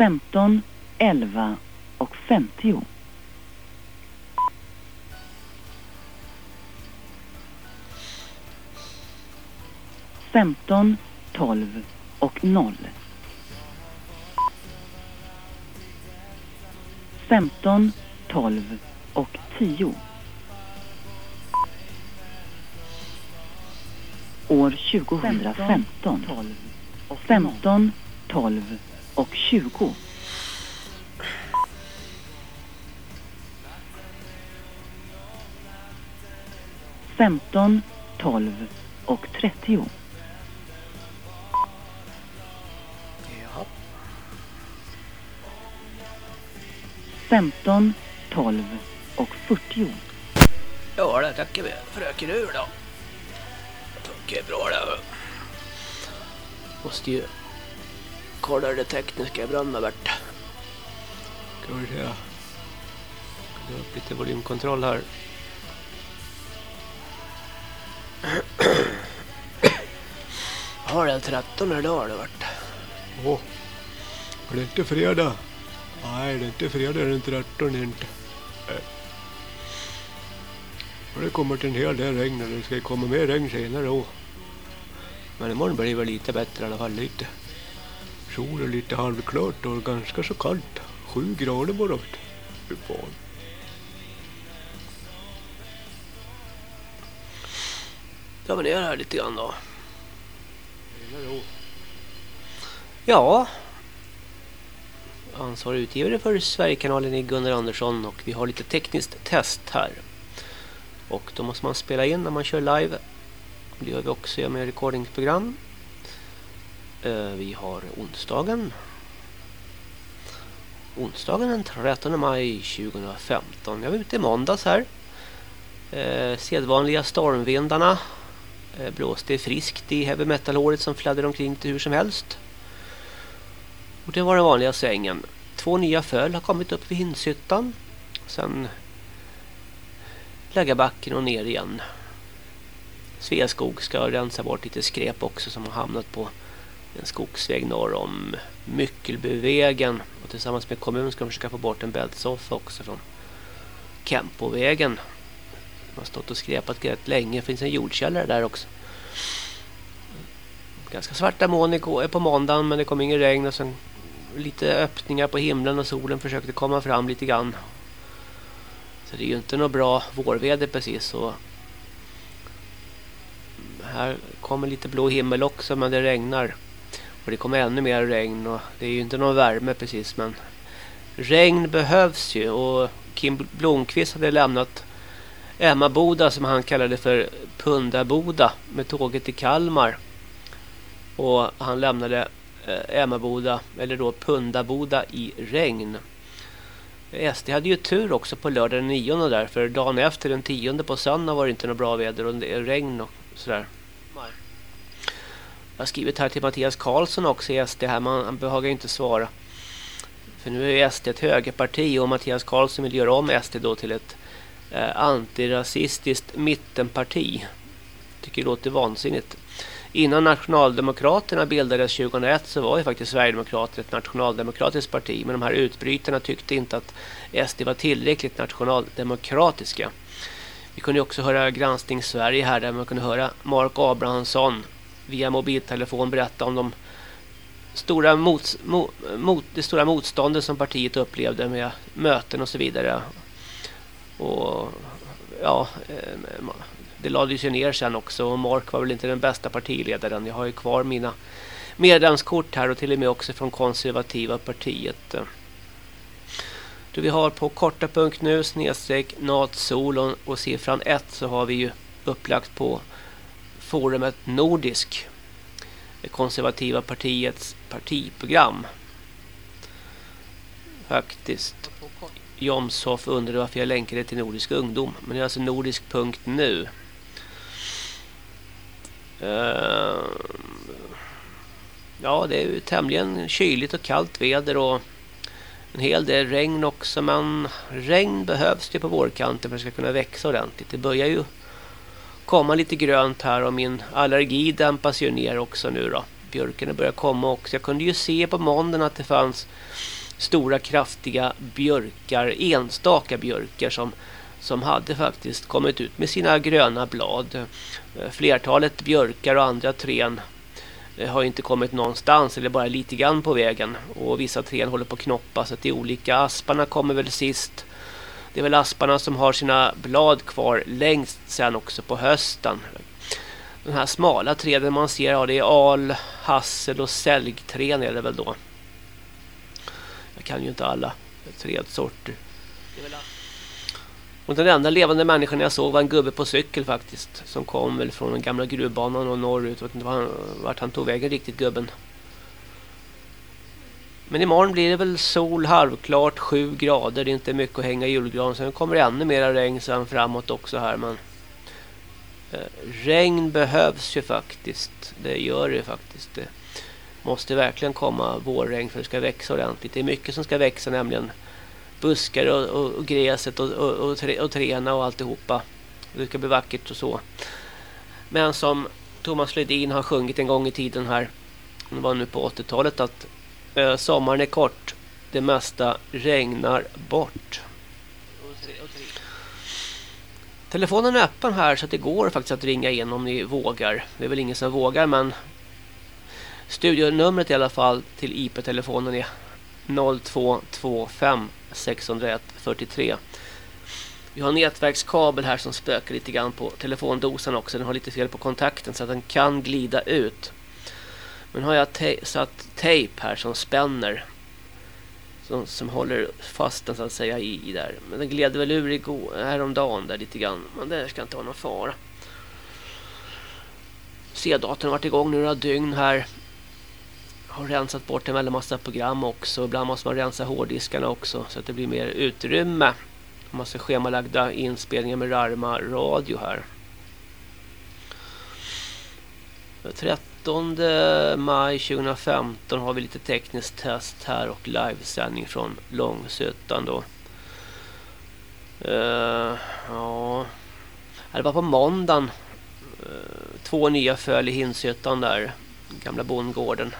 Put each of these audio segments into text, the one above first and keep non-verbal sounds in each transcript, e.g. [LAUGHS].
15, 11 och 50. Femton, tolv och noll. Femton, tolv och tio. År 2015. 15, 12 och 15, 12 20. Femton, tolv och trettio. Femton, tolv och fyrtio. Ja, det tackar vi fröken ur då. Tackar bra det. Måste ju kolla det tekniska med Bert. Ska vi se. Ska upp lite volymkontroll här. Ja, det är 13 idag har det varit. Åh, är det inte fredag? Nej, det är inte fredag den 13 inte. Eh. Och det kommer till en hel del regn och det ska komma mer regn senare då. Men imorgon blir det väl lite bättre i alla fall. Lite. Sol och lite halvklart och ganska så kallt. Sju grader bara. Fy fan. tar vi ner här lite grann då. Ja. Ansvarig utgivare för Sverigekanalen är Gunnar Andersson och vi har lite tekniskt test här. Och då måste man spela in när man kör live. Det gör vi också med recordingprogram. Eh, vi har onsdagen. Onsdagen den 13 maj 2015. Jag var ute i måndags här. Eh, sedvanliga stormvindarna. Eh, blåste friskt i heavy metal-håret som fladdrar omkring till hur som helst. Och det var den vanliga svängen. Två nya föl har kommit upp vid Hinshyttan. Sen lägga backen och ner igen. Sveaskog ska rensa bort lite skräp också som har hamnat på en skogsväg norr om Myckelbyvägen. Och tillsammans med kommunen ska de försöka få bort en bältsoffa också från Kempovägen. De har stått och skräpat rätt länge. Det finns en jordkällare där också. Ganska svarta moln på måndagen men det kom ingen regn och sen lite öppningar på himlen och solen försökte komma fram lite grann. Så det är ju inte något bra vårväder precis så här kommer lite blå himmel också men det regnar. Och det kommer ännu mer regn och det är ju inte någon värme precis men regn behövs ju och Kim Blomqvist hade lämnat Emmaboda som han kallade för Pundaboda med tåget till Kalmar. Och han lämnade eh, Emma Emmaboda eller då Pundaboda i regn. SD hade ju tur också på lördag den 9 där för dagen efter den 10 på söndag var det inte något bra väder och det är regn och sådär. Jag har skrivit här till Mattias Karlsson också i SD här, han behagar inte svara. För nu är SD ett högerparti och Mattias Karlsson vill göra om SD då till ett eh, antirasistiskt mittenparti. Tycker det låter vansinnigt. Innan Nationaldemokraterna bildades 2001 så var ju faktiskt Sverigedemokraterna ett nationaldemokratiskt parti. Men de här utbrytarna tyckte inte att SD var tillräckligt nationaldemokratiska. Vi kunde också höra Granskning Sverige här där man kunde höra Mark Abrahamsson via mobiltelefon berätta om de stora mot, mot, mot, det stora motståndet som partiet upplevde med möten och så vidare. Och ja, eh, det lade sig ner sen också och Mark var väl inte den bästa partiledaren. Jag har ju kvar mina medlemskort här och till och med också från konservativa partiet. Då vi har på korta punkt nu, snedstreck natsol och, och siffran 1 så har vi ju upplagt på forumet Nordisk det konservativa partiets partiprogram. Faktiskt. Jomshoff undrade varför jag länkade till Nordisk ungdom. Men det är alltså nordisk.nu. Uh, eh, ja, det är ju tämligen kyligt och kallt väder och en hel del regn också. Men regn behövs ju på vårkanten för att det ska kunna växa ordentligt. Det börjar ju komma lite grönt här och min allergi dämpas ju ner också nu då. Björkarna börjar komma också. Jag kunde ju se på måndagen att det fanns stora kraftiga björkar, enstaka björkar som som hade faktiskt kommit ut med sina gröna blad. Eh, flertalet björkar och andra trän eh, har inte kommit någonstans eller bara lite grann på vägen. Och vissa trän håller på att knoppa så att de olika. Asparna kommer väl sist. Det är väl asparna som har sina blad kvar längst sen också på hösten. Den här smala träden man ser, ja det är al, hassel och sälgträn är det väl då. Jag kan ju inte alla trädsorter. Och den enda levande människan jag såg var en gubbe på cykel faktiskt. Som kom väl från den gamla gruvbanan och norrut. Jag vet inte vart han tog vägen riktigt gubben. Men imorgon blir det väl sol halvklart, 7 grader. Det är inte mycket att hänga i julgran. Sen kommer det ännu mera regn sen framåt också här. Men eh, regn behövs ju faktiskt. Det gör det faktiskt. Det måste verkligen komma vårregn för att det ska växa ordentligt. Det är mycket som ska växa nämligen buskar och, och, och gräset och, och, och, tre, och träna och alltihopa. Det ska bli vackert och så. Men som Thomas Ledin har sjungit en gång i tiden här. Det var nu på 80-talet att eh, sommaren är kort. Det mesta regnar bort. Telefonen är öppen här så att det går faktiskt att ringa in om ni vågar. Det är väl ingen som vågar men studionumret i alla fall till IP-telefonen är 0225 601 43. Vi har en nätverkskabel här som spökar lite grann på telefondosan också. Den har lite fel på kontakten så att den kan glida ut. Men har jag te satt tejp här som spänner. Som, som håller fast den så att säga i, där. Men den gled väl ur igår, häromdagen där lite grann. Men det ska inte vara någon fara. C-datorn har varit igång nu några dygn här har rensat bort en väldig massa program också. Ibland måste man rensa hårddiskarna också så att det blir mer utrymme. En Massa schemalagda inspelningar med Rarma radio här. 13 maj 2015 har vi lite tekniskt test här och livesändning från Långsötan då. Uh, ja, det var på måndagen. Uh, två nya föl i Hinsötan där. Gamla bondgården.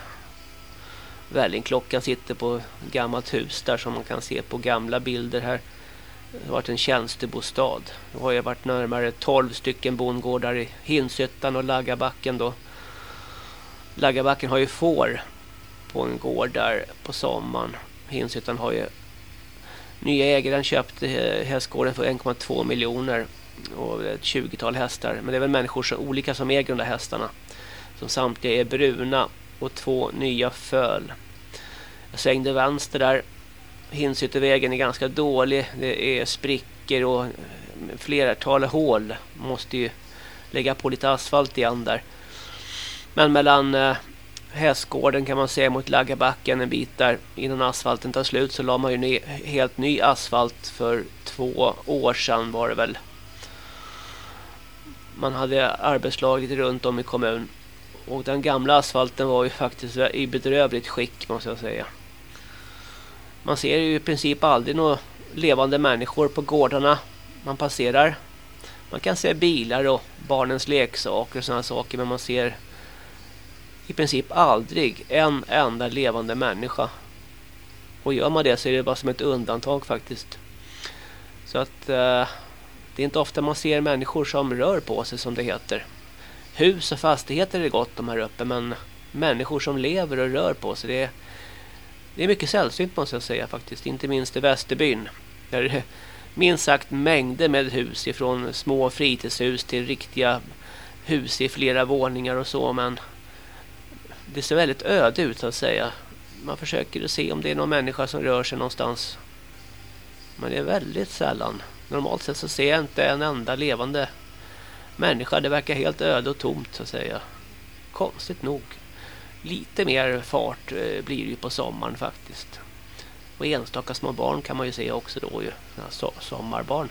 Vällingklockan sitter på gammalt hus där som man kan se på gamla bilder här. Det har varit en tjänstebostad. Det har ju varit närmare 12 stycken bondgårdar i Hinshyttan och Laggabacken då. Laggarbacken har ju får på en gård där på sommaren. Hinshyttan har ju nya ägaren köpte eh, hästgården för 1,2 miljoner och ett 20-tal hästar. Men det är väl människor som olika som äger de där hästarna. Som samtliga är bruna och två nya föl. Jag svängde vänster där. Hinshyttevägen är ganska dålig. Det är sprickor och flertal hål. Måste ju lägga på lite asfalt igen där. Men mellan eh, hästgården kan man se mot Laggabacken en bit där innan asfalten tar slut så la man ju ner helt ny asfalt för två år sedan var det väl. Man hade arbetslag lite runt om i kommun Och den gamla asfalten var ju faktiskt i bedrövligt skick måste jag säga. Man ser ju i princip aldrig några levande människor på gårdarna man passerar. Man kan se bilar och barnens leksaker och sådana saker men man ser i princip aldrig en enda levande människa. Och gör man det så är det bara som ett undantag faktiskt. Så att eh, det är inte ofta man ser människor som rör på sig som det heter. Hus och fastigheter är det gott om här uppe men människor som lever och rör på sig det är, det är mycket sällsynt måste jag säga faktiskt. Inte minst i Västerbyn. Där det minst sagt mängder med hus ifrån små fritidshus till riktiga hus i flera våningar och så men det ser väldigt öde ut så att säga. Man försöker se om det är någon människa som rör sig någonstans. Men det är väldigt sällan. Normalt sett så ser jag inte en enda levande människa. Det verkar helt öde och tomt så att säga. Konstigt nog. Lite mer fart eh, blir det ju på sommaren faktiskt. Och enstaka små barn kan man ju se också då ju. Sommarbarn.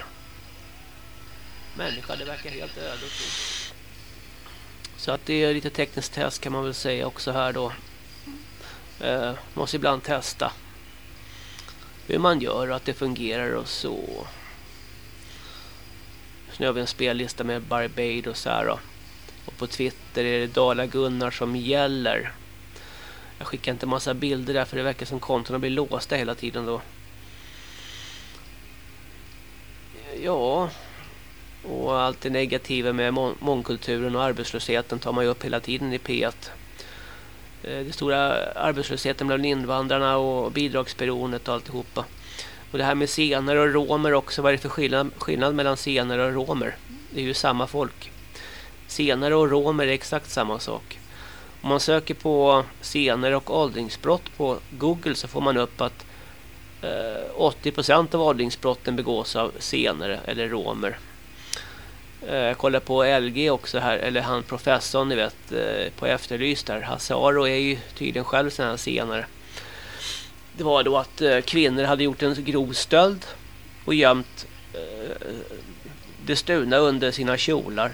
Människa, det verkar helt öde och tomt. Så att det är lite tekniskt test kan man väl säga också här då. Eh, måste ibland testa hur man gör och att det fungerar och så. Så nu har vi en spellista med Barbados här då. Och på Twitter är det Dala Gunnar som gäller. Jag skickar inte massa bilder där för det verkar som kontona blir låsta hela tiden då. Ja, och allt det negativa med mångkulturen och arbetslösheten tar man ju upp hela tiden i P1. Den eh, det stora arbetslösheten bland invandrarna och bidragsberoendet och alltihopa. Och det här med senare och romer också. Vad är det för skillnad, skillnad mellan senare och romer? Det är ju samma folk. Senare och romer är exakt samma sak. Om man söker på senare och åldringsbrott på Google så får man upp att eh, 80% av åldringsbrotten begås av senare eller romer. Jag kollar på LG också här, eller han professorn ni vet eh, på Efterlyst där. Hasse Aro är ju tydligen själv sån här senare. Det var då att eh, kvinnor hade gjort en grov stöld och gömt det stulna under sina kjolar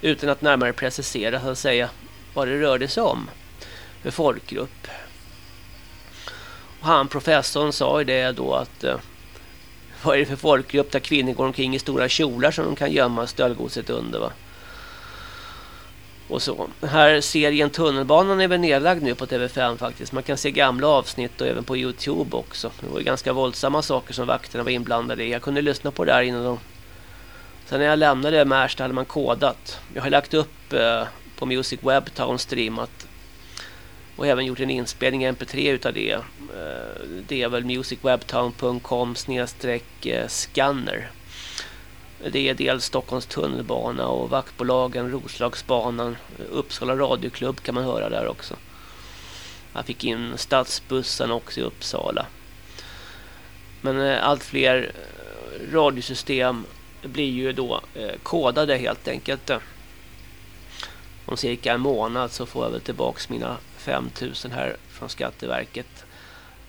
utan att närmare precisera så att säga vad det rörde sig om för folkgrupp. Och han professorn sa ju det då att vad är det för folkgrupp där kvinnor går omkring i stora kjolar som de kan gömma stöldgodset under va? Och så. Den här serien Tunnelbanan är väl nedlagd nu på TV5 faktiskt. Man kan se gamla avsnitt och även på Youtube också. Det var ju ganska våldsamma saker som vakterna var inblandade i. Jag kunde lyssna på det där innan de... Sen när jag lämnade Märsta hade man kodat. Jag har lagt upp eh, på Music Web Town streamat och även gjort en inspelning mp3 utav det. Eh, det är väl musicwebtown.com snedstreck eh, scanner. Det är dels Stockholms tunnelbana och vaktbolagen, Roslagsbanan, Uppsala radioklubb kan man höra där också. Jag fick in stadsbussen också i Uppsala. Men eh, allt fler radiosystem blir ju då kodade helt enkelt. Om cirka en månad så får jag väl tillbaks mina 5000 här från Skatteverket.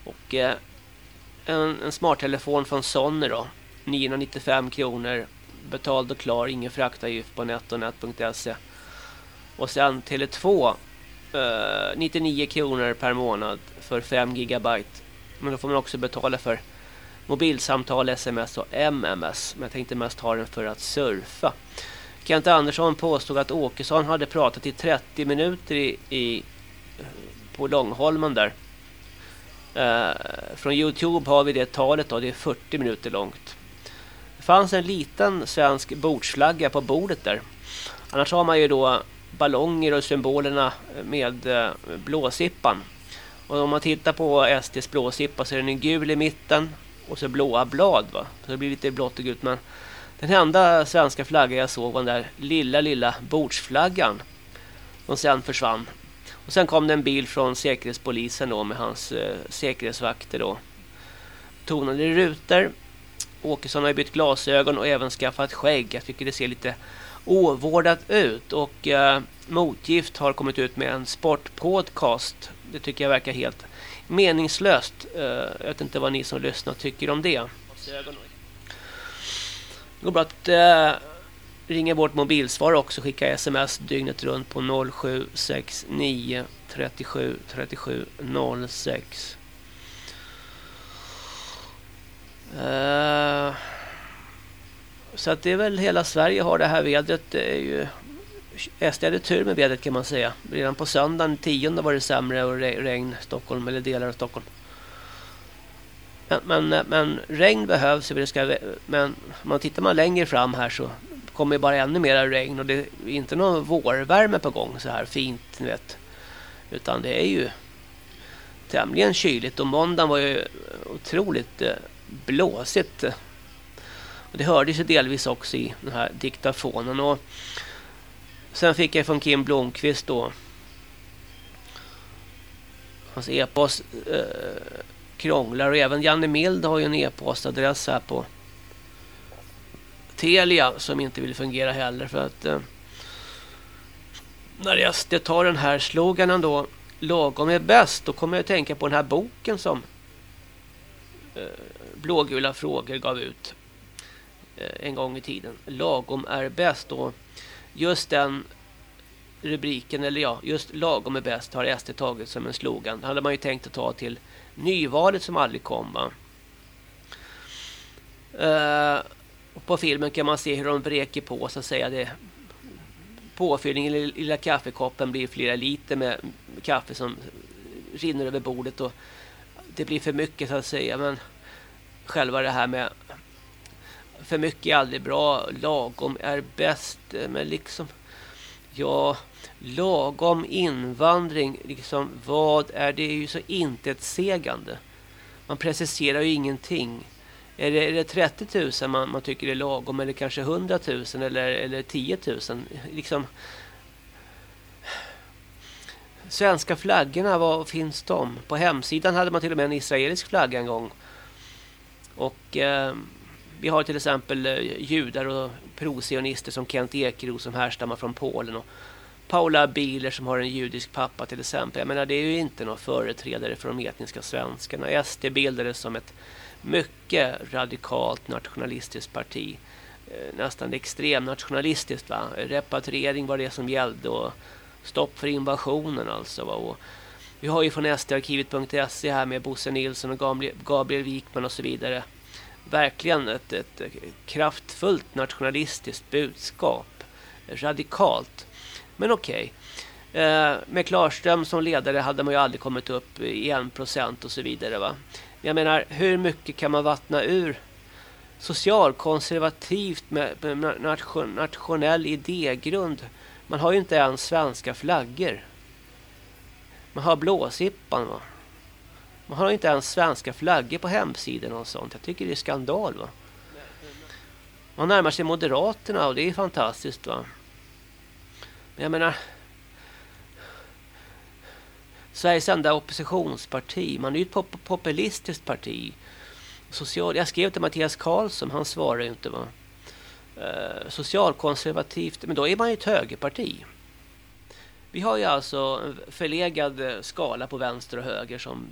Och eh, en, en smarttelefon från Sonny då. 995 kronor. Betald och klar, ingen fraktavgift på netonet.se. Och sen Tele2 eh, 99 kronor per månad för 5 gigabyte. Men då får man också betala för mobilsamtal, sms och MMS. Men jag tänkte mest ha den för att surfa. Kent Andersson påstod att Åkesson hade pratat i 30 minuter i, i på Långholmen där. Eh, från Youtube har vi det talet då, det är 40 minuter långt. Det fanns en liten svensk bordsflagga på bordet där. Annars har man ju då ballonger och symbolerna med eh, blåsippan. Och om man tittar på SDs blåsippa så är den en gul i mitten och så blåa blad va. Så det blir lite blått och gult men den enda svenska flagga jag såg var den där lilla lilla bordsflaggan som sen försvann och sen kom det en bil från säkerhetspolisen då med hans eh, säkerhetsvakter då. Tonade rutor. Åkesson har bytt glasögon och även skaffat skägg. Jag tycker det ser lite ovårdat ut. Och eh, Motgift har kommit ut med en sportpodcast. Det tycker jag verkar helt meningslöst. Eh, jag vet inte vad ni som lyssnar tycker om det. Det går bra att eh, ringer vårt mobilsvar också. Skicka sms dygnet runt på 0769 37 37 06. Uh, så att det är väl hela Sverige har det här vädret. Det är ju SD hade tur med vädret kan man säga. Redan på söndagen 10 var det sämre och regn Stockholm eller delar av Stockholm. Men, men, men regn behövs. Det ska, men om man tittar man längre fram här så kommer bara ännu mer regn och det är inte någon vårvärme på gång så här fint, ni vet. Utan det är ju tämligen kyligt och måndagen var ju otroligt eh, blåsigt. Och det hördes ju delvis också i den här diktafonen och sen fick jag från Kim Blomqvist då hans e-post eh, krånglar och även Janne Mild har ju en e-postadress här på Telia som inte vill fungera heller för att eh, när SD tar den här sloganen då lagom är bäst då kommer jag att tänka på den här boken som eh, blågula frågor gav ut eh, en gång i tiden. Lagom är bäst och just den rubriken eller ja, just lagom är bäst har SD tagit som en slogan. Det hade man ju tänkt att ta till nyvalet som aldrig kom va. Eh, och på filmen kan man se hur de vräker på så att säga det påfyllningen i lilla kaffekoppen blir flera liter med kaffe som rinner över bordet och det blir för mycket så att säga. Men själva det här med för mycket är aldrig bra. Lagom är bäst men liksom ja lagom invandring liksom vad är det är ju så intetsägande. Man preciserar ju ingenting är det, är det 30 000 man, man tycker är lagom eller kanske 100 000 eller, eller 10 000? Liksom, svenska flaggorna, var finns de? På hemsidan hade man till och med en israelisk flagga en gång. Och eh, vi har till exempel eh, judar och prosionister som Kent Ekeroth som härstammar från Polen. Och Paula Bieler som har en judisk pappa till exempel. Jag menar det är ju inte någon företrädare för de etniska svenskarna. SD bildades som ett mycket radikalt nationalistiskt parti. Eh, nästan extremnationalistiskt. Va? Repatriering var det som gällde och stopp för invasionen alltså. Va? Och vi har ju från sdarkivet.se här med Bosse Nilsson och Gabriel, Wikman och så vidare. Verkligen ett, ett kraftfullt nationalistiskt budskap. Radikalt. Men okej. Okay. Eh, med Klarström som ledare hade man ju aldrig kommit upp i en procent och så vidare va. Jag menar, hur mycket kan man vattna ur socialkonservativt med, med nation, nationell idégrund? Man har ju inte ens svenska flaggor. Man har blåsippan va. Man har inte ens svenska flaggor på hemsidan och sånt. Jag tycker det är skandal va. Man närmar sig Moderaterna och det är fantastiskt va. Men jag menar Sveriges enda oppositionsparti. Man är ju ett pop populistiskt parti. Social, jag skrev till Mattias Karlsson, han svarar ju inte. Va? Eh, socialkonservativt, men då är man ju ett högerparti. Vi har ju alltså en förlegad eh, skala på vänster och höger som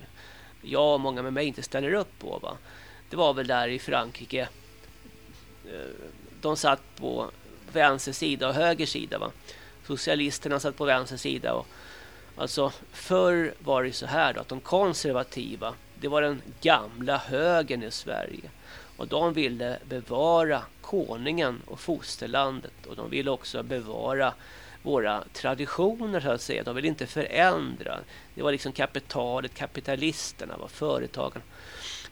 jag och många med mig inte ställer upp på. Va? Det var väl där i Frankrike. Eh, de satt på vänster sida och höger sida. Va? Socialisterna satt på vänster sida och Alltså förr var det så här då, att de konservativa, det var den gamla högern i Sverige. Och de ville bevara konungen och fosterlandet. Och de ville också bevara våra traditioner så att säga. De ville inte förändra. Det var liksom kapitalet, kapitalisterna, var företagen.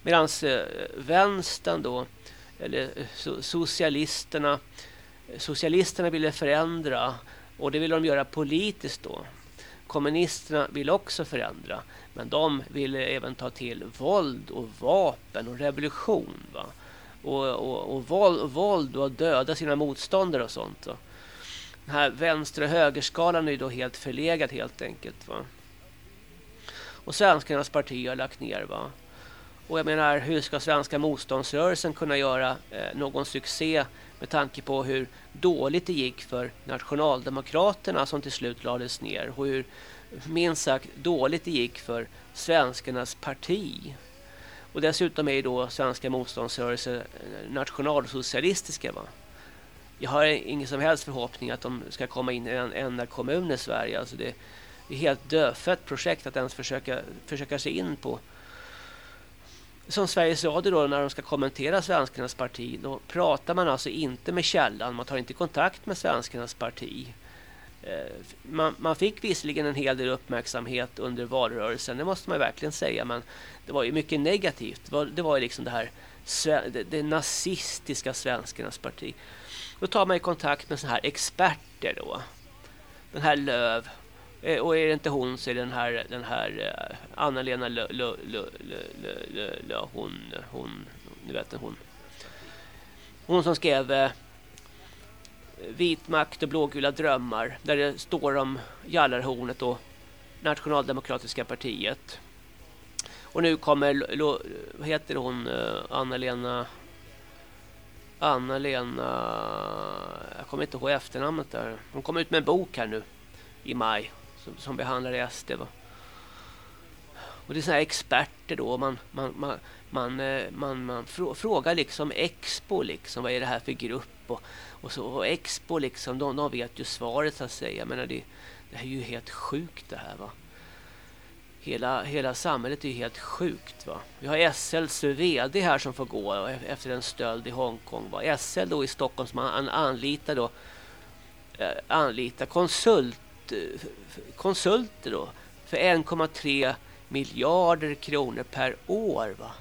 Medan eh, vänstern då, eller eh, socialisterna, eh, socialisterna ville förändra. Och det ville de göra politiskt då kommunisterna vill också förändra. Men de vill även ta till våld och vapen och revolution. Va? Och, och, och, våld, och våld och döda sina motståndare och sånt. Va? Den här vänster- och högerskalan är ju då helt förlegad helt enkelt. Va? Och svenskarnas parti har lagt ner. Va? Och jag menar, hur ska svenska motståndsrörelsen kunna göra eh, någon succé med tanke på hur dåligt det gick för nationaldemokraterna som till slut lades ner och hur minst sagt dåligt det gick för svenskarnas parti. Och dessutom är ju då svenska motståndsrörelser eh, nationalsocialistiska va. jag har ingen som helst förhoppning att de ska komma in i en enda kommun i Sverige. Alltså det, är ett helt dödfött projekt att ens försöka, försöka sig in på. Som Sveriges Radio då när de ska kommentera Svenskarnas parti. Då pratar man alltså inte med källan. Man tar inte kontakt med Svenskarnas parti. Eh, man, man, fick visserligen en hel del uppmärksamhet under valrörelsen. Det måste man verkligen säga. Men det var ju mycket negativt. Det var, det var ju liksom det här det, det nazistiska svenskarnas parti. Då tar man kontakt med sådana här experter då. Den här Löv. Eh, och är det inte hon så är det den här, den här eh, Anna-Lena Lö, Lö, Lö, Lö, hon, hon, ni vet hon. Hon som skrev eh, Vit makt och blågula drömmar. Där det står om Jallarhornet och Nationaldemokratiska partiet. Och nu kommer, vad heter hon, eh, Anna-Lena Anna-Lena, jag kommer inte ihåg efternamnet där. Hon kom ut med en bok här nu i maj som, som behandlar SD. Va? Och det är sådana här experter då. Man, man, man, man, eh, man, man frågar liksom Expo liksom, vad är det här för grupp? Och, och, så, och Expo liksom, de, de vet ju svaret så att säga. Jag menar, det, det är ju helt sjukt det här va hela, hela samhället är ju helt sjukt. Va? Vi har SLs VD här som får gå efter en stöld i Hongkong. Va? SL då i Stockholm som an, anlitar, då, eh, anlitar konsult, konsulter då, för 1,3 miljarder kronor per år. Va?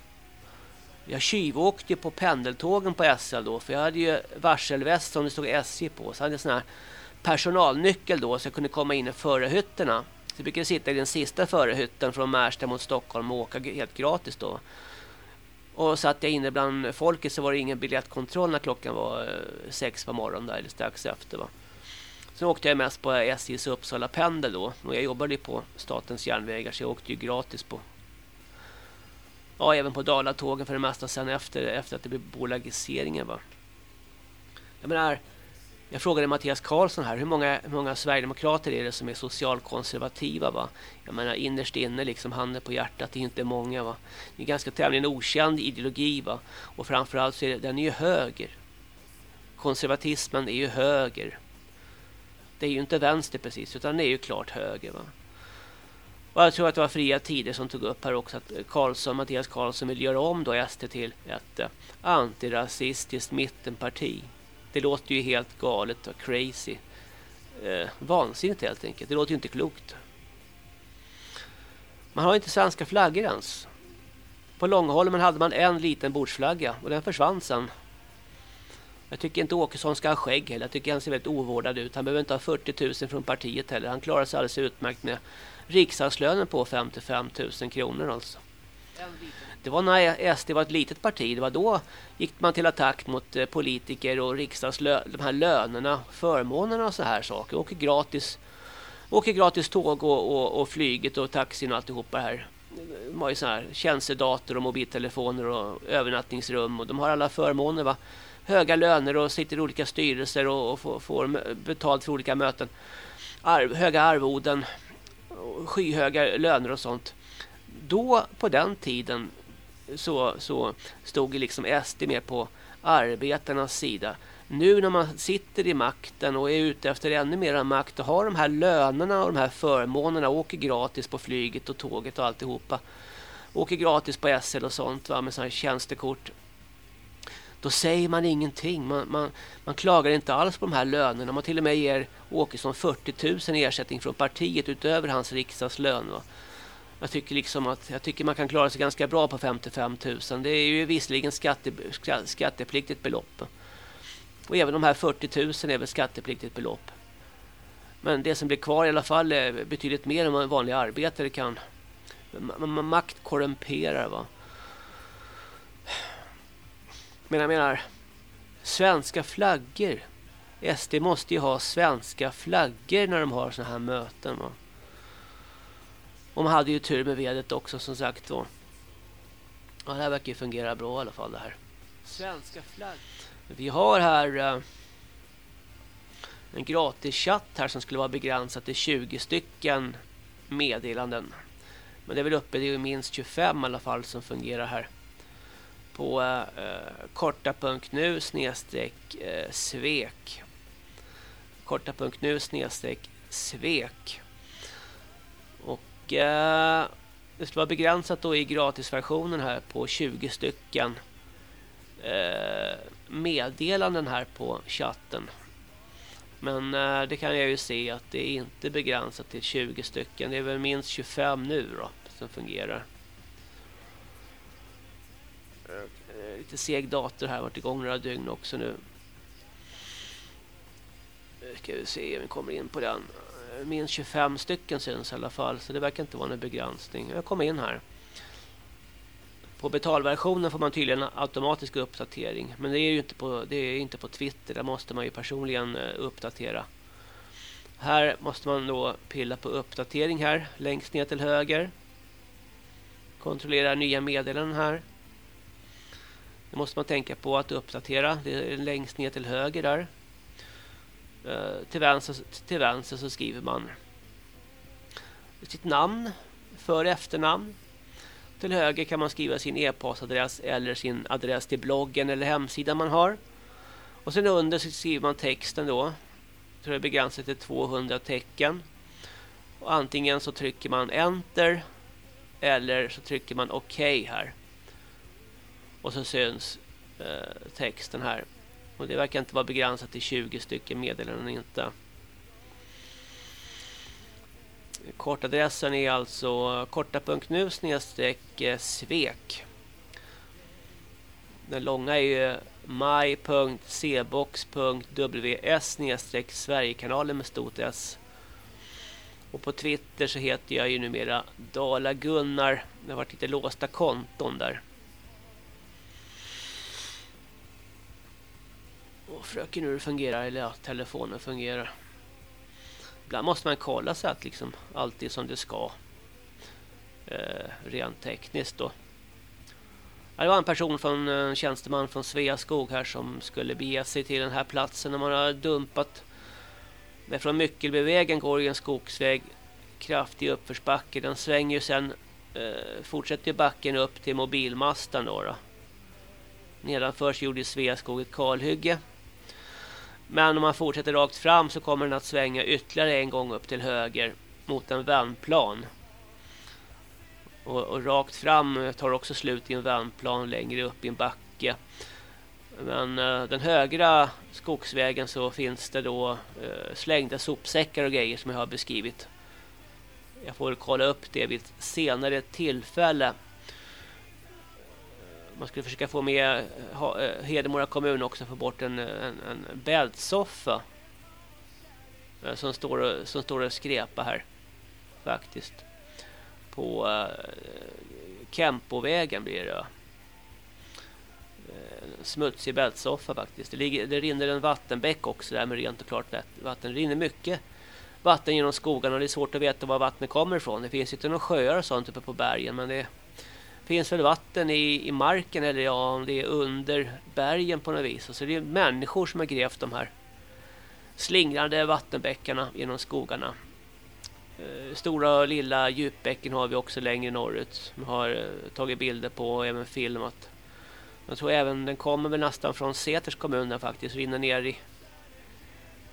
Jag tjuvåkte på pendeltågen på SL då för jag hade ju varselväst som det stod SJ på. Så hade jag sån här personalnyckel då så jag kunde komma in i förarhytterna. Så brukade sitta i den sista förarhytten från Märsta mot Stockholm och åka helt gratis då. Och satt jag inne bland folket så var det ingen biljettkontroll när klockan var eh, sex på morgonen där, eller strax efter va. Sen åkte jag mest på SJs Uppsala pendel då. Och jag jobbade på Statens järnvägar så jag åkte ju gratis på Ja, även på Dalatågen för det mesta sen efter, efter att det blev bolagiseringen va. Jag menar, jag frågade Mattias Karlsson här, hur många, hur många Sverigedemokrater är det som är socialkonservativa? Va? Jag menar innerst inne, liksom handen på hjärtat, det är inte många. Va? Det är ganska tämligen okänd ideologi. Va? Och framförallt så är det, den är ju höger. Konservatismen är ju höger. Det är ju inte vänster precis, utan det är ju klart höger. Va? Och jag tror att det var Fria Tider som tog upp här också att Karlsson, Mattias Karlsson vill göra om då SD till ett eh, antirasistiskt mittenparti. Det låter ju helt galet och crazy. Eh, vansinnigt helt enkelt. Det låter ju inte klokt. Man har inte svenska flaggor ens. På Långholmen hade man en liten bordsflagga och den försvann sen. Jag tycker inte Åkesson ska ha skägg heller. Jag tycker han ser väldigt ovårdad ut. Han behöver inte ha 40 000 från partiet heller. Han klarar sig alldeles utmärkt med riksdagslönen på 55 000 kronor alltså. Det var när SD var ett litet parti. Det var då gick man till attack mot eh, politiker och riksdagslö de här lönerna, förmånerna och så här saker. Åker gratis, åker gratis tåg och, och, och flyget och taxin och alltihopa här. De har ju så här tjänstedator och mobiltelefoner och övernattningsrum och de har alla förmåner va. Höga löner och sitter i olika styrelser och, och får, får betalt för olika möten. Arv, höga arvoden, skyhöga löner och sånt. Då på den tiden så, så stod liksom SD mer på arbetarnas sida. Nu när man sitter i makten och är ute efter ännu mer makt och har de här lönerna och de här förmånerna, åker gratis på flyget och tåget och alltihopa. Åker gratis på SL och sånt va, med sådana här tjänstekort. Då säger man ingenting. Man, man, man klagar inte alls på de här lönerna. Man till och med ger Åkesson 40 000 i ersättning från partiet utöver hans riksdagslön. Va? Jag tycker liksom att jag tycker man kan klara sig ganska bra på 55 000. Det är ju visserligen skatte, skattepliktigt belopp. Och även de här 40 000 är väl skattepliktigt belopp. Men det som blir kvar i alla fall är betydligt mer än vad en vanlig arbetare kan. Makt korrumperar va. Men jag menar, svenska flaggor. SD måste ju ha svenska flaggor när de har såna här möten va. Och man hade ju tur med vedet också som sagt då. Ja, det här verkar ju fungera bra i alla fall det här. Svenska flagg. Vi har här uh, en gratis chatt här som skulle vara begränsad till 20 stycken meddelanden. Men det är väl uppe, det är minst 25 i alla fall som fungerar här på eh, korta.nu snedstreck eh, svek. Korta.nu snedstreck svek. Och eh, det ska vara begränsat då i gratisversionen här på 20 stycken eh, meddelanden här på chatten. Men eh, det kan jag ju se att det är inte begränsat till 20 stycken. Det är väl minst 25 nu då som fungerar. Eh, lite seg dator här, varit igång några dygn också nu. Nu ska vi se om vi kommer in på den. Minst 25 stycken syns i alla fall, så det verkar inte vara någon begränsning. Jag kommer in här. På betalversionen får man tydligen automatisk uppdatering. Men det är ju inte på, det är inte på Twitter. Där måste man ju personligen eh, uppdatera. Här måste man då pilla på uppdatering här. Längst ner till höger. Kontrollera nya meddelanden här. Det måste man tänka på att uppdatera. Det är längst ner till höger där. Eh, till vänster, till vänster så skriver man sitt namn, för efternamn. Till höger kan man skriva sin e-postadress eller sin adress till bloggen eller hemsidan man har. Och sen under så skriver man texten då. Jag tror det är begränsat till 200 tecken. Och antingen så trycker man enter eller så trycker man OK här. Och så syns eh, texten här. Och det verkar inte vara begränsat till 20 stycken meddelanden inte. Kortadressen är alltså korta.nu snedstreck svek. Den långa är ju maj.cbox.ws snedstreck Sverigekanalen med stort S. Och på Twitter så heter jag ju numera Dala Gunnar. Det har varit lite låsta konton där. Fröken hur det fungerar, eller att telefonen fungerar. Ibland måste man kolla så att liksom allt är som det ska. Eh, rent tekniskt då. Det var en person från eh, en tjänsteman från Sveaskog här som skulle bege sig till den här platsen när man har dumpat. Men från Myckelbevägen går en skogsväg kraftig uppförsbacke. Den svänger ju sen eh, fortsätter backen upp till mobilmasten då. då. Nedanför så gjorde Sveaskog ett kalhygge. Men om man fortsätter rakt fram så kommer den att svänga ytterligare en gång upp till höger mot en vändplan. Och, och rakt fram eh, tar också slut i en vändplan längre upp i en backe. Men eh, den högra skogsvägen så finns det då eh, slängda sopsäckar och grejer som jag har beskrivit. Jag får kolla upp det vid ett senare tillfälle man skulle försöka få med eh, eh, Hedemora kommun också få bort en, en, en bäddsoffa som står, som står och skrepa här faktiskt. På Kempovägen blir det smutsig bäddsoffa faktiskt. Det, ligger, det rinner en vattenbäck också där med rent och klart vatten det rinner mycket vatten genom skogarna och det är svårt att veta var vattnet kommer ifrån. Det finns ju inte några sjöar och sånt uppe på bergen men det finns väl vatten i, i marken eller ja, om det är under bergen på något vis. Så det är människor som har grävt de här slingrande vattenbäckarna genom skogarna. Eh, stora och lilla djupbäcken har vi också längre norrut. Vi har eh, tagit bilder på och även filmat. Jag tror även den kommer väl nästan från Säters kommun faktiskt. Rinner ner i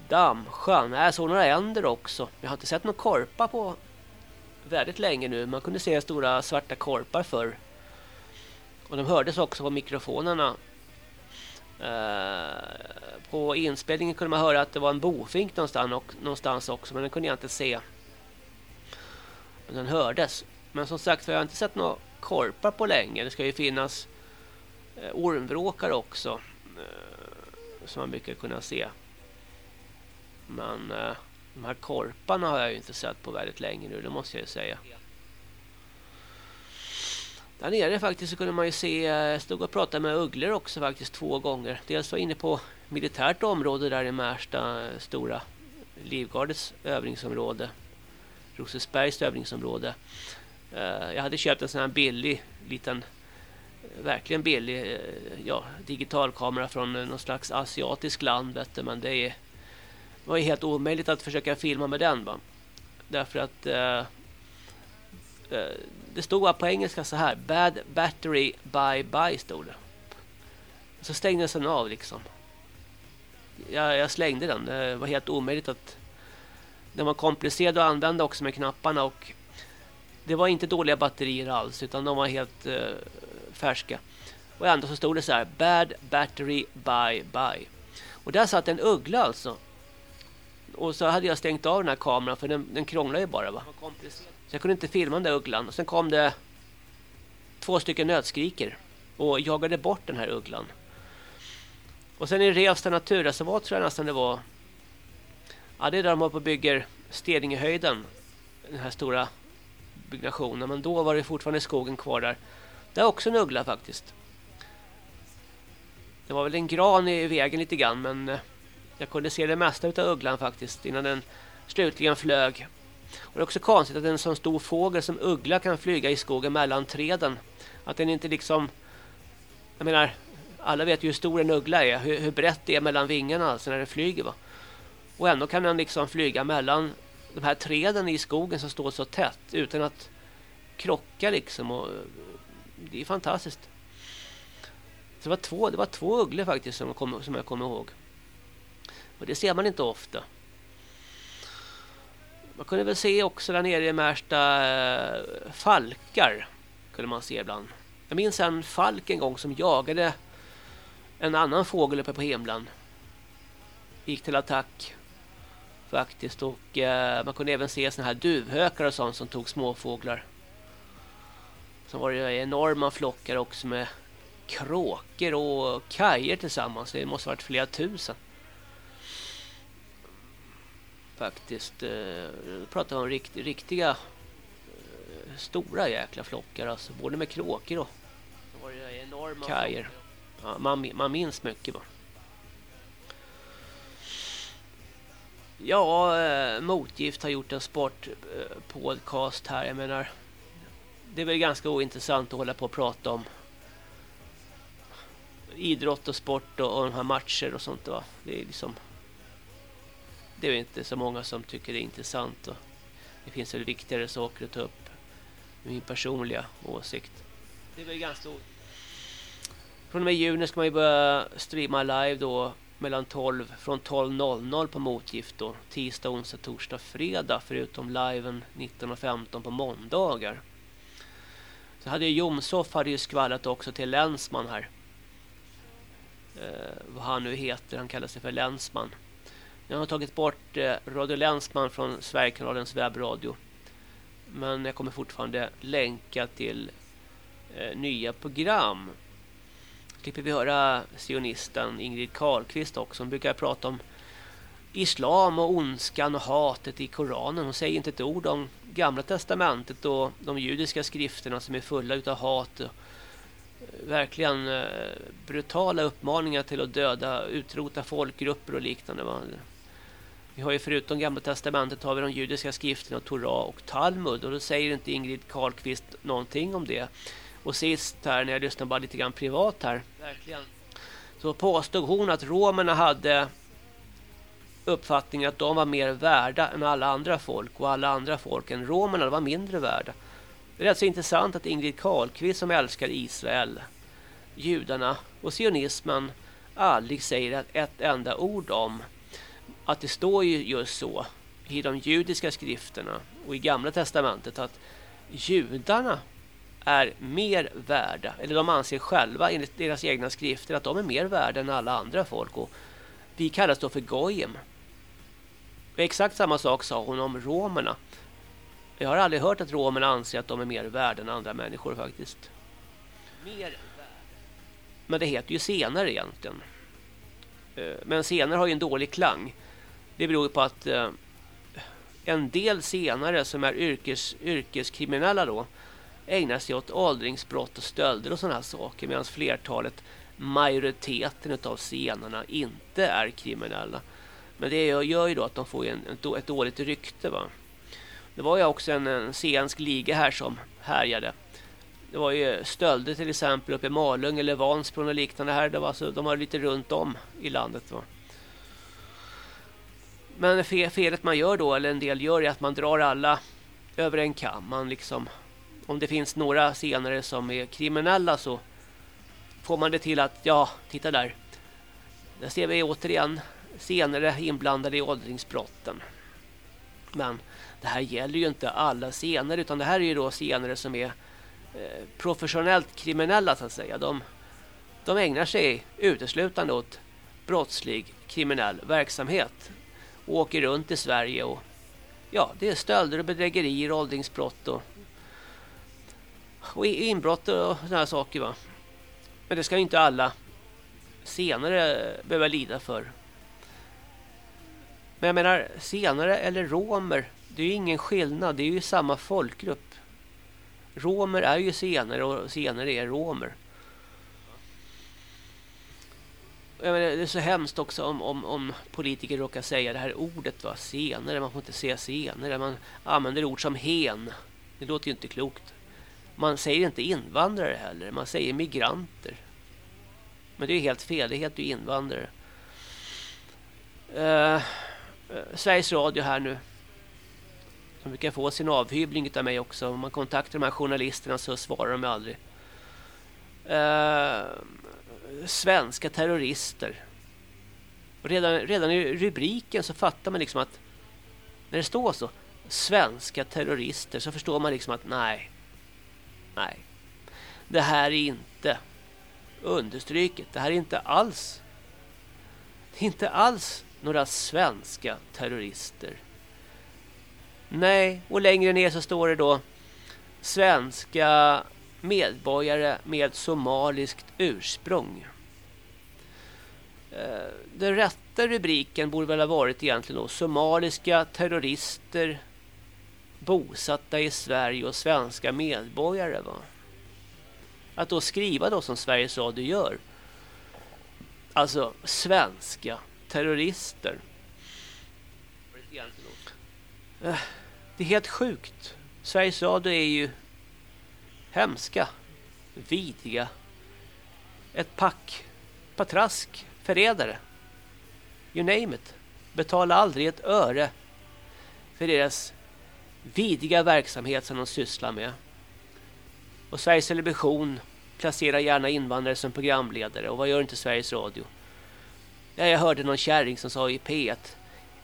Dammsjön. Jag såg några änder också. Jag har inte sett någon korpa på väldigt länge nu. Man kunde se stora svarta korpar förr. Och de hördes också på mikrofonerna. Eh, på inspelningen kunde man höra att det var en bofink någonstans, och, någonstans också. Men den kunde jag inte se. Men den hördes. Men som sagt, jag har inte sett några korpar på länge. Det ska ju finnas eh, ormvråkar också. Eh, som man brukar kunna se. Men de här korparna har jag ju inte sett på väldigt länge nu. Det måste jag ju säga. Där nere faktiskt så kunde man ju se, jag stod och pratade med ugglor också faktiskt två gånger. Dels var jag inne på militärt område där i Märsta, eh, stora Livgardets övningsområde. Rosersbergs övningsområde. Eh, jag hade köpt en sån här billig, liten, eh, verkligen billig ja, digitalkamera från någon slags asiatisk land. Vet du, men det är, var ju helt omöjligt att försöka filma med den. Va? Därför att det stod på engelska så här. Bad battery bye bye stod det. Så stängdes den av liksom. Jag, jag slängde den. Det var helt omöjligt att... Den var komplicerad att använda också med knapparna och det var inte dåliga batterier alls utan de var helt uh, färska. Och ändå så stod det så här Bad battery bye bye. Och där satt en uggla alltså. Och så hade jag stängt av den här kameran för den, den krånglar ju bara va. Så jag kunde inte filma den där ugglan. Och sen kom det två stycken nötskriker och jagade bort den här ugglan. Och sen i Revsta naturreservat tror jag nästan det var. Ja, det är där de håller på och bygger Stedingehöjden. Den här stora byggnationen. Men då var det fortfarande skogen kvar där. Det är också en uggla faktiskt. Det var väl en gran i vägen lite grann men eh, jag kunde se det mesta av ugglan faktiskt innan den slutligen flög. Och det är också konstigt att en sån stor fågel som uggla kan flyga i skogen mellan träden. Att den inte liksom... Jag menar, alla vet ju hur stor en uggla är. Hur, hur brett det är mellan vingarna alltså när den flyger va. Och ändå kan den liksom flyga mellan de här träden i skogen som står så tätt utan att krocka liksom. Och, det är fantastiskt. Så det var två, det var två ugglor faktiskt som, kom, som jag kommer ihåg. Och det ser man inte ofta. Man kunde väl se också där nere i Märsta eh, falkar. Kunde man se ibland. Jag minns en falk en gång som jagade en annan fågel uppe på himlen. Gick till attack. Faktiskt. Och eh, man kunde även se såna här duvhökar och sånt som tog småfåglar. Sen var det enorma flockar också med kråkor och kajer tillsammans. Det måste ha varit flera tusen. Faktiskt. Eh, pratar om rikt, riktiga eh, stora jäkla flockar. Alltså, både med kråkor och kajer. Ja, man, man minns mycket bara. Ja, eh, Motgift har gjort en sportpodcast här. Jag menar, det är väl ganska ointressant att hålla på och prata om idrott och sport och, och de här matcher och sånt. Va? Det är liksom det är inte så många som tycker det är intressant. Och det finns väl viktigare saker att ta upp. Min personliga åsikt. Det är ganska... Från och med juni ska man ju börja streama live då mellan 12 från 12.00 på motgift då. Tisdag, onsdag, torsdag, fredag förutom liven 19.15 på måndagar. Så hade ju Jomshoff hade ju skvallrat också till Länsman här. Eh, vad han nu heter, han kallar sig för Länsman. Jag har tagit bort eh, Radio Länsman från Sverigekanalens webbradio. Men jag kommer fortfarande länka till eh, nya program. Slipper vi höra sionisten Ingrid Karlqvist också. Hon brukar prata om islam och ondskan och hatet i Koranen. Hon säger inte ett ord om Gamla Testamentet och de judiska skrifterna som är fulla utav hat. Och, eh, verkligen eh, brutala uppmaningar till att döda, utrota folkgrupper och liknande. Vi har ju förutom Gamla Testamentet har vi de judiska skrifterna Torah och Talmud och då säger inte Ingrid Karlqvist någonting om det. Och sist här när jag lyssnade bara lite grann privat här. Verkligen. Så påstod hon att romerna hade uppfattningen att de var mer värda än alla andra folk och alla andra folk än romerna var mindre värda. Det är alltså intressant att Ingrid Karlqvist som älskar Israel, judarna och sionismen aldrig säger ett enda ord om att det står ju just så i de judiska skrifterna och i gamla testamentet att judarna är mer värda, eller de anser själva enligt deras egna skrifter att de är mer värda än alla andra folk och vi kallas då för goyim. Och exakt samma sak sa hon om romerna. Jag har aldrig hört att romerna anser att de är mer värda än andra människor faktiskt. Mer Men det heter ju senare egentligen. Eh, men senare har ju en dålig klang. Det beror på att eh, en del senare som är yrkes, yrkeskriminella då ägnar sig åt åldringsbrott och stölder och sådana här saker medan flertalet majoriteten av senarna inte är kriminella. Men det gör ju då att de får en, ett dåligt rykte va. Det var ju också en, en sensk liga här som härjade. Det var ju stölder till exempel uppe i Malung eller Vansbro och liknande här. Det var alltså, de var lite runt om i landet va. Men felet man gör då, eller en del gör, är att man drar alla över en kam. Man liksom, om det finns några senare som är kriminella så får man det till att, ja, titta där. Där ser vi återigen senare inblandade i åldringsbrotten. Men det här gäller ju inte alla senare utan det här är ju då senare som är eh, professionellt kriminella så att säga. De, de ägnar sig uteslutande åt brottslig kriminell verksamhet och åker runt i Sverige och ja, det är stölder och bedrägerier, åldringsbrott och, och inbrott och sådana saker va. Men det ska ju inte alla senare behöva lida för. Men jag menar, senare eller romer, det är ju ingen skillnad. Det är ju samma folkgrupp. Romer är ju senare och senare är romer. Jag menar, det är så hemskt också om, om, om politiker råkar säga det här ordet va, senare. Man får inte säga senare. Man använder ord som hen. Det låter ju inte klokt. Man säger inte invandrare heller. Man säger migranter. Men det är helt fel. Det heter ju invandrare. Uh, Sveriges Radio här nu. De brukar få sin avhyvling av mig också. Om man kontaktar de här journalisterna så svarar de aldrig. Uh, svenska terrorister. Och redan, redan i rubriken så fattar man liksom att när det står så svenska terrorister så förstår man liksom att nej. Nej. Det här är inte understryket. Det här är inte alls det är inte alls några svenska terrorister. Nej, och längre ner så står det då svenska medborgare med somaliskt ursprung. Eh, den rätta rubriken borde väl ha varit egentligen då somaliska terrorister bosatta i Sverige och svenska medborgare va. Att då skriva då som Sveriges Radio gör. Alltså svenska terrorister. Eh, det är helt sjukt. Sveriges Radio är ju hemska, vidriga. Ett pack patrask, förrädare. You name it. Betala aldrig ett öre för deras vidriga verksamhet som de sysslar med. Och Sveriges Television placerar gärna invandrare som programledare. Och vad gör inte Sveriges Radio? Ja, jag hörde någon kärring som sa i P1.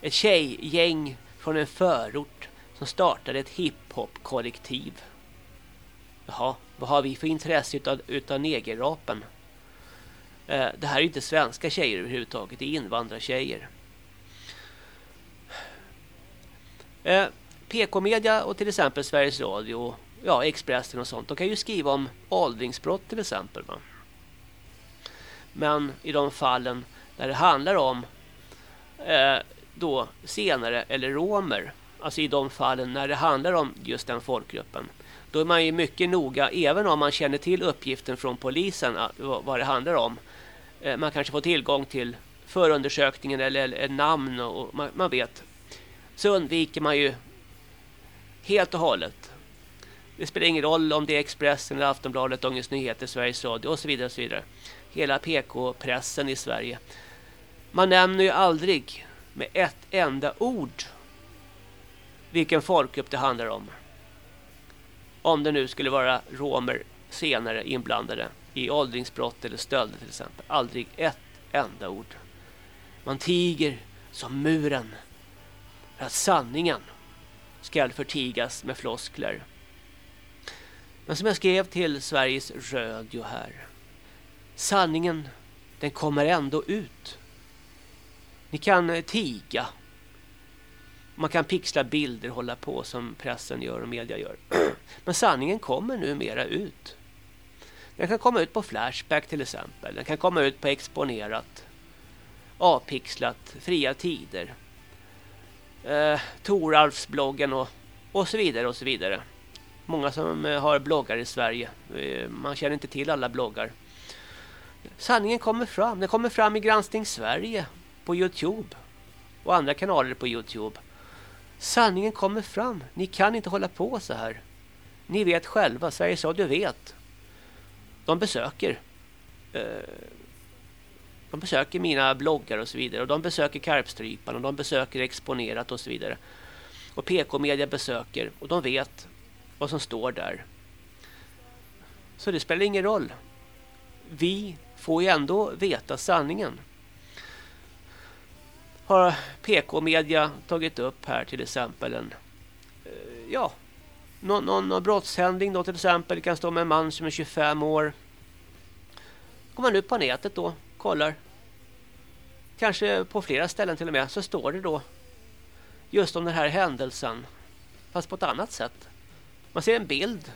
Ett tjejgäng från en förort som startade ett hiphop-kollektiv. Jaha, vad har vi för intresse utav, utav negerrapen? Eh, det här är inte svenska tjejer överhuvudtaget, det är invandrartjejer. Eh, PK-media och till exempel Sveriges Radio, ja Expressen och sånt, de kan ju skriva om åldringsbrott till exempel. Va? Men i de fallen där det handlar om eh, då senare eller romer, alltså i de fallen när det handlar om just den folkgruppen, då är man ju mycket noga, även om man känner till uppgiften från polisen vad det handlar om. Eh, man kanske får tillgång till förundersökningen eller, namn och man, man, vet. Så undviker man ju helt och hållet. Det spelar ingen roll om det är Expressen, eller Aftonbladet, Dagens Nyheter, Sveriges Radio och så vidare. Och så vidare. Hela PK-pressen i Sverige. Man nämner ju aldrig med ett enda ord vilken folkgrupp det handlar om. Om det nu skulle vara romer senare inblandade i åldringsbrott eller stölder till exempel. Aldrig ett enda ord. Man tiger som muren för att sanningen ska förtigas med floskler. Men som jag skrev till Sveriges Radio här. Sanningen, den kommer ändå ut. Ni kan tiga man kan pixla bilder och hålla på som pressen gör och media gör. [CLEARS THROAT] Men sanningen kommer numera ut. Den kan komma ut på Flashback till exempel. Den kan komma ut på exponerat. Avpixlat. Fria tider. Eh, Toralfsbloggen och, och så vidare och så vidare. Många som eh, har bloggar i Sverige. Eh, man känner inte till alla bloggar. Sanningen kommer fram. Den kommer fram i Granskning Sverige på Youtube. Och andra kanaler på Youtube. Sanningen kommer fram. Ni kan inte hålla på så här. Ni vet själva. Sveriges Radio vet. De besöker. Eh, de besöker mina bloggar och så vidare. Och de besöker Karpstrypan. Och de besöker Exponerat och så vidare. Och PK-media besöker. Och de vet vad som står där. Så det spelar ingen roll. vi får ju ändå veta sanningen. Har PK-media tagit upp här till exempel en eh, ja, någon, någon, någon brottshändling då till exempel. Det kan stå med en man som är 25 år. Går man ut på nätet då, kollar. Kanske på flera ställen till och med, så står det då just om den här händelsen. Fast på ett annat sätt. Man ser en bild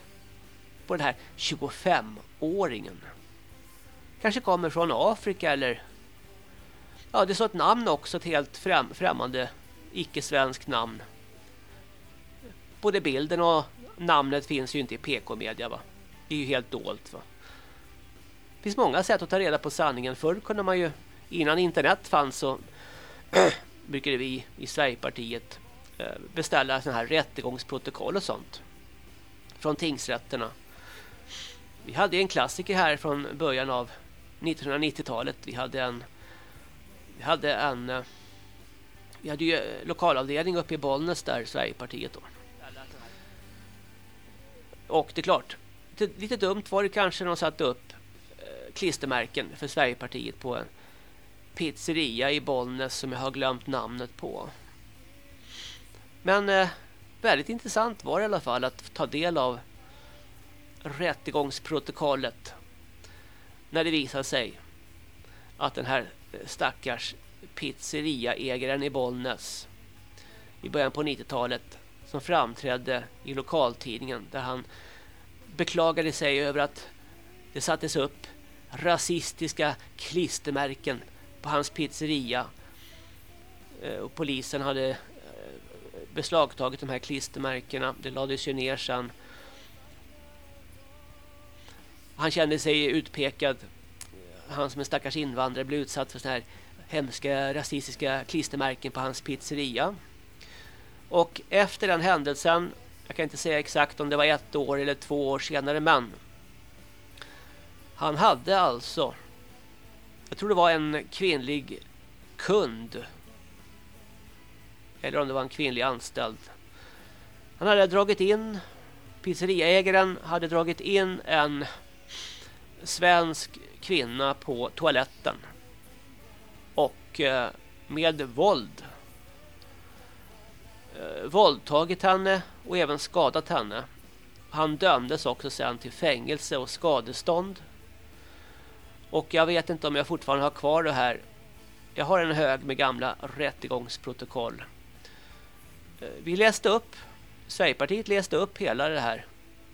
på den här 25-åringen. Kanske kommer från Afrika eller... Ja, det står ett namn också, ett helt främ främmande icke-svenskt namn. Både bilden och namnet finns ju inte i PK-media va. Det är ju helt dolt va. Det finns många sätt att ta reda på sanningen. Förr kunde man ju, innan internet fanns så [CLEARS THROAT] brukade vi i Sverigepartiet eh, beställa sådana här rättegångsprotokoll och sånt. Från tingsrätterna. Vi hade en klassiker här från början av 1990-talet. Vi hade en vi hade en eh, vi hade ju eh, lokalavdelning uppe i Bollnäs där Sverigepartiet då. Och det är klart, lite, lite dumt var det kanske när de satte upp eh, klistermärken för Sverigepartiet på en pizzeria i Bollnäs som jag har glömt namnet på. Men eh, väldigt intressant var det i alla fall att ta del av rättegångsprotokollet när det visade sig att den här stackars pizzeriaägaren i Bollnäs i början på 90-talet som framträdde i lokaltidningen där han beklagade sig över att det sattes upp rasistiska klistermärken på hans pizzeria eh, och polisen hade eh, beslagtagit de här klistermärkena. Det lades ju ner sen. Han kände sig utpekad. Han som en stackars invandrare blev utsatt för såna här hemska rasistiska klistermärken på hans pizzeria. Och efter den händelsen, jag kan inte säga exakt om det var ett år eller två år senare, men han hade alltså, jag tror det var en kvinnlig kund, eller om det var en kvinnlig anställd. Han hade dragit in, pizzeriaägaren hade dragit in en svensk kvinna på toaletten. Och eh, med våld eh, våldtagit henne och även skadat henne. Han dömdes också sen till fängelse och skadestånd. Och jag vet inte om jag fortfarande har kvar det här. Jag har en hög med gamla rättegångsprotokoll. Eh, vi läste upp, Sverigepartiet läste upp hela det här,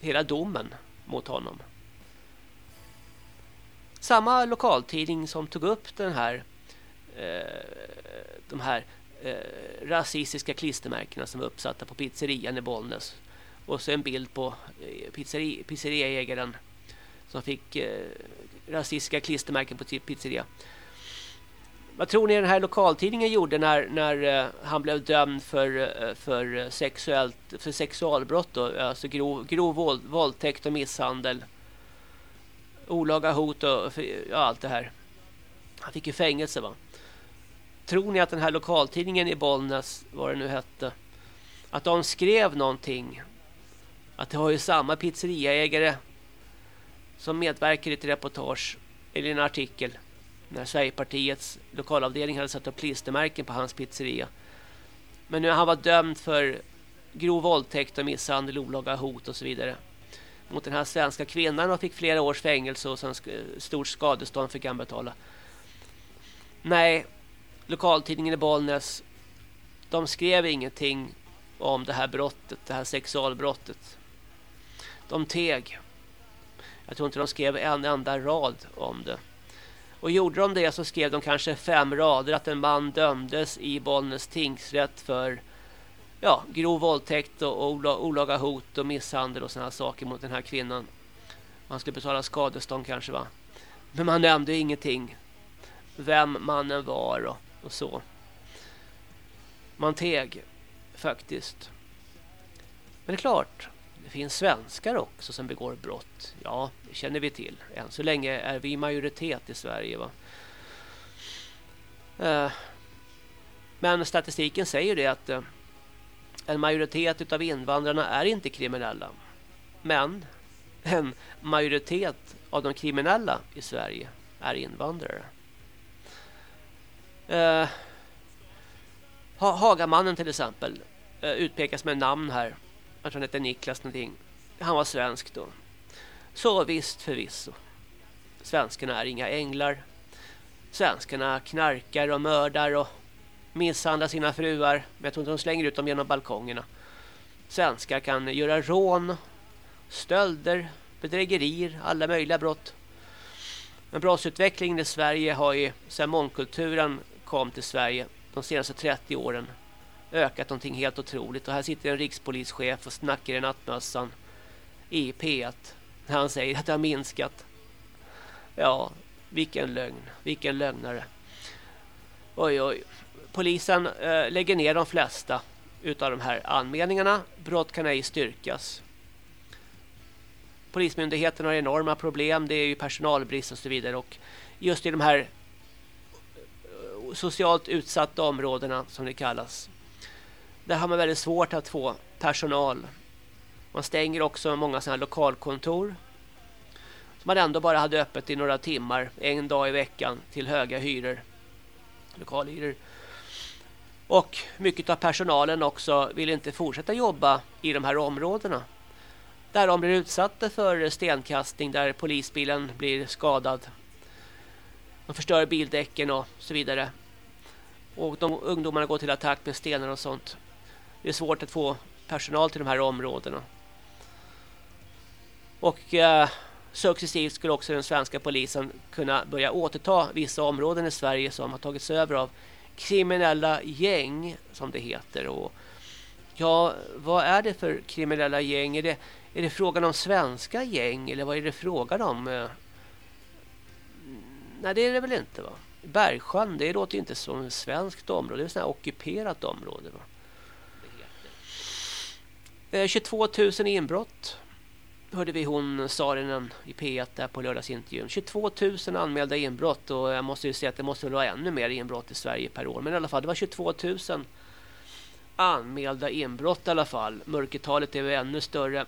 hela domen mot honom. Samma lokaltidning som tog upp den här eh, de här eh, rasistiska klistermärkena som var uppsatta på pizzerian i Bollnäs. Och så en bild på eh, pizzeri, pizzeriaägaren som fick eh, rasistiska klistermärken på sin pizzeria. Vad tror ni den här lokaltidningen gjorde när, när eh, han blev dömd för, eh, för, sexuellt, för sexualbrott? Då? Alltså grov, grov våld, våldtäkt och misshandel. Olaga hot och ja, allt det här. Han fick ju fängelse va? Tror ni att den här lokaltidningen i Bollnäs, vad det nu hette, att de skrev någonting? Att det var ju samma pizzeriaägare som medverkar i ett reportage eller en artikel när Sverigepartiets lokalavdelning hade satt upp klistermärken på hans pizzeria. Men nu han var dömd för grov våldtäkt och misshandel, olaga hot och så vidare mot den här svenska kvinnan och fick flera års fängelse och sen stort skadestånd fick han betala. Nej, lokaltidningen i Bollnäs de skrev ingenting om det här brottet, det här sexualbrottet. De teg. Jag tror inte de skrev en enda rad om det. Och gjorde de det så skrev de kanske fem rader att en man dömdes i Bollnäs tingsrätt för ja, grov våldtäkt och olaga hot och misshandel och sådana saker mot den här kvinnan. Man skulle betala skadestånd kanske va. Men man nämnde ingenting. Vem mannen var och, och så. Man teg faktiskt. Men det är klart, det finns svenskar också som begår brott. Ja, det känner vi till. Än så länge är vi majoritet i Sverige va. Eh, men statistiken säger det att eh, en majoritet av invandrarna är inte kriminella. Men en majoritet av de kriminella i Sverige är invandrare. Eh, Hagamannen till exempel eh, utpekas med namn här. Jag tror han heter Niklas någonting. Han var svensk då. Så visst förvisso. Svenskarna är inga änglar. Svenskarna knarkar och mördar och misshandlar sina fruar. Men jag tror inte de slänger ut dem genom balkongerna. Svenskar kan göra rån, stölder, bedrägerier, alla möjliga brott. Men brottsutvecklingen i Sverige har ju sedan mångkulturen kom till Sverige de senaste 30 åren ökat någonting helt otroligt. Och här sitter en rikspolischef och snackar i nattmössan i P1 när han säger att det har minskat. Ja, vilken lögn. Vilken lögnare. Oj, oj. Polisen eh, lägger ner de flesta utav de här anmälningarna. Brott kan ej styrkas. Polismyndigheten har enorma problem. Det är ju personalbrist och så vidare. Och just i de här eh, socialt utsatta områdena som det kallas. Där har man väldigt svårt att få personal. Man stänger också många sådana lokalkontor. Som man ändå bara hade öppet i några timmar. En dag i veckan till höga hyror. Lokalhyror. Och mycket av personalen också vill inte fortsätta jobba i de här områdena. Där de blir utsatta för stenkastning, där polisbilen blir skadad. De förstör bildäcken och så vidare. Och de ungdomarna går till attack med stenar och sånt. Det är svårt att få personal till de här områdena. Och eh, successivt skulle också den svenska polisen kunna börja återta vissa områden i Sverige som har tagits över av kriminella gäng som det heter. Och ja, vad är det för kriminella gäng? Är det, är det frågan om svenska gäng eller vad är det frågan om? Eh, nej, det är det väl inte va? Bergsjön, det låter inte som ett svenskt område. Det är ett sånt här ockuperat område va? 22 000 eh, inbrott hörde vi hon Sarinen i P1 där på lördagsintervjun. 22 000 anmälda inbrott och jag måste ju säga att det måste vara ännu mer inbrott i Sverige per år. Men i alla fall, det var 22 000 anmälda inbrott i alla fall. Mörkertalet är ju ännu större.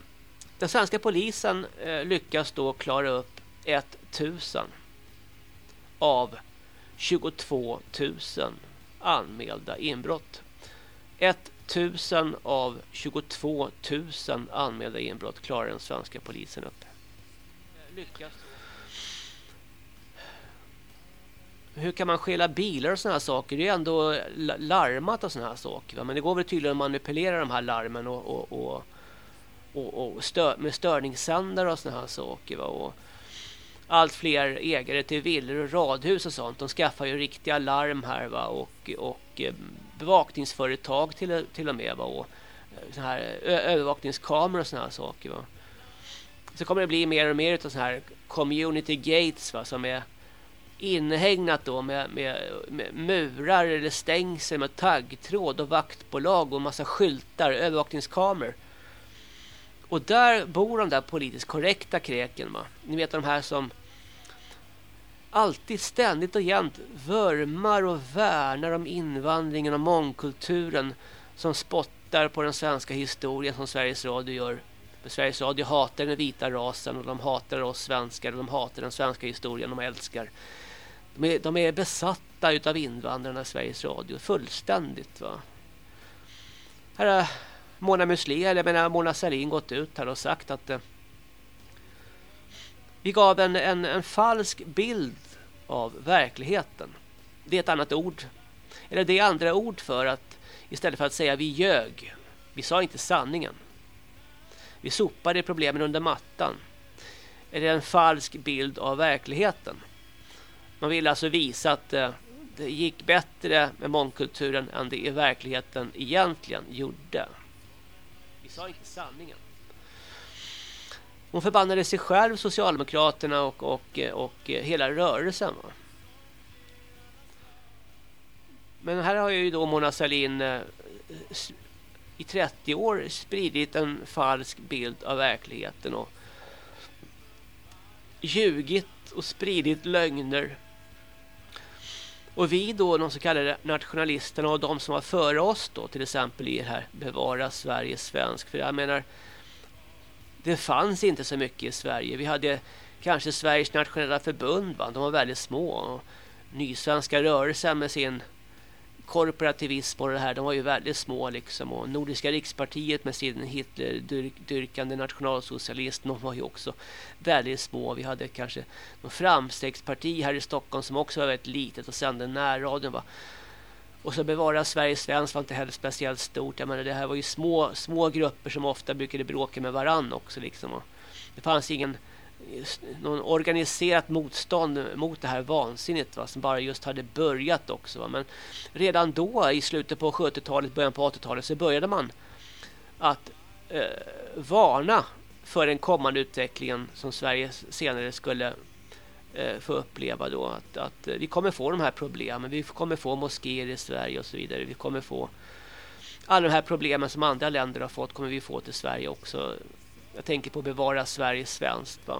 Den svenska polisen eh, lyckas då klara upp 1000 av 22 000 anmälda inbrott. 1000 av 22 000 anmälda inbrott klarar den svenska polisen upp. Lyckas. Hur kan man stjäla bilar och såna här saker? Det är ändå larmat och såna här saker. Men det går väl tydligen att manipulera de här larmen och, och, och, och, och stör, med störningssändare och såna här saker. Och allt fler ägare till villor och radhus och sånt. De skaffar ju riktiga larm här va? Och, och eh, bevakningsföretag till, till och med va? och eh, så här övervakningskameror och såna här saker va? så kommer det bli mer och mer av så här community gates va? som är inhägnat då med, med, med, murar eller stängsel med taggtråd och vaktbolag och massa skyltar, övervakningskameror. Och där bor de där politiskt korrekta kräken va. Ni vet de här som alltid ständigt och jämt vurmar och värnar om invandringen och mångkulturen som spottar på den svenska historien som Sveriges Radio gör. För Sveriges Radio hatar den vita rasen och de hatar oss svenskar och de hatar den svenska historien de älskar. De är, de är besatta utav invandrarna i Sveriges Radio fullständigt va. Här har Mona Musleh, eller jag menar Mona Sahlin gått ut här och sagt att eh, vi gav en, en, en falsk bild av verkligheten. Det är ett annat ord. Eller det är andra ord för att istället för att säga vi ljög. Vi sa inte sanningen. Vi sopade problemen under mattan. Eller en falsk bild av verkligheten. Man vill alltså visa att eh, det gick bättre med mångkulturen än det i verkligheten egentligen gjorde. Vi sa inte sanningen. Hon förbannade sig själv, Socialdemokraterna och, och, och eh, hela rörelsen. Men här har ju då Mona Sahlin eh, i 30 år spridit en falsk bild av verkligheten och ljugit och spridit lögner. Och vi då, de så kallade nationalisterna och de som var före oss då, till exempel i det här Bevara Sverige svensk. För jag menar, det fanns inte så mycket i Sverige. Vi hade kanske Sveriges nationella förbund. Va? De var väldigt små. Och Nysvenska rörelsen med sin korporativism och det här, de var ju väldigt små liksom. Och Nordiska rikspartiet med sin Hitler-dyrkande nationalsocialist, de var ju också väldigt små. Vi hade kanske någon framstegsparti här i Stockholm som också var väldigt litet och sände närradion. Va? Och så bevara Sverige svenskt var inte heller speciellt stort. Jag menar, det här var ju små, små grupper som ofta brukade bråka med varann också. Liksom. Och det fanns ingen någon organiserat motstånd mot det här vansinnet va, som bara just hade börjat också. Va. Men redan då i slutet på 70-talet, början på 80-talet så började man att eh, varna för den kommande utvecklingen som Sverige senare skulle Eh, få uppleva då. Att, att eh, vi kommer få de här problemen. Vi kommer få moskéer i Sverige och så vidare. Vi kommer få alla de här problemen som andra länder har fått kommer vi få till Sverige också. Jag tänker på att bevara Sverige svenskt. Va?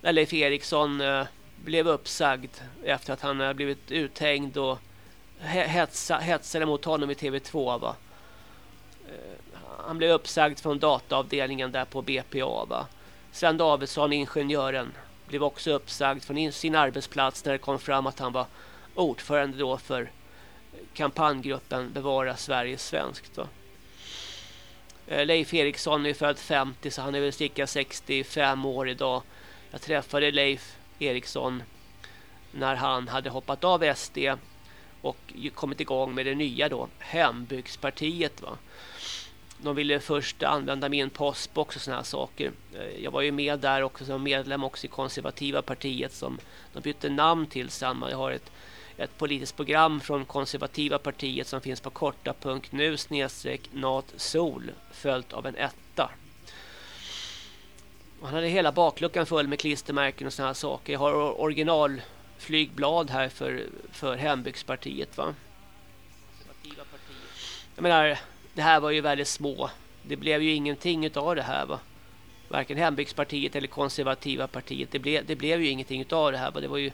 Leif Eriksson eh, blev uppsagd efter att han blivit uthängd och hetsa, hetsade mot honom i TV2. Va? Han blev uppsagd från dataavdelningen där på BPA. Va? Sven Davidsson, ingenjören, blev också uppsagd från sin arbetsplats när det kom fram att han var ordförande då för kampanjgruppen Bevara Sverige svenskt. Då. Eh, Leif Eriksson är född 50 så han är väl cirka 65 år idag. Jag träffade Leif Eriksson när han hade hoppat av SD och kommit igång med det nya då, Hembygdspartiet va. De ville först använda min postbox och såna här saker. Eh, jag var ju med där också som medlem också i konservativa partiet som de bytte namn till sen. Jag har ett ett politiskt program från konservativa partiet som finns på korta.nu snedstreck natsol följt av en etta. Han hade hela bakluckan full med klistermärken och såna här saker. Jag har originalflygblad här för, för hembygdspartiet va. Jag menar, det här var ju väldigt små. Det blev ju ingenting utav det här va. Varken hembygdspartiet eller konservativa partiet. Det, blev, det blev ju ingenting utav det här va. Det var ju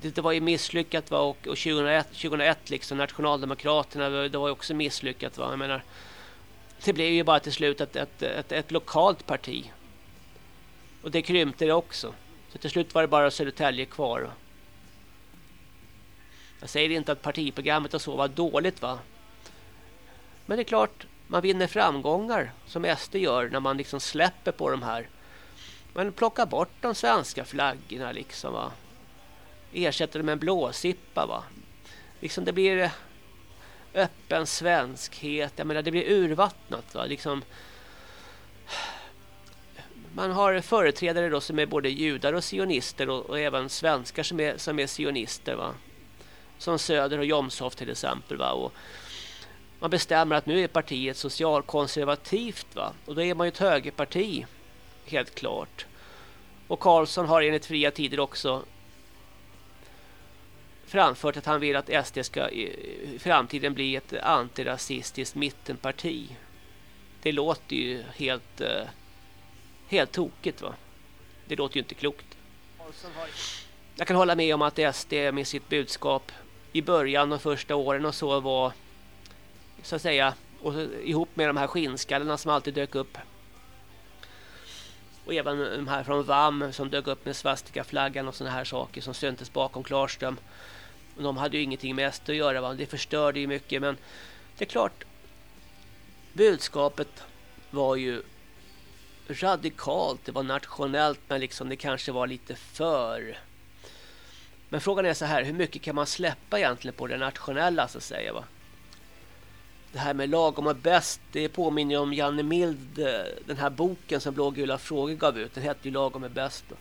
det, det var ju misslyckat va? och, och 2001, 2001 liksom Nationaldemokraterna det var ju också misslyckat va? Jag menar det blev ju bara till slut ett, ett, ett, ett lokalt parti. Och det krympte det också. Så till slut var det bara Södertälje kvar. Jag säger inte att partiprogrammet och så var dåligt va. Men det är klart, man vinner framgångar som SD gör när man liksom släpper på de här. Man plockar bort de svenska flaggorna liksom va ersätter dem med en blåsippa va. Liksom det blir öppen svenskhet. Jag menar det blir urvattnat va. Liksom man har företrädare då som är både judar och sionister och, och även svenskar som är, som är sionister va. Som Söder och Jomshof till exempel va. Och man bestämmer att nu är partiet socialkonservativt va. Och då är man ju ett högerparti. Helt klart. Och Karlsson har enligt fria tider också framfört att han vill att SD ska i framtiden bli ett antirasistiskt mittenparti. Det låter ju helt uh, helt tokigt va. Det låter ju inte klokt. Jag kan hålla med om att SD med sitt budskap i början och första åren och så var så att säga och ihop med de här skinnskallarna som alltid dök upp och även de här från VAM som dök upp med svastikaflaggan och såna här saker som syntes bakom Klarström. De hade ju ingenting med SD att göra. Va? Det förstörde ju mycket. Men det är klart. Budskapet var ju radikalt. Det var nationellt. Men liksom det kanske var lite för... Men frågan är så här. Hur mycket kan man släppa egentligen på det nationella så att säga va? Det här med lagom och bäst. Det påminner om Janne Mild. Eh, den här boken som Blågula frågor gav ut. Den hette ju lagom är bäst. Då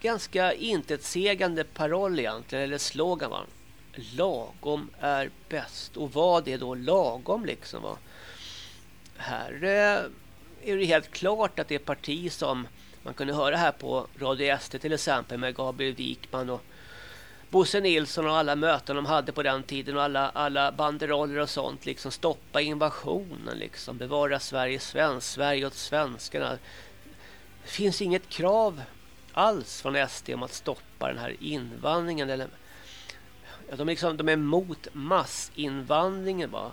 ganska intetsägande paroll egentligen, eller slogan va. Lagom är bäst. Och vad är då lagom liksom va? Här eh, är det helt klart att det parti som man kunde höra här på Radio SD till exempel med Gabriel Wikman och Bosse Nilsson och alla möten de hade på den tiden och alla, alla banderoller och sånt liksom stoppa invasionen liksom bevara Sverige svenskt, Sverige åt svenskarna det finns inget krav alls från SD om att stoppa den här invandringen. Eller, ja, de, liksom, de är emot massinvandringen. Va?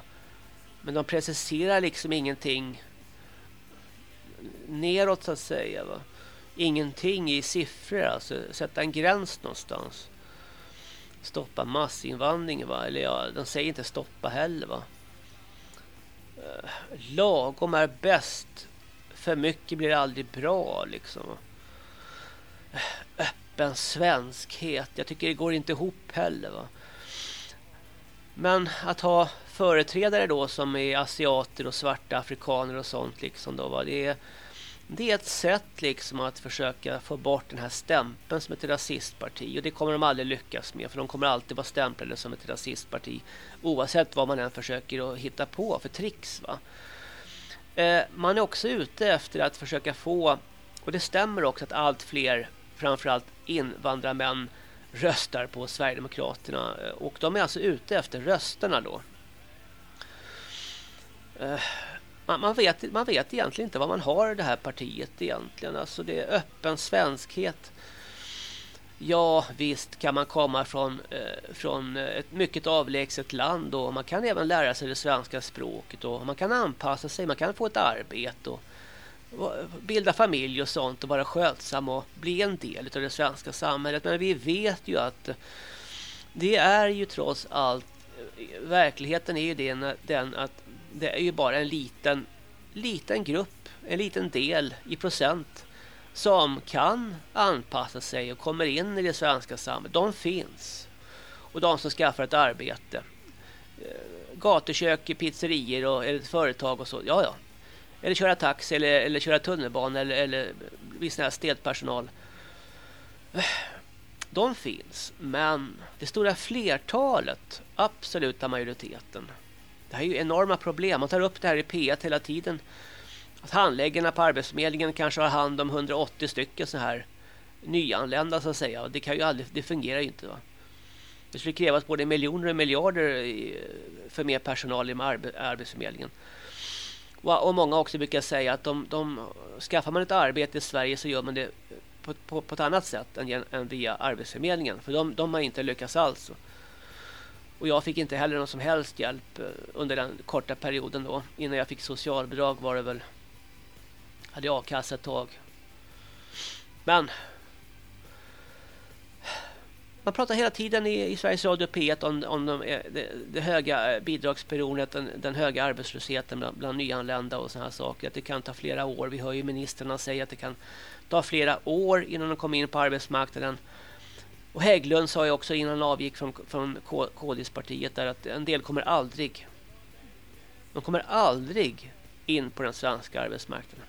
Men de preciserar liksom ingenting. neråt så att säga. Va? Ingenting i siffror, alltså sätta en gräns någonstans. Stoppa massinvandringen va, eller ja, de säger inte stoppa heller va. Eh, lagom är bäst. För mycket blir aldrig bra liksom. Eh, öppen svenskhet. Jag tycker det går inte ihop heller va. Men att ha företrädare då som är asiater och svarta afrikaner och sånt liksom då va. Det är, det är ett sätt liksom att försöka få bort den här stämpeln som ett rasistparti. Och det kommer de aldrig lyckas med. För de kommer alltid vara stämplade som ett rasistparti. Oavsett vad man än försöker att hitta på för tricks va. Eh, man är också ute efter att försöka få, och det stämmer också att allt fler, framförallt invandrarmän, röstar på Sverigedemokraterna. Eh, och de är alltså ute efter rösterna då. Eh, man, man, vet, man vet egentligen inte vad man har i det här partiet egentligen. Alltså det är öppen svenskhet. Ja, visst kan man komma från, eh, från eh, ett mycket avlägset land och man kan även lära sig det svenska språket och man kan anpassa sig, man kan få ett arbete och bilda familj och sånt och vara skötsam och bli en del av det svenska samhället. Men vi vet ju att det är ju trots allt eh, verkligheten är ju den, den att det är ju bara en liten liten grupp, en liten del i procent som kan anpassa sig och kommer in i det svenska samhället. De finns. Och de som skaffar ett arbete. Eh, gatukök, pizzerior och eller ett företag och så. Ja, ja. Eller köra taxi eller, eller köra tunnelbana eller, eller viss här städpersonal. Eh, de finns. Men det stora flertalet, absoluta majoriteten. Det här är ju enorma problem. Man tar upp det här i P1 hela tiden. Att handläggarna på Arbetsförmedlingen kanske har hand om 180 stycken så här nyanlända så att säga. Det kan ju aldrig, det fungerar ju inte va. Det skulle krävas både miljoner och miljarder för mer personal i Arbetsförmedlingen. Och många också brukar säga att de, de, skaffar man ett arbete i Sverige så gör man det på, på, på ett annat sätt än, än via Arbetsförmedlingen. För de, de har inte lyckats alls. Och jag fick inte heller någon som helst hjälp eh, under den korta perioden då. Innan jag fick socialbidrag var det väl hade jag a-kassa ett tag. Men man pratar hela tiden i, i Sveriges Radio P1 om, om de, eh, det, det, höga eh, bidragsberoendet, den, den höga arbetslösheten bland, bland nyanlända och sådana saker. Att det kan ta flera år. Vi hör ju ministrarna säga att det kan ta flera år innan de kommer in på arbetsmarknaden. Och Hägglund sa ju också innan han avgick från, från KDs-partiet där att en del kommer aldrig de kommer aldrig in på den svenska arbetsmarknaden.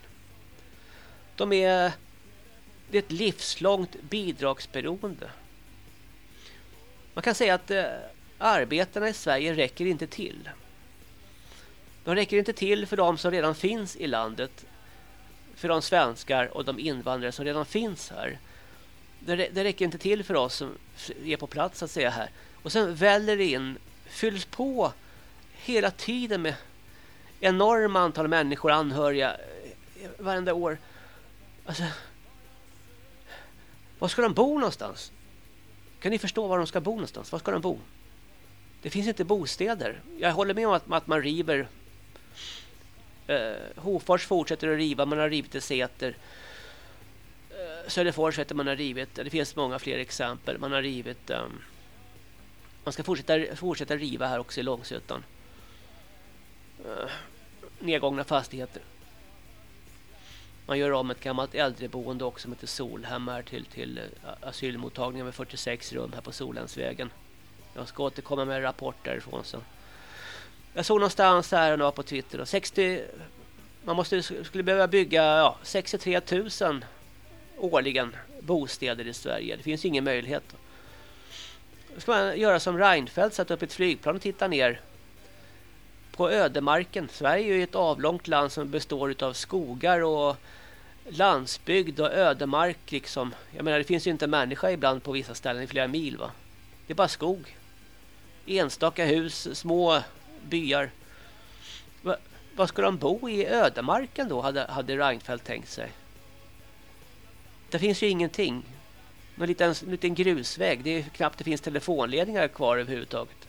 De är det är ett livslångt bidragsberoende. Man kan säga att eh, arbetarna i Sverige räcker inte till. De räcker inte till för de som redan finns i landet. För de svenskar och de invandrare som redan finns här. Det, det räcker inte till för oss som är på plats att säga här. Och sen väller det in, fylls på hela tiden med enorma antal människor anhöriga eh, varenda år. Alltså, var ska de bo någonstans? Kan ni förstå var de ska bo någonstans? Var ska de bo? Det finns inte bostäder. Jag håller med om att, att man river. Eh, Hofors fortsätter att riva. Man har rivit i Säter. Söderfors vet man har rivit. Det finns många fler exempel. Man har rivit. Um, man ska fortsätta, fortsätta riva här också i Långsötan. Uh, nedgångna fastigheter. Man gör om ett gammalt äldreboende också som heter Solhem här till, till eh, asylmottagningen med 46 rum här på Solhemsvägen. Jag ska återkomma med en rapport därifrån sen. Jag såg någonstans här nu på Twitter då, 60 man måste skulle behöva bygga ja, 63 000 årligen bostäder i Sverige. Det finns ingen möjlighet. Då ska man göra som Reinfeldt, sätta upp ett flygplan och titta ner på ödemarken. Sverige är ju ett avlångt land som består av skogar och landsbygd och ödemark liksom. Jag menar det finns ju inte människa ibland på vissa ställen i flera mil va. Det är bara skog. Enstaka hus, små byar. Va, vad ska de bo i ödemarken då hade, hade Reinfeldt tänkt sig. Det finns ju ingenting. Någon liten, liten grusväg. Det är knappt det finns telefonledningar kvar överhuvudtaget.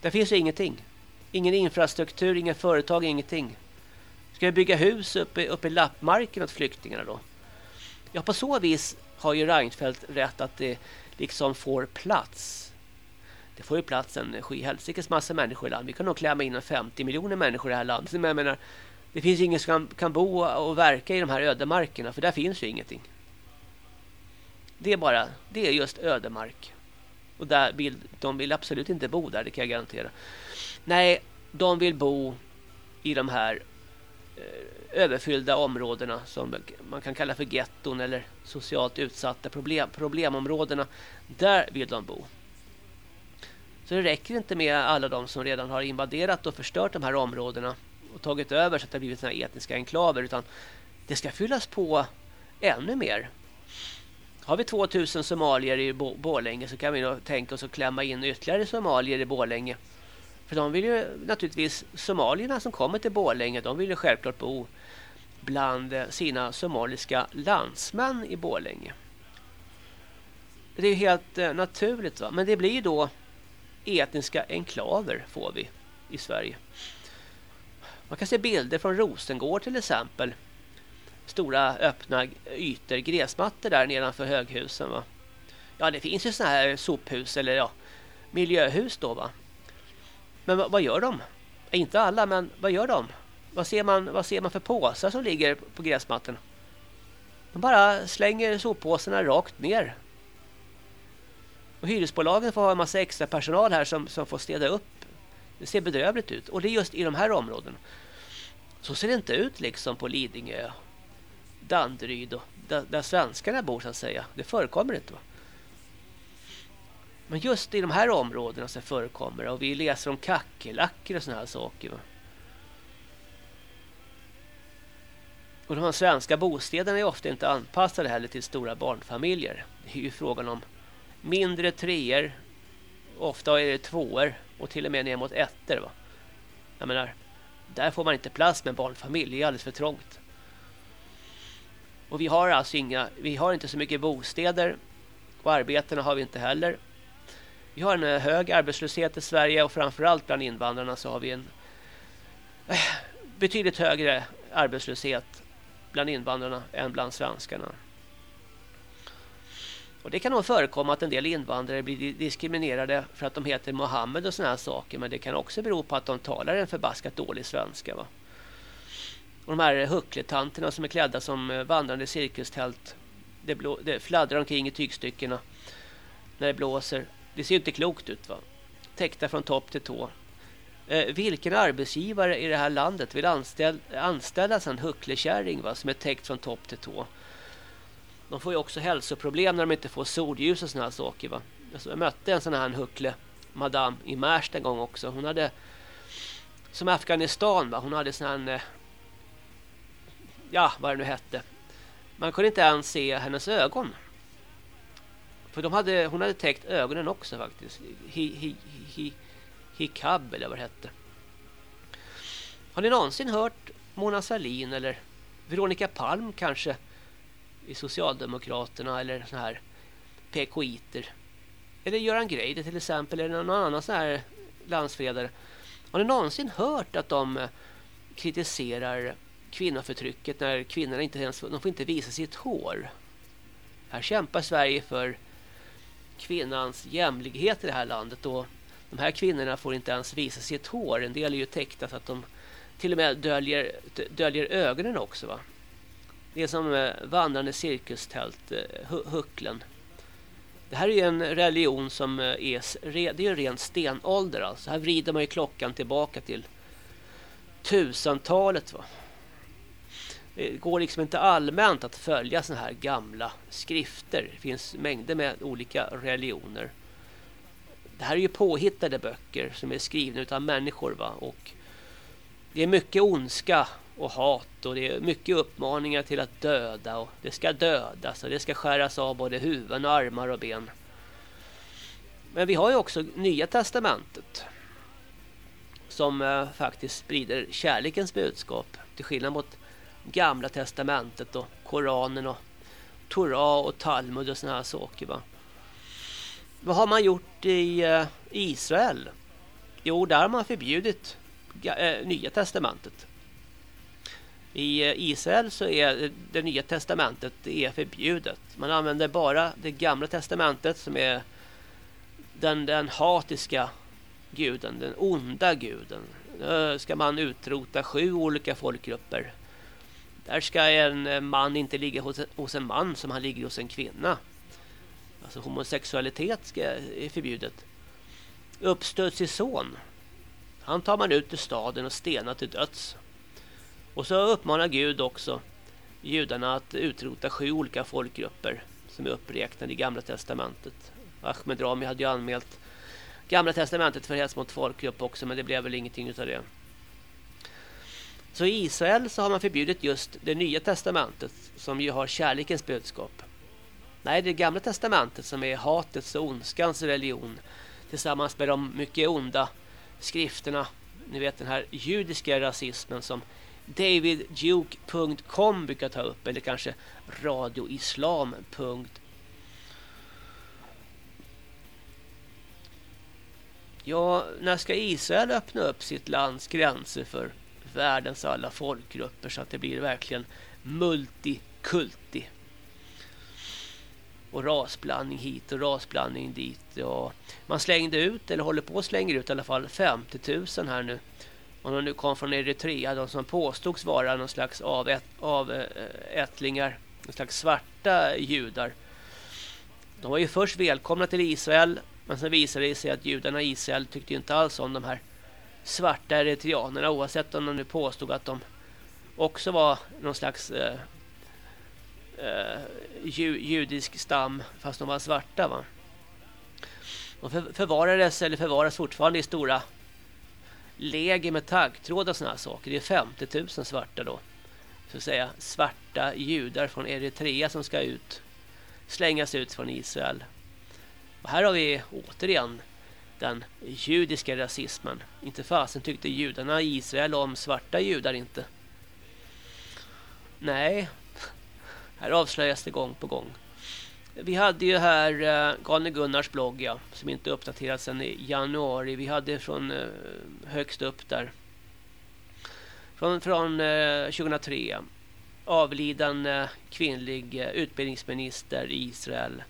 Det finns ju ingenting. Ingen infrastruktur, inga företag, ingenting. Ska vi bygga hus uppe, uppe i lappmarken åt flyktingarna då? Ja, på så vis har ju Reinfeldt rätt att det liksom får plats. Det får ju plats en skyhelsikes massa människor i landet. Vi kan nog klämma in 50 miljoner människor i det här landet. Men jag menar, det finns ingen som kan, kan bo och verka i de här ödemarkerna. För där finns ju ingenting. Det är bara, det är just ödemark. Och där vill, de vill absolut inte bo där, det kan jag garantera. Nej, de vill bo i de här eh, överfyllda områdena som man kan kalla för getton eller socialt utsatta problem, problemområdena. Där vill de bo. Så det räcker inte med alla de som redan har invaderat och förstört de här områdena och tagit över så att det har blivit såna etniska enklaver utan det ska fyllas på ännu mer. Har vi 2000 somalier i Borlänge så kan vi nog tänka oss att klämma in ytterligare somalier i Borlänge. För de vill ju naturligtvis, somalierna som kommer till Borlänge, de vill ju självklart bo bland eh, sina somaliska landsmän i Borlänge. Det är helt eh, naturligt va, men det blir då etniska enklaver får vi i Sverige. Man kan se bilder från Rosengård till exempel. Stora öppna ytor, gräsmattor där nedanför höghusen va. Ja, det finns ju såna här sophus eller ja, miljöhus då va. Men vad gör de? Inte alla, men vad gör de? Vad ser man, vad ser man för påsar som ligger på gräsmattan? De bara slänger soppåsarna rakt ner. Och hyresbolagen får ha en massa extra personal här som, som får städa upp. Det ser bedrövligt ut. Och det är just i de här områdena. Så ser det inte ut liksom på Lidingö, Danderyd och där, där svenskarna bor så att säga. Det förekommer inte va? Men just i de här områdena så förekommer det. Och vi läser om kackerlackor och såna här saker va? Och de svenska bostäderna är ofta inte anpassade heller till stora barnfamiljer. Det är ju frågan om mindre treor. Ofta är det tvåor och till och med ner mot ettor va. Jag menar, där får man inte plats med en barnfamilj, det är alldeles för trångt. Och vi har alltså inga, vi har inte så mycket bostäder och arbetena har vi inte heller. Vi har en eh, hög arbetslöshet i Sverige och framförallt bland invandrarna så har vi en eh, betydligt högre arbetslöshet bland invandrarna än bland svenskarna. Och det kan nog förekomma att en del invandrare blir diskriminerade för att de heter Mohammed och såna här saker. Men det kan också bero på att de talar en förbaskat dålig svenska. Va? Och de här huckletanterna som är klädda som eh, vandrande cirkustält. Det, blå, det fladdrar omkring i tygstyckena när det blåser. Det ser ju inte klokt ut va. Täckta från topp till tå. Eh, vilken arbetsgivare i det här landet vill anställ, anställa en hucklekärring va, som är täckt från topp till tå? De får ju också hälsoproblem när de inte får solljus och såna här saker va. Alltså, jag mötte en sån här huckle madam i Märsta en gång också. Hon hade som Afghanistan va. Hon hade sån här eh, ja, vad det nu hette. Man kunde inte ens se hennes ögon. För de hade, hon hade täckt ögonen också faktiskt. Hi, hi, hi, hikab eller vad det hette. Har ni någonsin hört Mona Sahlin eller Veronica Palm kanske i Socialdemokraterna eller sån här PKiter. Eller Göran Greider till exempel eller någon annan sån här landsfredare. Har ni någonsin hört att de eh, kritiserar kvinnoförtrycket när kvinnorna inte ens de får inte visa sitt hår? Här kämpar Sverige för kvinnans jämlikhet i det här landet och de här kvinnorna får inte ens visa sitt hår. En del är ju täckta så att de till och med döljer, döljer ögonen också va. Det är som eh, vandrande cirkustält, eh, hucklen. Det här är ju en religion som eh, är, det är en ren stenålder alltså. Här vrider man ju klockan tillbaka till tusentalet va. Det går liksom inte allmänt att följa såna här gamla skrifter. Det finns mängder med olika religioner. Det här är ju påhittade böcker som är skrivna av människor va och det är mycket ondska och hat och det är mycket uppmaningar till att döda och det ska dödas och det ska skäras av både huvuden och armar och ben. Men vi har ju också Nya Testamentet som eh, faktiskt sprider kärlekens budskap till skillnad mot Gamla Testamentet och Koranen och Torah och Talmud och såna här saker va. Vad har man gjort i eh, Israel? Jo, där har man förbjudit eh, Nya Testamentet. I eh, Israel så är det nya testamentet det är förbjudet. Man använder bara det gamla testamentet som är den, den hatiska guden, den onda guden. Ska man utrota sju olika folkgrupper. Där ska en eh, man inte ligga hos, hos en man som han ligger hos en kvinna. Alltså homosexualitet ska, är förbjudet. Uppstödsig son. Han tar man ut ur staden och stenar till döds. Och så uppmanar Gud också judarna att utrota sju olika folkgrupper som är uppräknade i Gamla Testamentet. Ahmed Rami hade ju anmält Gamla Testamentet för hets mot folkgrupp också men det blev väl ingenting utav det. Så i Israel så har man förbjudit just det nya testamentet som ju har kärlekens budskap. Nej, det gamla testamentet som är hatets och ondskans religion tillsammans med de mycket onda skrifterna. Ni vet den här judiska rasismen som davidduke.com brukar ta upp eller kanske radioislam. Ja, när ska Israel öppna upp sitt lands gränser för världens alla folkgrupper så att det blir verkligen multikulti? Och rasblandning hit och rasblandning dit. Och man slängde ut, eller håller på att slänga ut i alla fall, 50 000 här nu. Och de nu kom från Eritrea, de som påstods vara någon slags avättlingar, eh, någon slags svarta judar. De var ju först välkomna till Israel men sen visade det sig att judarna i Israel tyckte inte alls om de här svarta eritreanerna oavsett om de nu påstod att de också var någon slags eh, eh, judisk stam fast de var svarta va. De för, förvarades eller förvaras fortfarande i stora läger med taggtråd och såna här saker. Det är 50 000 svarta då. Så att säga svarta judar från Eritrea som ska ut slängas ut från Israel. Och här har vi återigen den judiska rasismen. Inte fasen tyckte judarna i Israel om svarta judar inte. Nej, här avslöjas det gång på gång. Vi hade ju här uh, Galne Gunnars blogg ja, som inte uppdaterats sedan i januari. Vi hade från uh, högst upp där. Från, från uh, 2003. Avliden uh, kvinnlig uh, utbildningsminister i Israel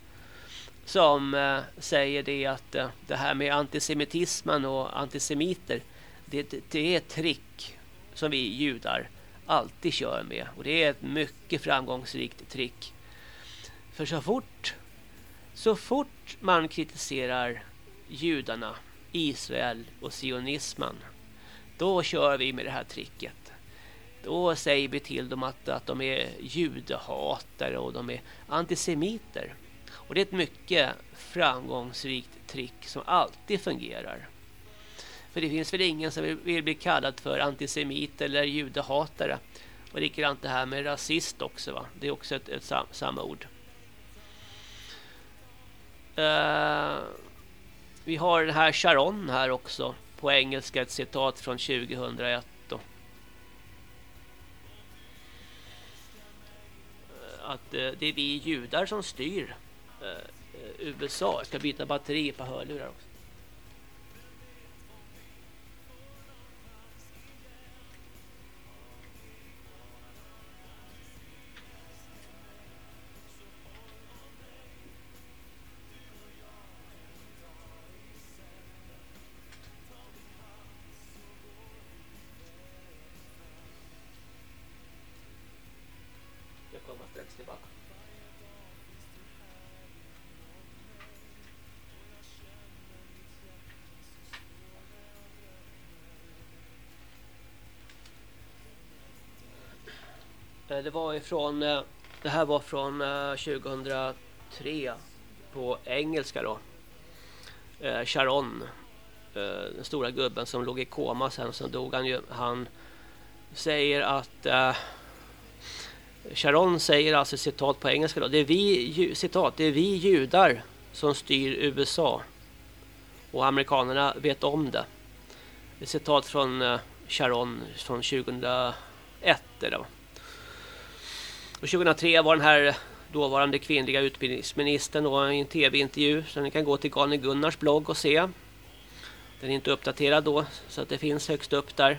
som eh, säger det att eh, det här med antisemitismen och antisemiter det, det är ett trick som vi judar alltid kör med och det är ett mycket framgångsrikt trick. För så fort så fort man kritiserar judarna, Israel och sionismen då kör vi med det här tricket. Då säger vi till dem att, att de är judehatare och de är antisemiter. Och det är ett mycket framgångsrikt trick som alltid fungerar. För det finns väl ingen som vill bli kallad för antisemit eller judehatare. Och likadant det här med rasist också va. Det är också ett, ett sam, samma ord. Uh, vi har den här Sharon här också. På engelska ett citat från 2001 då. Eh, att uh, det är vi judar som styr Eh, eh, USA. Jag ska byta batteri på hörlurar också. Det var ifrån eh, det här var från eh, 2003 på engelska då. Eh, Sharon den stora gubben som låg i koma sen så dog han ju han säger att Sharon säger alltså citat på engelska då. Det är vi citat det är vi judar som styr USA. Och amerikanerna vet om det. Det är citat från Sharon från 2001 är det va? Och 2003 var den här dåvarande kvinnliga utbildningsministern då i en tv-intervju. Så ni kan gå till Galne Gunnars blogg och se. Den är inte uppdaterad då så att det finns högst upp där.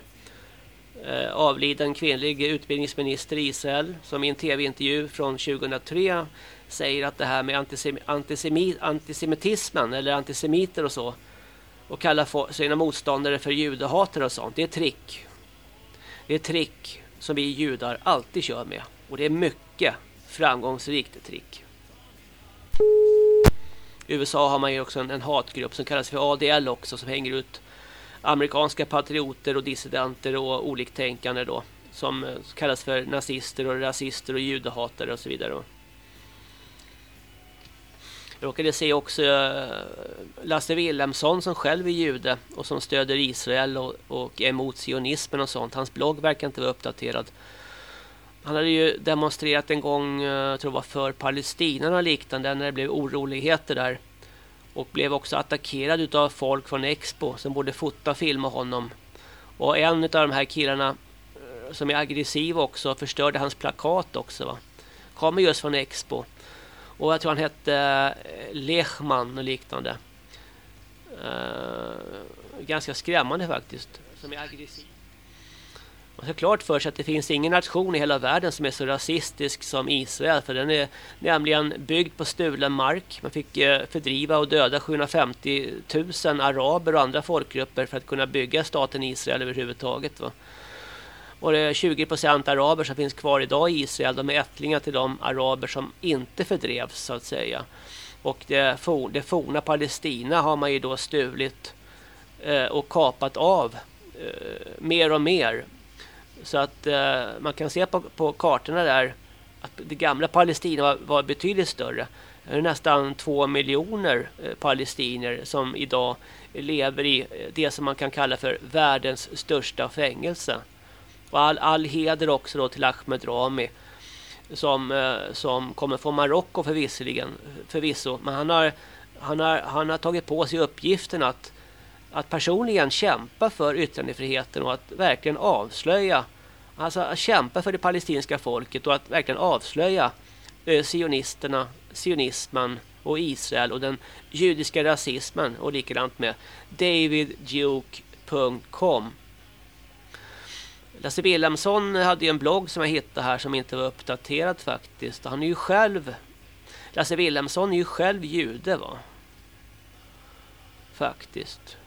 eh, avliden kvinnlig utbildningsminister i Israel som i en tv-intervju från 2003 säger att det här med antisem antisemi antisemitismen eller antisemiter och så och kallar sina motståndare för judehater och sånt. Det är trick. Det är trick som vi judar alltid kör med. Och det är mycket framgångsrikt trick. I USA har man ju också en, en hatgrupp som kallas för ADL också som hänger ut amerikanska patrioter och dissidenter och oliktänkande då som eh, kallas för nazister och rasister och judehatare och så vidare. Jag råkade se också eh, Lasse Wilhelmsson som själv är jude och som stöder Israel och, och är emot sionismen och sånt. Hans blogg verkar inte vara uppdaterad. Han hade ju demonstrerat en gång, eh, jag tror det var för Palestina och liknande, när det blev oroligheter där. Och blev också attackerad av folk från Expo som borde fota och filma honom. Och en av de här killarna eh, som är aggressiv också förstörde hans plakat också va. Kommer just från Expo. Och jag tror han hette eh, Lechman och liknande. Ganska skrämmande faktiskt. Som är aggressiv. Man ska klart för sig att det finns ingen nation i hela världen som är så rasistisk som Israel. För den är nämligen byggd på stulen mark. Man fick eh, fördriva och döda 750 000 araber och andra folkgrupper för att kunna bygga staten Israel överhuvudtaget. Va? Och det är 20 procent araber som finns kvar idag i Israel. De är ättlingar till de araber som inte fördrevs så att säga. Och det, for, det forna Palestina har man ju då stulit eh, och kapat av eh, mer och mer så att eh, man kan se på, på kartorna där att det gamla Palestina var, var betydligt större. Det är nästan två miljoner eh, palestinier som idag lever i eh, det som man kan kalla för världens största fängelse. Och all, all heder också då till Ahmed Rami som, eh, som kommer från Marocko förvisserligen, eh, förvisso. Men han har, han, har, han har tagit på sig uppgiften att att personligen kämpa för yttrandefriheten och att verkligen avslöja alltså att kämpa för det palestinska folket och att verkligen avslöja eh, sionisterna, sionismen och Israel och den judiska rasismen och likadant med davidduke.com Lasse Wilhelmsson hade ju en blogg som jag hittade här som inte var uppdaterad faktiskt. Han är ju själv Lasse Wilhelmsson är ju själv jude va? Faktiskt.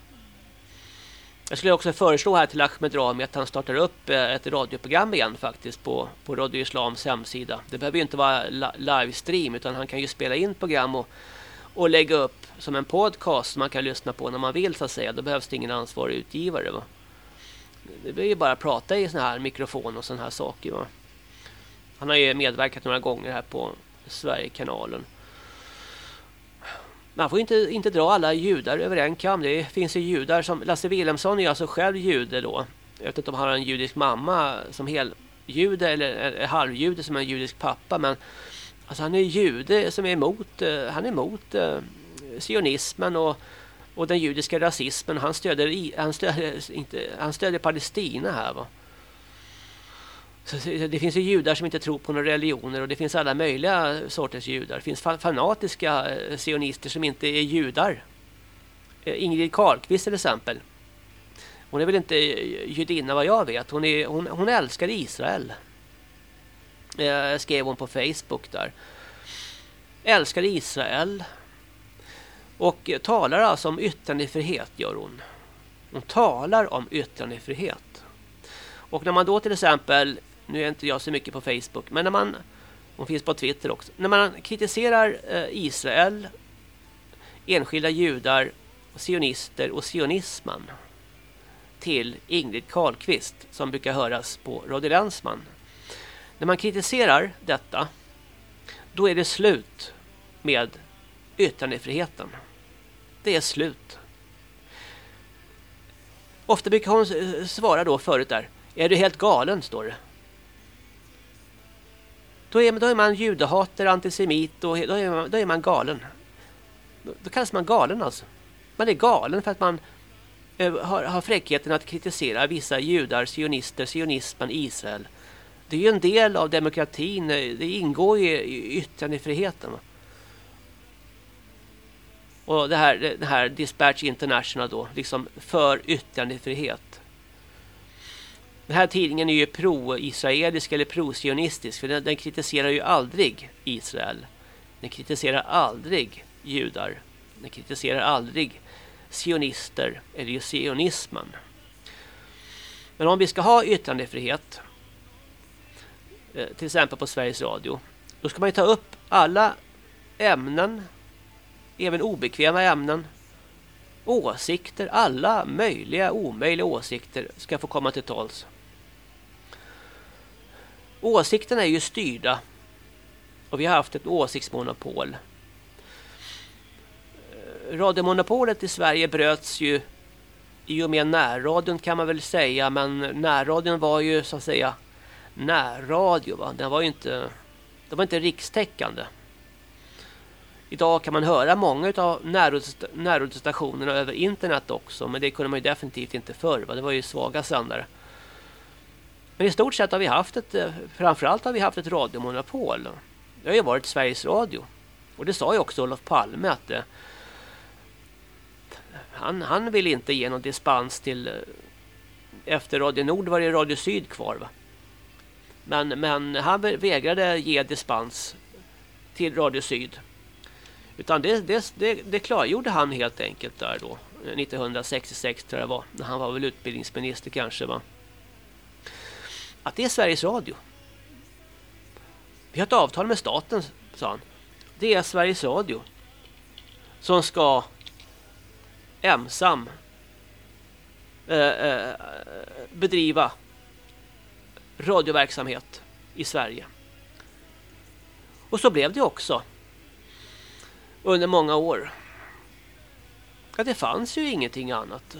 Jag skulle också föreslå här till Ahmed Rami att han startar upp eh, ett radioprogram igen faktiskt på, på Radio Islams hemsida. Det behöver ju inte vara livestream utan han kan ju spela in program och, och lägga upp som en podcast som man kan lyssna på när man vill så att säga. Då behövs det ingen ansvarig utgivare va. Det blir ju bara att prata i sån här mikrofon och såna här saker va. Han har ju medverkat några gånger här på Sverigekanalen man får inte, inte dra alla judar över en kam. Det finns ju judar som Lasse Wilhelmsson är alltså själv jude då. Jag vet inte om han har en judisk mamma som heljude eller halvjude som en judisk pappa. Men alltså han är jude som är emot, eh, han är emot eh, sionismen och, och den judiska rasismen. Han stöder, han stöder, [LAUGHS] inte, han stöder Palestina här va. Så det finns ju judar som inte tror på några religioner och det finns alla möjliga sorters judar. Det finns fanatiska eh, sionister som inte är judar. Eh, Ingrid Carlqvist till exempel. Hon är väl inte eh, judinna vad jag vet. Hon, är, hon, hon älskar Israel. Eh, skrev hon på Facebook där. Älskar Israel. Och talar alltså om yttrandefrihet gör hon. Hon talar om yttrandefrihet. Och när man då till exempel nu är inte jag så mycket på Facebook, men när man hon finns på Twitter också. När man kritiserar eh, Israel, enskilda judar, sionister och sionismen till Ingrid Carlqvist som brukar höras på Radio Länsman. När man kritiserar detta då är det slut med yttrandefriheten. Det är slut. Ofta brukar hon svara då förut där. Är du helt galen, står det. Då är, då är man judehater, antisemit och då är man, då är man galen. Då, då kallas man galen alltså. Man är galen för att man eh, har, har fräckheten att kritisera vissa judar, sionister, sionismen, Israel. Det är ju en del av demokratin. Eh, det ingår i, i yttrandefriheten. Och det här, det här Dispatch International då, liksom för yttrandefrihet. Den här tidningen är ju pro-israelisk eller pro-sionistisk för den, den kritiserar ju aldrig Israel. Den kritiserar aldrig judar. Den kritiserar aldrig sionister eller sionismen. Men om vi ska ha yttrandefrihet eh, till exempel på Sveriges Radio då ska man ju ta upp alla ämnen även obekväma ämnen åsikter, alla möjliga omöjliga åsikter ska få komma till tals. Åsikterna är ju styrda och vi har haft ett åsiktsmonopol. Eh, radiomonopolet i Sverige bröts ju i och med närradion kan man väl säga. Men närradion var ju så att säga närradio. Va? Den var ju inte, den var inte rikstäckande. Idag kan man höra många av närradiostationerna över internet också. Men det kunde man ju definitivt inte förr. Va? Det var ju svaga sändare. Men i stort sett har vi haft ett, eh, framförallt har vi haft ett radiomonopol. Det har ju varit Sveriges Radio. Och det sa ju också Olof Palme att det, han, han vill inte ge någon dispens till eh, efter Radio Nord var det Radio Syd kvar va? Men, men han vägrade ge dispens till Radio Syd. Utan det, det, det, det klargjorde han helt enkelt där då. 1966 tror jag det var. När han var väl utbildningsminister kanske va. Att det är Sveriges Radio. Vi har ett avtal med staten, sa han. Det är Sveriges Radio. Som ska ensam eh, eh, bedriva radioverksamhet i Sverige. Och så blev det också. Under många år. Att det fanns ju ingenting annat.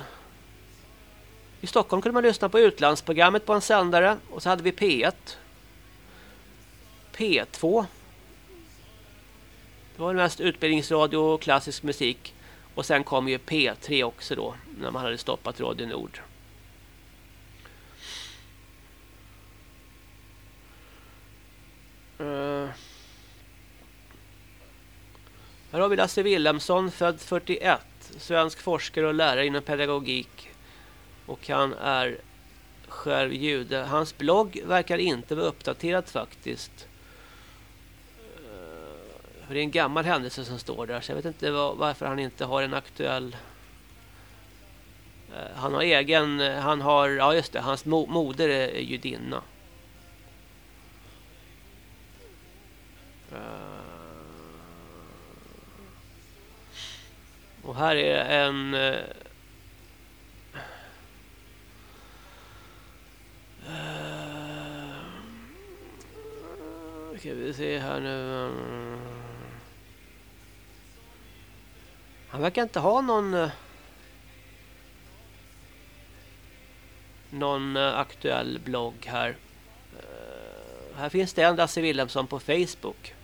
I Stockholm kunde man lyssna på utlandsprogrammet på en sändare. Och så hade vi P1. P2. Det var mest utbildningsradio och klassisk musik. Och sen kom ju P3 också då. När man hade stoppat Radio Nord. Uh. Här har vi Lasse Willemsson, född 41. Svensk forskare och lärare inom pedagogik. Och han är själv jude. Hans blogg verkar inte vara uppdaterad faktiskt. Eh, för det är en gammal händelse som står där. Så jag vet inte varför han inte har en aktuell... Eh, han har egen... Han har... Ja just det. Hans moder är judinna. Eh, och här är en... Uh, ska vi se här nu. Eh. Han verkar inte ha någon eh, någon aktuell blogg här. Uh, här finns det en Lasse Wilhelmsson på Facebook.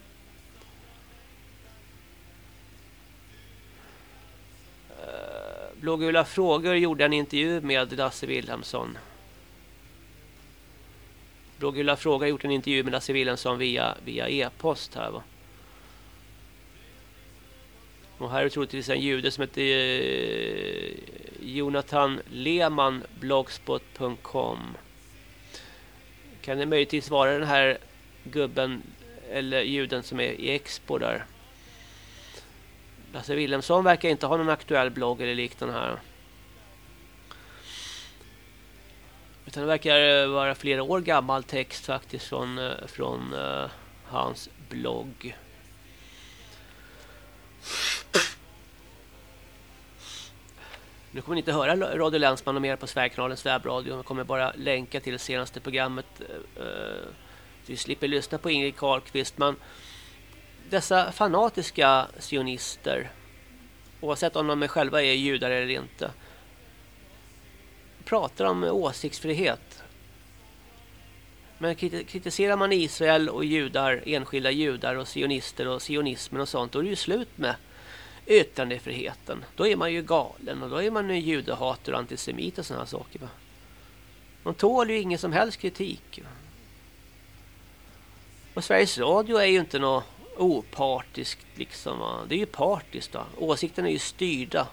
Blågula frågor gjorde en intervju med Lasse Wilhelmsson. Blågula Fråga gjort en intervju med Lasse Wilhelmsson via via e-post här va. Och här är troligtvis en jude som heter eh, Jonathan Lehmann blogspot.com. Kan det möjligtvis vara den här gubben eller juden som är i Expo där? Lasse Wilhelmsson verkar inte ha någon aktuell blogg eller liknande här. Utan det verkar eh, vara flera år gammal text faktiskt från, eh, från uh, hans blogg. Nu kommer ni inte höra Radio Länsman och mer på Sverigekanalens webbradio. Jag kommer bara länka till det senaste programmet. Du vi slipper lyssna på Ingrid Carlqvist. Men dessa fanatiska sionister, oavsett om de själva är judar eller inte, pratar om åsiktsfrihet. Men kritiserar man Israel och judar, enskilda judar och sionister och sionismen och sånt, då är det ju slut med yttrandefriheten. Då är man ju galen och då är man ju judehater och antisemit och sådana saker. Va? Man tål ju ingen som helst kritik. Och Sveriges Radio är ju inte något opartiskt liksom. Va? Det är ju partiskt då. Åsikterna är ju styrda.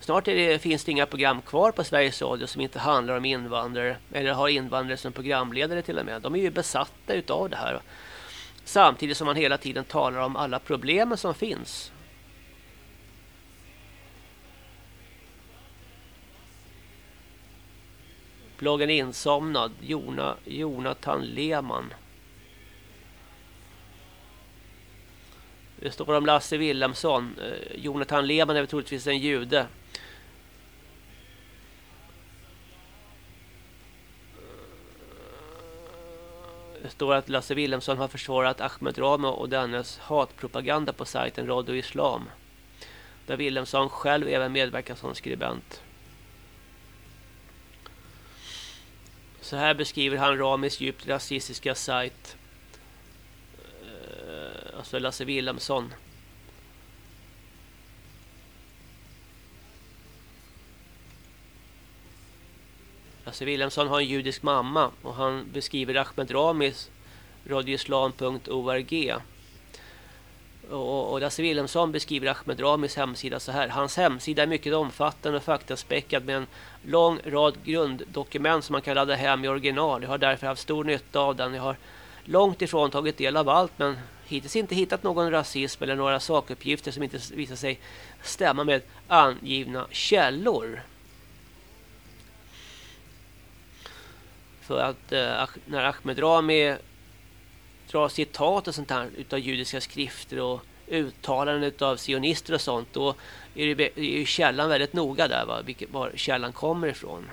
Snart är det, finns det inga program kvar på Sveriges Radio som inte handlar om invandrare. Eller har invandrare som programledare till och med. De är ju besatta utav det här. Samtidigt som man hela tiden talar om alla problemen som finns. Bloggen Insomnad, Jona, Jonathan Lehmann. Det står om Lasse Wilhelmsson. Eh, Jonathan Lehmann är troligtvis en jude. Står att Lasse Willemsson har försvarat Ahmed Rami och dennes hatpropaganda på sajten Radio Islam. Där Willemsson själv även medverkar som skribent. Så här beskriver han Ramis djupt rasistiska sajt. Eh, alltså Lasse Willemsson. Lasse Wilhelmsson har en judisk mamma och han beskriver Ahmed Ramis radioislam.org. Och, och Lasse Wilhelmsson beskriver Ahmed Ramis hemsida så här. Hans hemsida är mycket omfattande och faktaspäckad med en lång rad grunddokument som man kan ladda hem i original. Jag har därför haft stor nytta av den. Jag har långt ifrån tagit del av allt men hittills inte hittat någon rasism eller några sakuppgifter som inte visar sig stämma med angivna källor. För att eh, när Ahmed Rami drar citat och sånt här utav judiska skrifter och uttalanden utav sionister och sånt då är, det, är ju källan väldigt noga där va? Vilket, var källan kommer ifrån.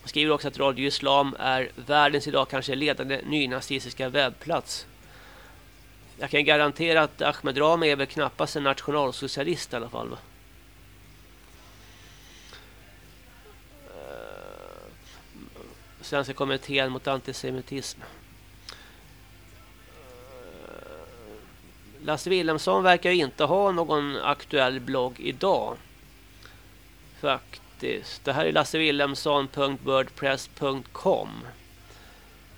Han skriver också att Radio Islam är världens idag kanske ledande nynazistiska webbplats. Jag kan garantera att Ahmed Rami är väl knappast en nationalsocialist i alla fall va? Svenska kommittén mot antisemitism. Eh, lasse Wilhelmsson verkar inte ha någon aktuell blogg idag. Faktiskt. Det här är lassewilhelmsson.wordpress.com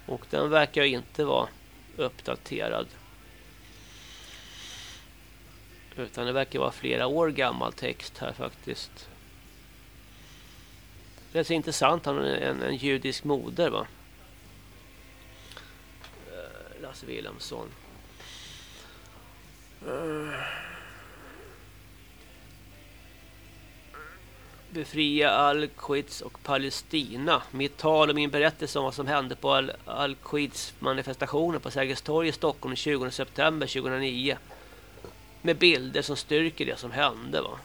Och den verkar inte vara uppdaterad. Utan det verkar vara flera år gammal text här faktiskt. Det är så intressant. Han har en, en judisk moder va. Eh, Lasse Wilhelmsson. Eh. Befria Al-Quds och Palestina. Mitt tal och min berättelse om vad som hände på Al-Quds Al manifestationen på Sergels torg i Stockholm den 20 september 2009. Med bilder som styrker det som hände va.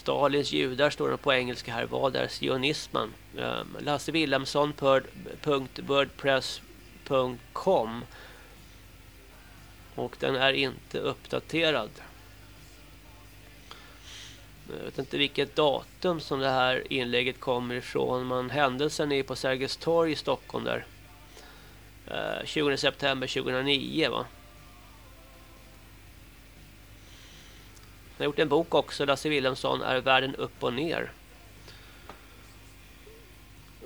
Stalins judar står det på engelska här. Vad är sionismen? Ehm, Lasse Lasse Wilhelmsson.wordpress.com Och den är inte uppdaterad. Jag vet inte vilket datum som det här inlägget kommer ifrån. Men händelsen är på Sergels torg i Stockholm där. Ehm, 20 september 2009 va? Har gjort en bok också, Lasse Wilhelmsson, Är världen upp och ner?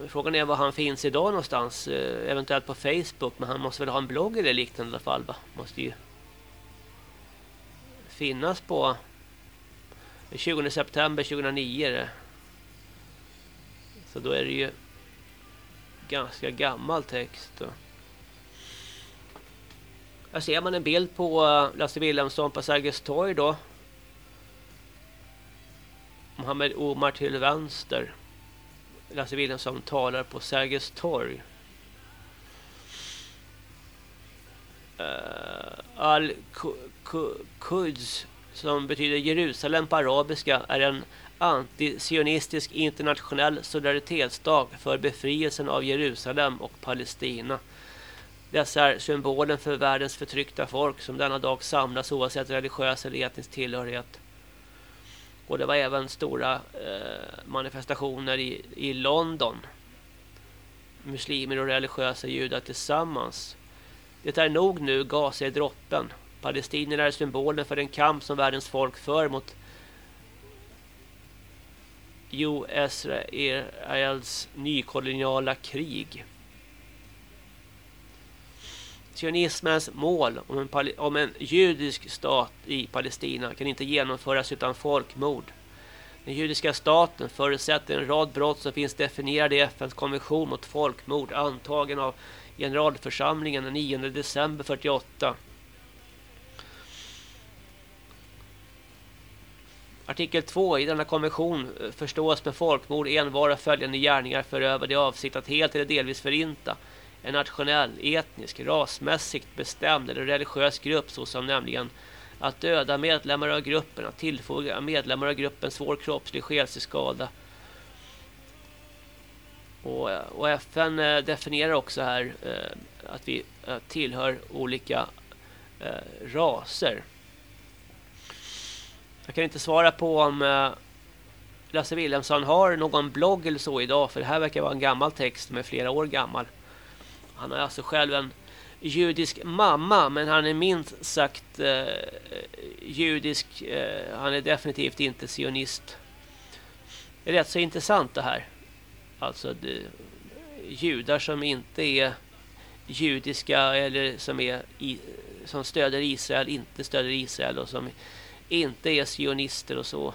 Frågan är var han finns idag någonstans. Eh, eventuellt på Facebook, men han måste väl ha en blogg eller liknande i alla fall. Va? Måste ju finnas på 20 september 2009. Så då är det ju ganska gammal text. Här ser man en bild på eh, Lasse Wilhelmsson på Sergels torg då. Mohammed Omar till vänster. Lasse Wilhelmsson talar på Sergels torg. Eh, uh, Al-Quds som betyder Jerusalem på arabiska är en antisionistisk internationell solidaritetsdag för befrielsen av Jerusalem och Palestina. Dessa är symbolen för världens förtryckta folk som denna dag samlas oavsett religiös eller etnisk tillhörighet. Och det var även stora eh, manifestationer i, i London. Muslimer och religiösa judar tillsammans. Det är nog nu, Gaza är droppen. Palestinierna är symbolen för den kamp som världens folk för mot US-Israels nykoloniala krig. Sionismens mål om en, om en judisk stat i Palestina kan inte genomföras utan folkmord. Den judiska staten förutsätter en rad brott som finns definierade i FNs konvention mot folkmord antagen av generalförsamlingen den 9 december 48. Artikel 2 i denna konvention eh, förstås med folkmord envara följande gärningar förövade i avsikt att helt eller delvis förinta en nationell, etnisk, rasmässigt bestämd eller religiös grupp såsom nämligen att döda medlemmar av gruppen, att tillfoga medlemmar av gruppen svår kroppslig själsskada. Och, och FN eh, definierar också här eh, att vi eh, tillhör olika eh, raser. Jag kan inte svara på om eh, Lasse Wilhelmsson har någon blogg eller så idag för det här verkar vara en gammal text med flera år gammal. Han har alltså själv en judisk mamma men han är minst sagt eh, judisk. Eh, han är definitivt inte sionist. Det är rätt så intressant det här. Alltså det, judar som inte är judiska eller som är i, som stöder Israel, inte stöder Israel och som inte är sionister och så.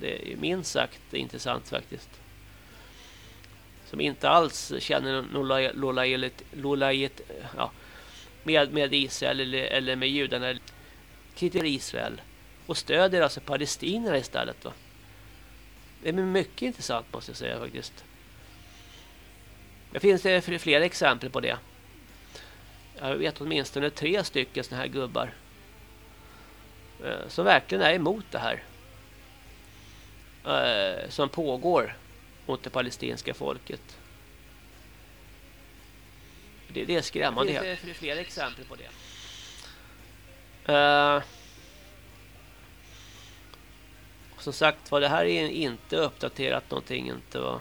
Det är minst sagt intressant faktiskt som inte alls känner någon lojalitet, ja, med, med Israel eller, eller med judarna kritiserar Israel och stödjer alltså palestinierna istället va? Det är mycket intressant måste jag säga faktiskt. Det finns eh, flera exempel på det. Jag vet åtminstone tre stycken såna här gubbar. Eh, som verkligen är emot det här. Eh, som pågår mot det palestinska folket. Det, det är skrämmande. Det finns flera exempel på det. Uh, som sagt var det här är inte uppdaterat någonting inte va.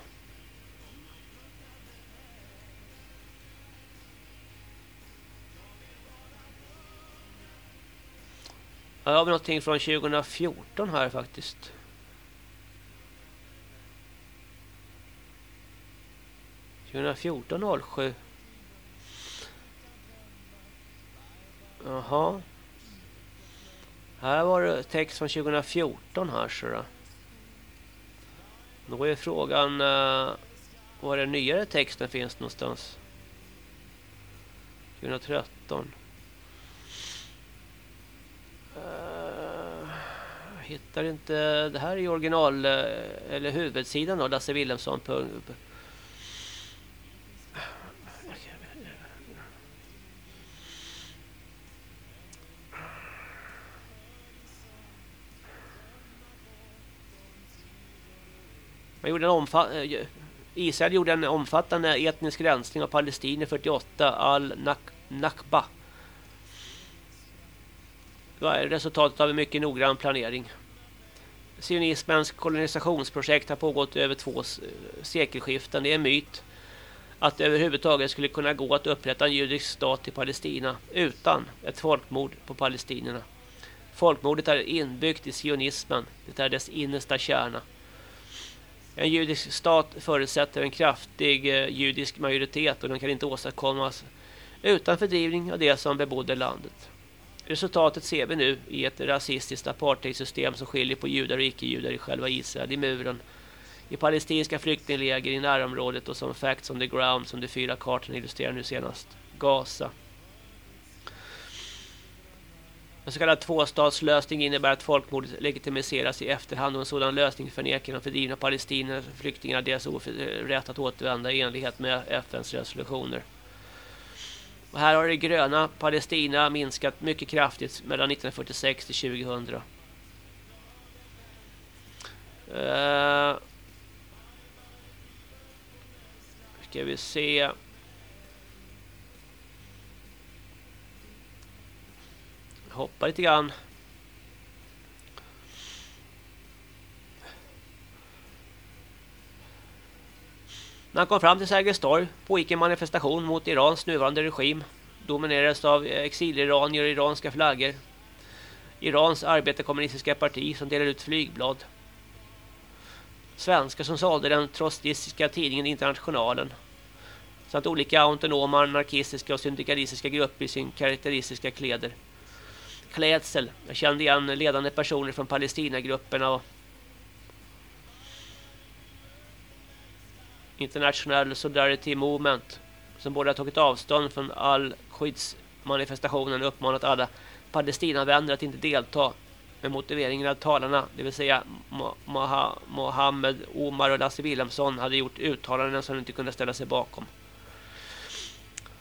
Jag har någonting från 2014 här faktiskt. 2014 07. Jaha. Här var det text från 2014 här så då. Då är frågan uh, var den nyare texten finns någonstans. 2013. Uh, eh, hittar inte det här är ju original eh, eller huvudsidan då Lasse Man gjorde en eh, Israel gjorde en omfattande etnisk rensning av palestinier 48, al-Nakba. Det var resultatet av en mycket noggrann planering. Sionismens kolonisationsprojekt har pågått över två sekelskiften. Det är en myt att det överhuvudtaget skulle kunna gå att upprätta en judisk stat i Palestina utan ett folkmord på palestinierna. Folkmordet är inbyggt i sionismen. Det är dess innersta kärna. En judisk stat förutsätter en kraftig eh, judisk majoritet och den kan inte åstadkommas utan fördrivning av det som bebodde landet. Resultatet ser vi nu i ett rasistiskt apartheidsystem som skiljer på judar och icke-judar i själva Israel, i muren, i palestinska flyktingläger i närområdet och som facts on the ground som de fyra kartorna illustrerar nu senast, Gaza. En så kallad tvåstatslösning innebär att folkmordet legitimiseras i efterhand och en sådan lösning förnekar de fördrivna palestinierna flyktingarna deras rätt att återvända i enlighet med FNs resolutioner. Och här har det gröna Palestina minskat mycket kraftigt mellan 1946 till 2000. Uh, eh, ska vi se... hoppa lite grann. När han kom fram till Sergels torg pågick en manifestation mot Irans nuvarande regim. Dominerades av exiliranier och iranska flaggor. Irans arbetarkommunistiska parti som delar ut flygblad. svenskar som sålde den trostistiska tidningen Internationalen. Samt olika autonoma, anarkistiska och syndikalistiska grupper i sin karaktäristiska kläder. Klädsel. Jag kände igen ledande personer från Palestinagrupperna och International Solidarity Movement som båda tagit avstånd från all skyddsmanifestationen och uppmanat alla Palestinavänner att inte delta med motiveringen att talarna, det vill säga Mohammed, Omar och Lasse Wilhelmsson hade gjort uttalanden som de inte kunde ställa sig bakom.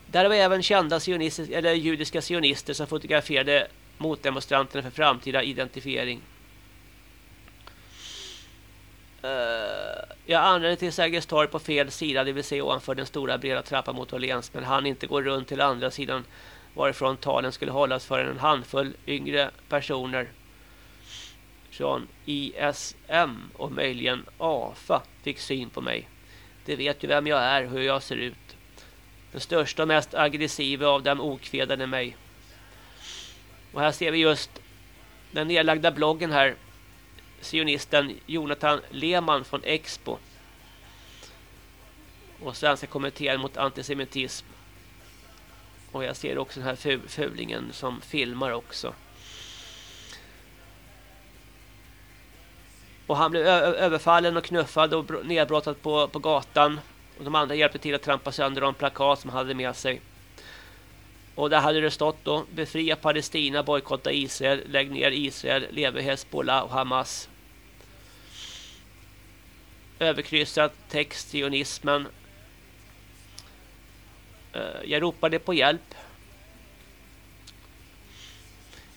Där var även kända eller judiska sionister som fotograferade motdemonstranterna för framtida identifiering. Eh, jag anlände till Sergels torg på fel sida, det vill säga ovanför den stora breda trappan mot Åhléns, men han inte gå runt till andra sidan varifrån talen skulle hållas för en handfull yngre personer från ISM och möjligen AFA fick syn på mig. Det vet ju vem jag är, hur jag ser ut. Den största och mest aggressiva av dem okvedade mig. Och här ser vi just den nedlagda bloggen här. Sionisten Jonathan Lehmann från Expo. Och Svenska kommittén mot antisemitism. Och jag ser också den här fulingen som filmar också. Och han blev överfallen och knuffad och nedbrottad på, på gatan. Och de andra hjälpte till att trampa sönder de plakat som han hade med sig. Och där hade det stått då Befria Palestina, bojkotta Israel, lägg ner Israel, leve Hezbollah och Hamas. Överkryssat text, sionismen. Eh, jag ropade på hjälp.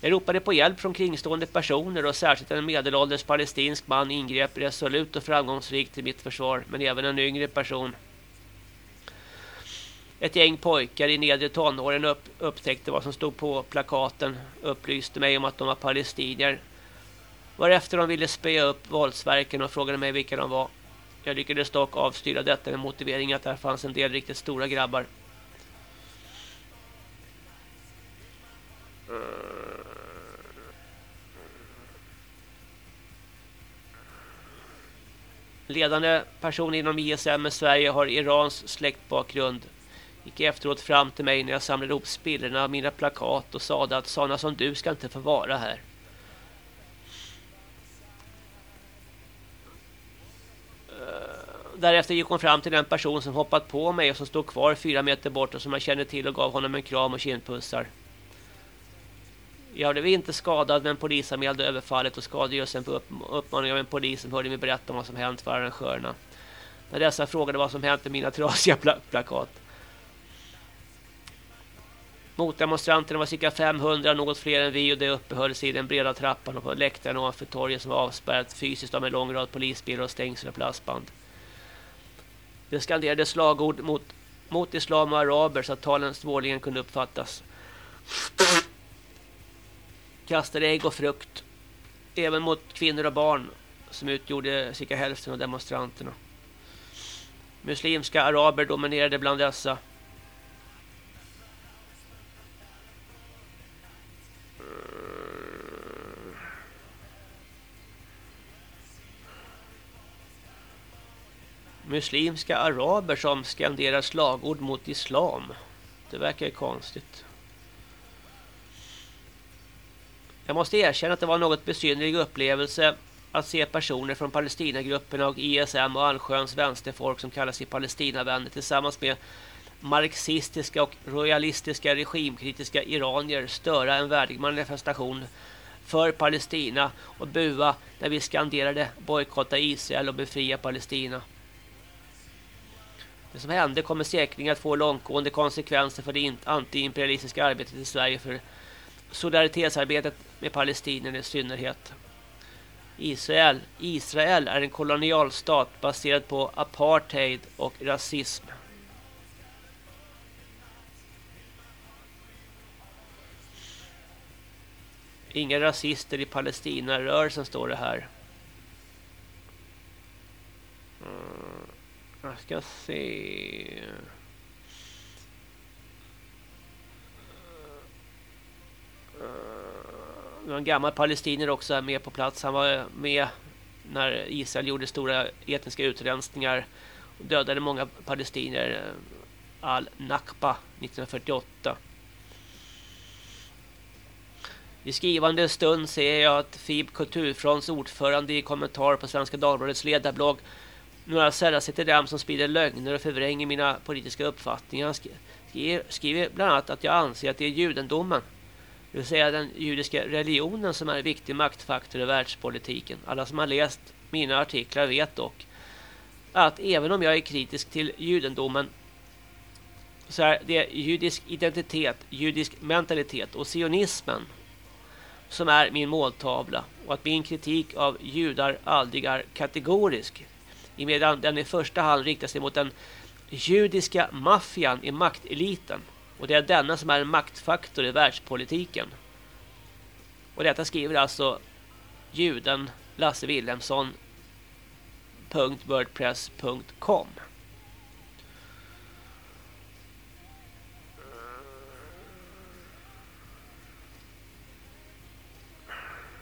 Jag ropade på hjälp från kringstående personer och särskilt en medelålders palestinsk man ingrep resolut och framgångsrikt till mitt försvar, men även en yngre person. Ett gäng pojkar i nedre tonåren upp, upptäckte vad som stod på plakaten upplyste mig om att de var palestinier. Varefter de ville spöa upp våldsverken och frågade mig vilka de var. Jag lyckades dock avstyra detta med motivering att där fanns en del riktigt stora grabbar. Ledande person inom ISM i Sverige har Irans släktbakgrund gick efteråt fram till mig när jag samlade ihop spillrorna av mina plakat och sade att sådana som du ska inte få vara här. Eh, därefter gick hon fram till den person som hoppat på mig och som stod kvar fyra meter bort och som jag kände till och gav honom en kram och kindpussar. Jag blev inte skadad men polisanmälde överfallet och skadegörelsen på uppmaning av en polis som hörde mig berätta om vad som hänt för arrangörerna. När dessa frågade vad som hänt med mina trasiga plakat. Motdemonstranterna var cirka 500, något fler än vi och det uppehöll sig i den breda trappan och på läktaren ovanför torget som var avspärrat fysiskt av en lång rad polisbilar och stängsel och plastband. Det skanderade slagord mot, mot islam och araber så att talen svårligen kunde uppfattas. Kastade ägg och frukt. Även mot kvinnor och barn som utgjorde cirka hälften av demonstranterna. Muslimska araber dominerade bland dessa. Muslimska araber som skanderar slagord mot islam. Det verkar ju konstigt. Jag måste erkänna att det var en något besynnerlig upplevelse att se personer från Palestinagrupperna och ISM och allsköns vänsterfolk som kallar sig Palestinavänner tillsammans med marxistiska och royalistiska regimkritiska iranier störa en värdig manifestation för Palestina och bua när vi skanderade bojkotta Israel och befria Palestina. Det som hände kommer säkerligen att få långtgående konsekvenser för det antiimperialistiska arbetet i Sverige för solidaritetsarbetet med palestinierna i synnerhet. Israel, Israel är en kolonialstat baserad på apartheid och rasism. Inga rasister i Palestinarörelsen, står det här. Mm. Jag ska se. Det var en gammal palestinier också med på plats. Han var med när Israel gjorde stora etniska utrensningar och dödade många palestinier. Al-Nakba 1948. I skrivande stund ser jag att FIB Kulturfronts ordförande i kommentar på Svenska Dagbladets ledarblogg några sällan sig till dem som sprider lögner och förvränger mina politiska uppfattningar. Han skriver bland annat att jag anser att det är judendomen, det vill säga den judiska religionen som är en viktig maktfaktor i världspolitiken. Alla som har läst mina artiklar vet dock att även om jag är kritisk till judendomen så är det judisk identitet, judisk mentalitet och sionismen som är min måltavla och att min kritik av judar aldrig är kategorisk medan den i första hand riktar sig mot den judiska maffian i makteliten och det är denna som är en maktfaktor i världspolitiken. Och detta skriver alltså juden Lasse Willemsson .wordpress.com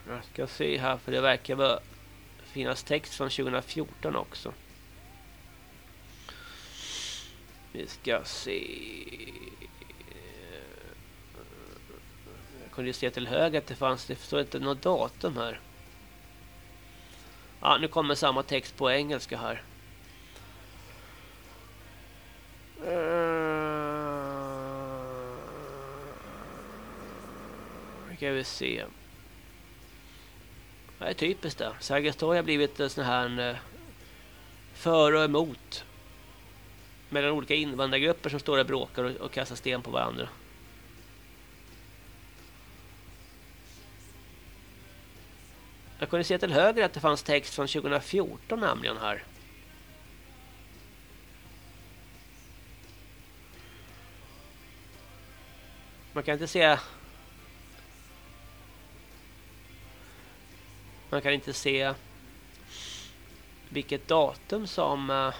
Jag ska se här för det verkar vara finnas text från 2014 också. Vi ska se. Jag kunde se till höger att det fanns, det står inte något datum här. Ja, nu kommer samma text på engelska här. Nu ska vi se. Det är typiskt det. Sergels torg har blivit en sån här eh, för och emot. Mellan olika invandrargrupper som står och bråkar och, och kastar sten på varandra. Jag kunde se till höger att det fanns text från 2014 nämligen här. Man kan inte se Man kan inte se vilket datum som eh,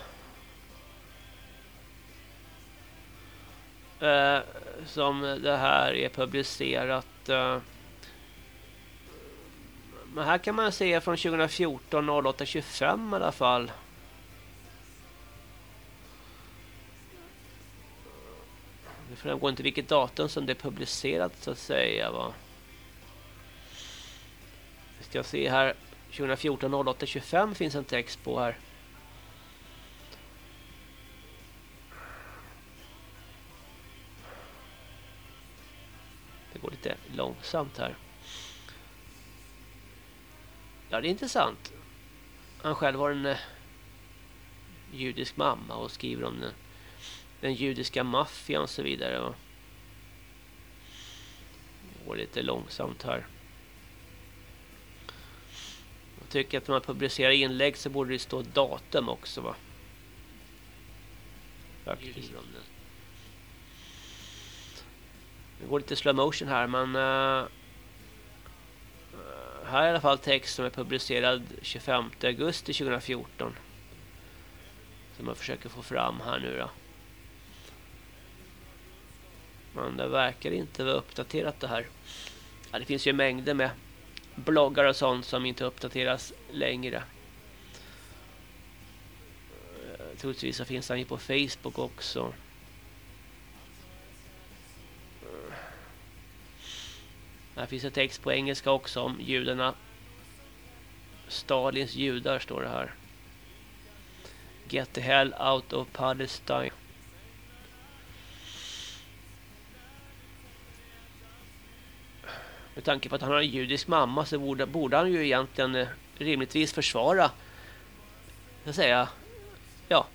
eh, som det här är publicerat. Eh. Men här kan man se från 2014 0825 i alla fall. Det framgår inte vilket datum som det är publicerat så att säga va. Vi ska se här. 2014 08 25 finns en text på här. Det går lite långsamt här. Ja, det är intressant. Han själv har en eh, judisk mamma och skriver om den, den judiska maffian och så vidare. Det går lite långsamt här. Jag tycker att när man publicerar inlägg så borde det stå datum också va? Det går lite slow motion här men uh, här är i alla fall text som är publicerad 25 augusti 2014. Som jag försöker få fram här nu då. Men det verkar inte vara uppdaterat det här. Ja, det finns ju mängder med bloggar och sånt som inte uppdateras längre. Eh, troligtvis så finns han ju på Facebook också. Eh, här finns en text på engelska också om judarna. Stalins judar står det här. Get the hell out of Palestine. Med tanke på att han har en judisk mamma så borde, borde han ju egentligen eh, rimligtvis försvara jag säga ja,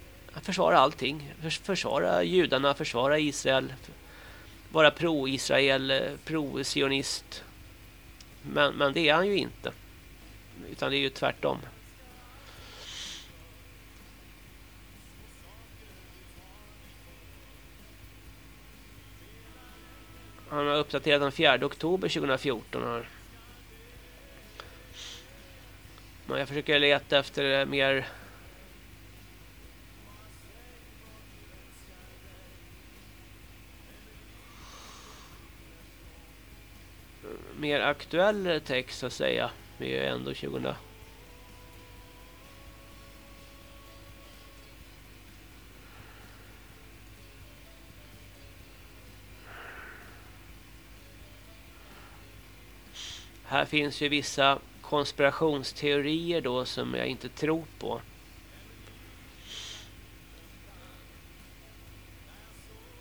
försvara allting. försvara judarna, försvara Israel. Vara pro-Israel, eh, pro-sionist. Men, men det är han ju inte. Utan det är ju tvärtom. Han har uppdaterat den 4 oktober 2014 här. Men jag försöker leta efter mer mer aktuell text så att säga. Vi är ändå 2014. Här finns ju vissa konspirationsteorier då som jag inte tror på.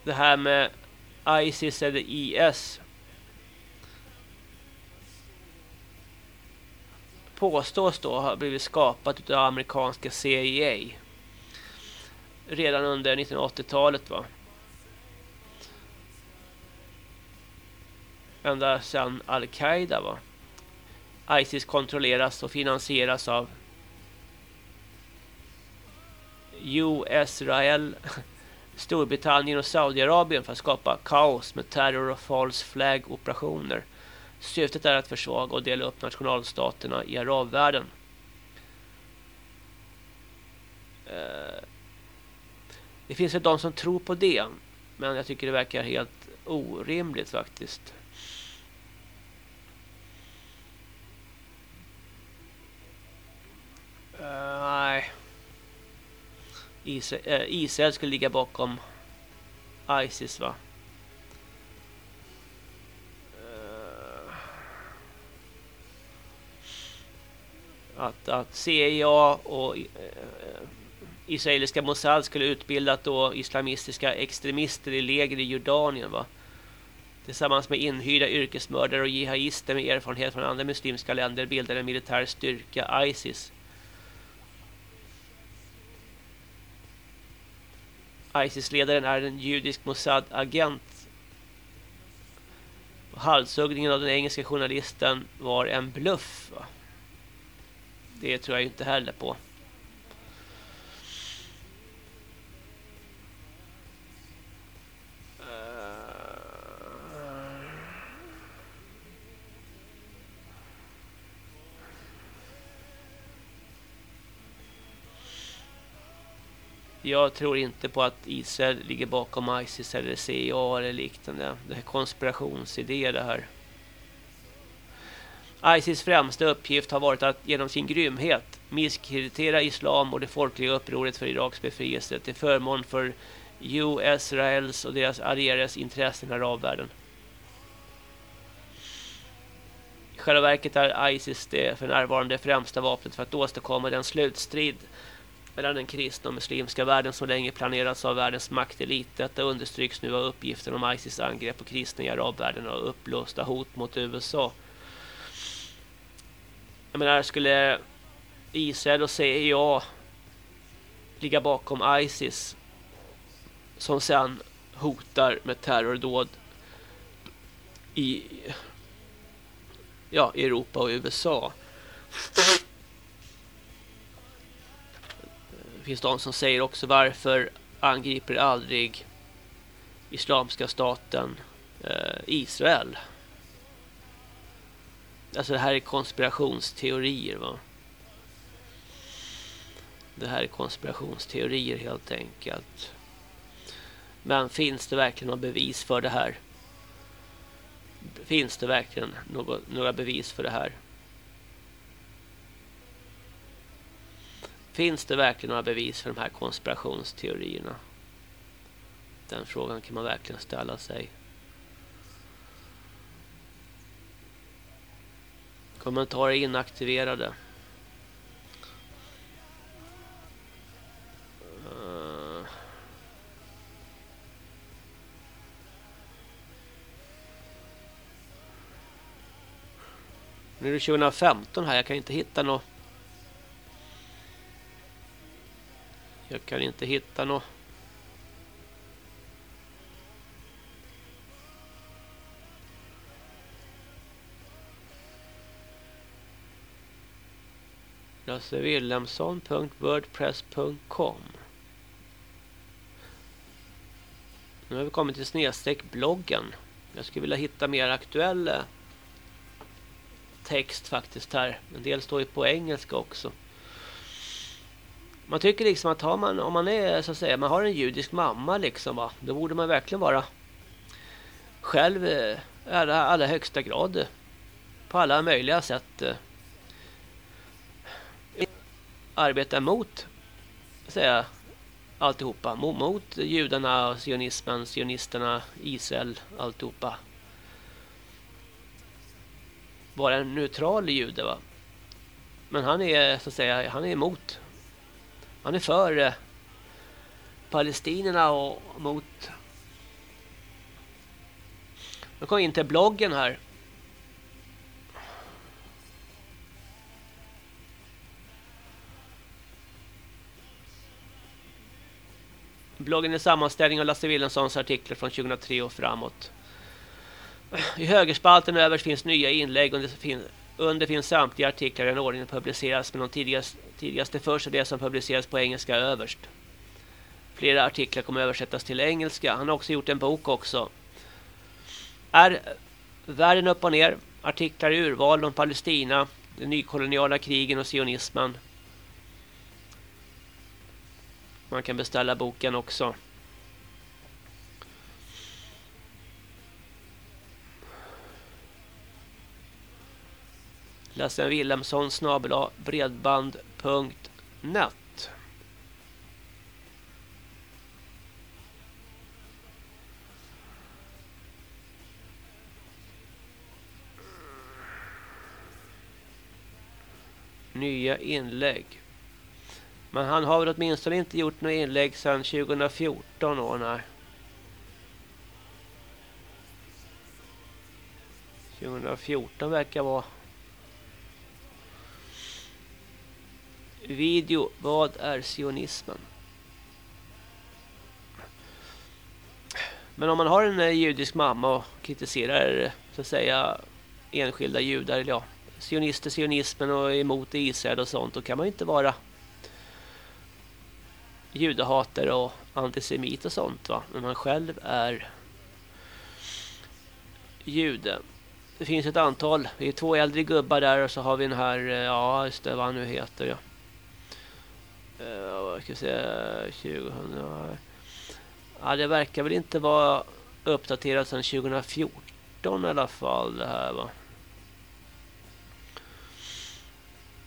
Det här med ISIS eller IS påstås då ha blivit skapat av amerikanska CIA redan under 1980-talet va. Ända sedan Al-Qaida va. ISIS kontrolleras och finansieras av US-Israel, [LAUGHS] Storbritannien och Saudiarabien för att skapa kaos med terror och false flag operationer. Syftet är att försvaga och dela upp nationalstaterna i arabvärlden. Eh, det finns väl de som tror på det. Men jag tycker det verkar helt orimligt faktiskt. Uh, nej. Israel, eh, Israel skulle ligga bakom Isis va? Uh, att, att CIA och eh, israeliska Mossad skulle utbildat då islamistiska extremister i läger i Jordanien va? Tillsammans med inhyrda yrkesmördare och jihadister med erfarenhet från andra muslimska länder bildade en militär styrka ISIS. ISIS-ledaren är en judisk Mossad-agent. Halshuggningen av den engelska journalisten var en bluff. Va? Det tror jag inte heller på. Jag tror inte på att Israel ligger bakom ISIS eller CIA eller liknande. Det är konspirationsidéer det här. ISIS främsta uppgift har varit att genom sin grymhet misskreditera islam och det folkliga upproret för Iraks befrielse till förmån för US, Israels och deras allierades intressen i arabvärlden. I själva verket är ISIS det för närvarande främsta vapnet för att åstadkomma den slutstrid mellan den kristna och muslimska världen som länge planerats av världens maktelit. Detta understryks nu av uppgifter om ISIS angrepp på kristna i arabvärlden och upplåsta hot mot USA. Jag menar, skulle Israel och CIA ligga bakom ISIS som sedan hotar med terrordåd i ja, Europa och USA. Finns de som säger också varför angriper aldrig Islamska staten eh, Israel. Alltså det här är konspirationsteorier va. Det här är konspirationsteorier helt enkelt. Men finns det verkligen några bevis för det här? Finns det verkligen något, några bevis för det här? Finns det verkligen några bevis för de här konspirationsteorierna? Den frågan kan man verkligen ställa sig. Kommentarer inaktiverade. Eh. Nu är det 2015 här, jag kan inte hitta något Jag kan inte hitta något. LasseWilhelmsson.wordpress.com Nu har vi kommit till snedstreck bloggen. Jag skulle vilja hitta mer aktuell eh, text faktiskt här. En del står ju på engelska också. Man tycker liksom att har man, om man är så att säga, man har en judisk mamma liksom va, då borde man verkligen vara själv eh, i alla, alla högsta grad eh, på alla möjliga sätt eh, arbeta emot säga alltihopa mot, mot judarna, sionismen, sionisterna, Israel, alltihopa. vara en neutral jude va. Men han är så att säga, han är emot. Han är för eh, palestinierna och mot Nu kom in till bloggen här. Bloggen är sammanställning av Lasse Wilhelmssons artiklar från 2003 och framåt. I högerspalten överst finns nya inlägg och det finns, under finns samtliga artiklar i den ordningen publiceras med de tidigast, tidigaste först och det som publiceras på engelska överst. Flera artiklar kommer översättas till engelska. Han har också gjort en bok också. Är världen upp och ner? Artiklar i urval om Palestina, de nykoloniala krigen och sionismen. Man kan beställa boken också. Lasse Wilhelmsson snabel bredband.net Nya inlägg. Men han har väl åtminstone inte gjort några inlägg sedan 2014 år, nej. 2014 verkar vara Video, vad är sionismen? Men om man har en eh, judisk mamma och kritiserar så att säga enskilda judar, eller ja, sionister, sionismen och emot Israel och sånt, då kan man ju inte vara judehatare och antisemit och sånt va. Men man själv är jude. Det finns ett antal, vi är två äldre gubbar där och så har vi den här, eh, ja just det, vad han nu heter ja. Eh, vad ska jag säga, 2000. Ja, det verkar väl inte vara uppdaterat sedan 2014 i alla fall det här va.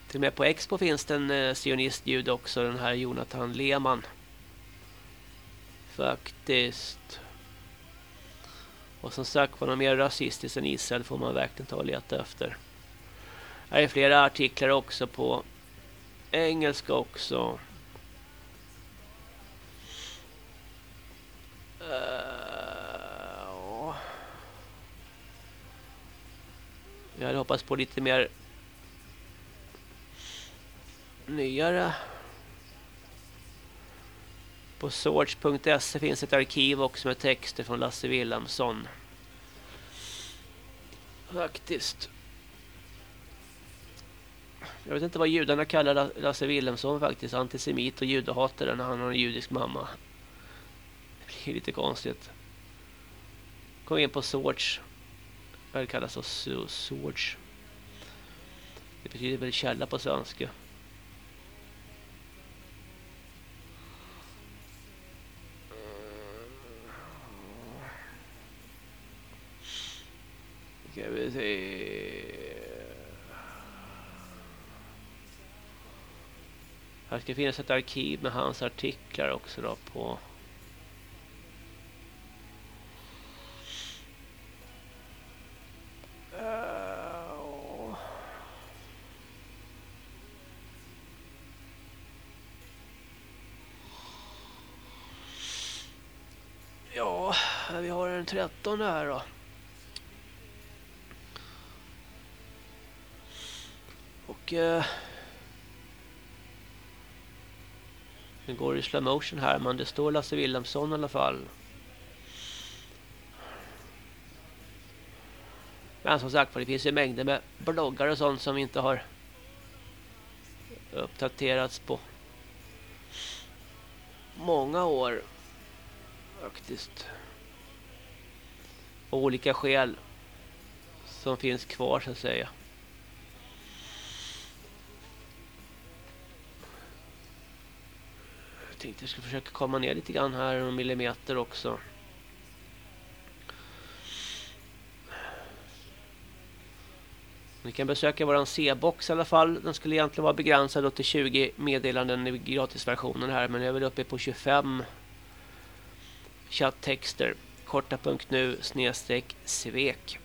Till och med på Expo finns det en eh, sionistljud också, den här Jonathan Lehmann. Faktiskt. Och som sagt, var något mer rasistiskt än Israel får man verkligen ta och leta efter. Här är flera artiklar också på engelska också. Uh, jag hade hoppats på lite mer nyare. På swords.se finns ett arkiv också med texter från Lasse Wilhelmsson. Faktiskt. Jag vet inte vad judarna kallar Lasse Willemsson faktiskt. Antisemit och judehatare när han har en judisk mamma. Det blir lite konstigt. Kom in på Swords. Vad kallas det? Swords. Det betyder väl källa på svenska. Ska vi se. Här ska finnas ett arkiv med hans artiklar också då på Ja, vi har den 13 här då. Och eh, det går i slow motion här men det står Lasse Wilhelmsson i alla fall. Men som sagt det finns ju mängder med bloggar och sånt som inte har uppdaterats på många år faktiskt. Av olika skäl som finns kvar så att säga. Tänkte jag skulle försöka komma ner lite grann här en millimeter också. Ni kan besöka våran C-box i alla fall. Den skulle egentligen vara begränsad till 20 meddelanden i gratisversionen här. Men jag är väl uppe på 25 chatttexter. Korta.nu snedstreck svek.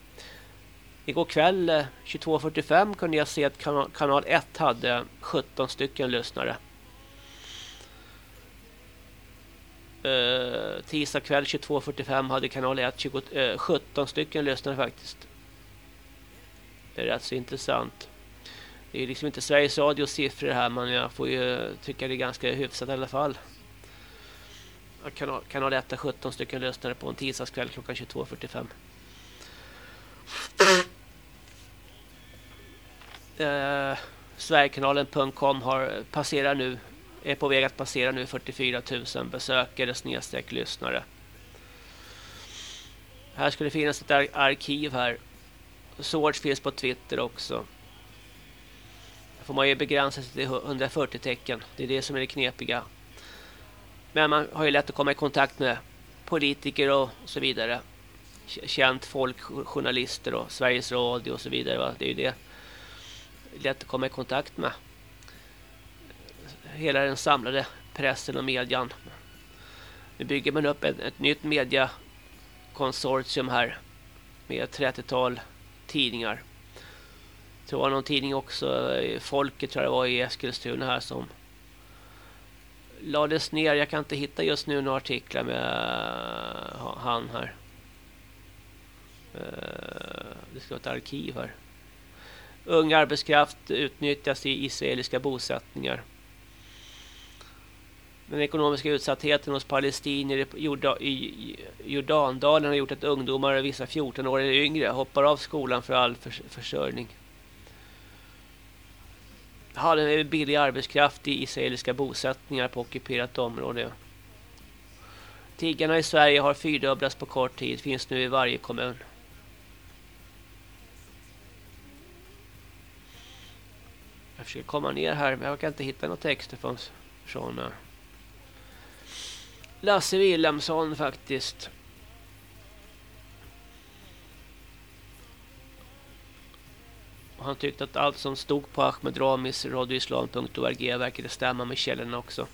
Igår kväll eh, 22.45 kunde jag se att kanal 1 hade 17 stycken lyssnare. Eh, tisdag kväll 22.45 hade kanal 1 20, uh, 17 stycken lyssnare faktiskt. Det är rätt så intressant. Det är liksom inte Sveriges Radios siffror här men jag får ju tycka det är ganska hyfsat i alla fall. Kanal, kanal 1 har 17 stycken lyssnare på en tisdagskväll klockan 22.45. Eh, Sverigekanalen.com har passerat nu är på väg att passera nu 44 000 besökare snedstreck lyssnare. Här skulle finnas ett ar arkiv här. Swords finns på Twitter också. Där får man ju begränsa sig till 140 tecken. Det är det som är det knepiga. Men man har ju lätt att komma i kontakt med politiker och så vidare. Känt folk, journalister och Sveriges Radio och så vidare. Va? Det är ju det lätt att komma i kontakt med. Hela den samlade pressen och median. Nu bygger man upp ett, ett nytt mediakonsortium här med 30-tal tidningar. Jag tror det var någon tidning också, eh, Folket tror jag det var i Eskilstuna här som lades ner. Jag kan inte hitta just nu några artiklar med eh, han här. Eh, det ska vara ett arkiv här. Ung arbetskraft utnyttjas i israeliska bosättningar. Den ekonomiska utsattheten hos palestinier i Jordandalen har gjort att ungdomar, vissa 14 år eller yngre, hoppar av skolan för all försörjning. Ja, det är billig arbetskraft i israeliska bosättningar på ockuperat område. Tiggarna i Sverige har fyrdubblats på kort tid, finns nu i varje kommun. Jag försöker komma ner här, men jag kan inte hitta några texter från, från eh, Lasse Wilhelmsson faktiskt. Och han tyckte att allt som stod på Ahmed Ramis radioislam.org verkade stämma med källorna också.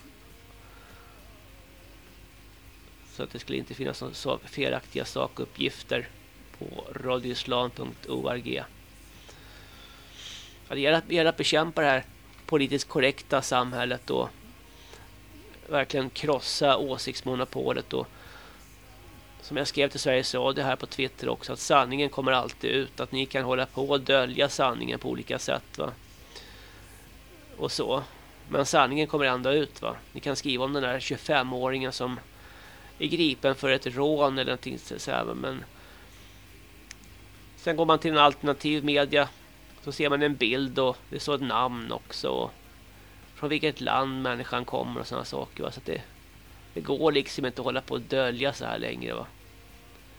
Så att det skulle inte finnas några felaktiga sakuppgifter på radioislam.org. Det gäller att bekämpa det här politiskt korrekta samhället då verkligen krossa åsiktsmonopolet och som jag skrev till Sveriges Radio här på Twitter också att sanningen kommer alltid ut att ni kan hålla på och dölja sanningen på olika sätt va? Och så. Men sanningen kommer ändå ut va? Ni kan skriva om den där 25-åringen som är gripen för ett rån eller någonting så här, men sen går man till en alternativ media så ser man en bild och det står ett namn också och från vilket land människan kommer och sådana saker. Va? Så det, det går liksom inte att hålla på och dölja så här längre. Va?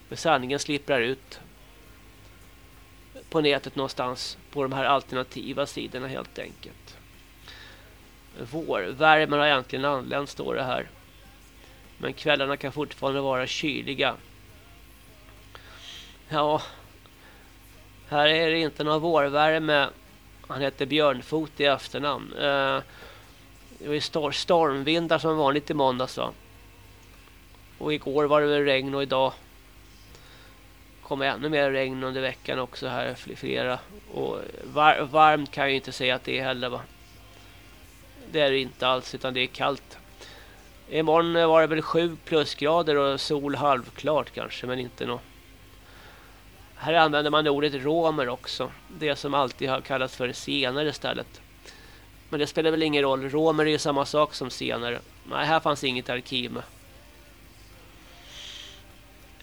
Men sanningen slipper ut på nätet någonstans på de här alternativa sidorna helt enkelt. Vårvärmen har egentligen anlänt står det här. Men kvällarna kan fortfarande vara kyliga. Ja, här är det inte någon vårvärme. Han heter Björnfot i efternamn. Eh, det var stormvindar som vanligt i måndags va? Och igår var det väl regn och idag kommer ännu mer regn under veckan också här flera. Och var varmt kan jag inte säga att det är heller va. Det är det inte alls utan det är kallt. Imorgon var det väl 7 plusgrader och sol halvklart kanske men inte något. Här använder man ordet romer också. Det som alltid har kallats för senare istället. Men det spelar väl ingen roll. Romer är ju samma sak som senare. Nej, här fanns inget arkiv.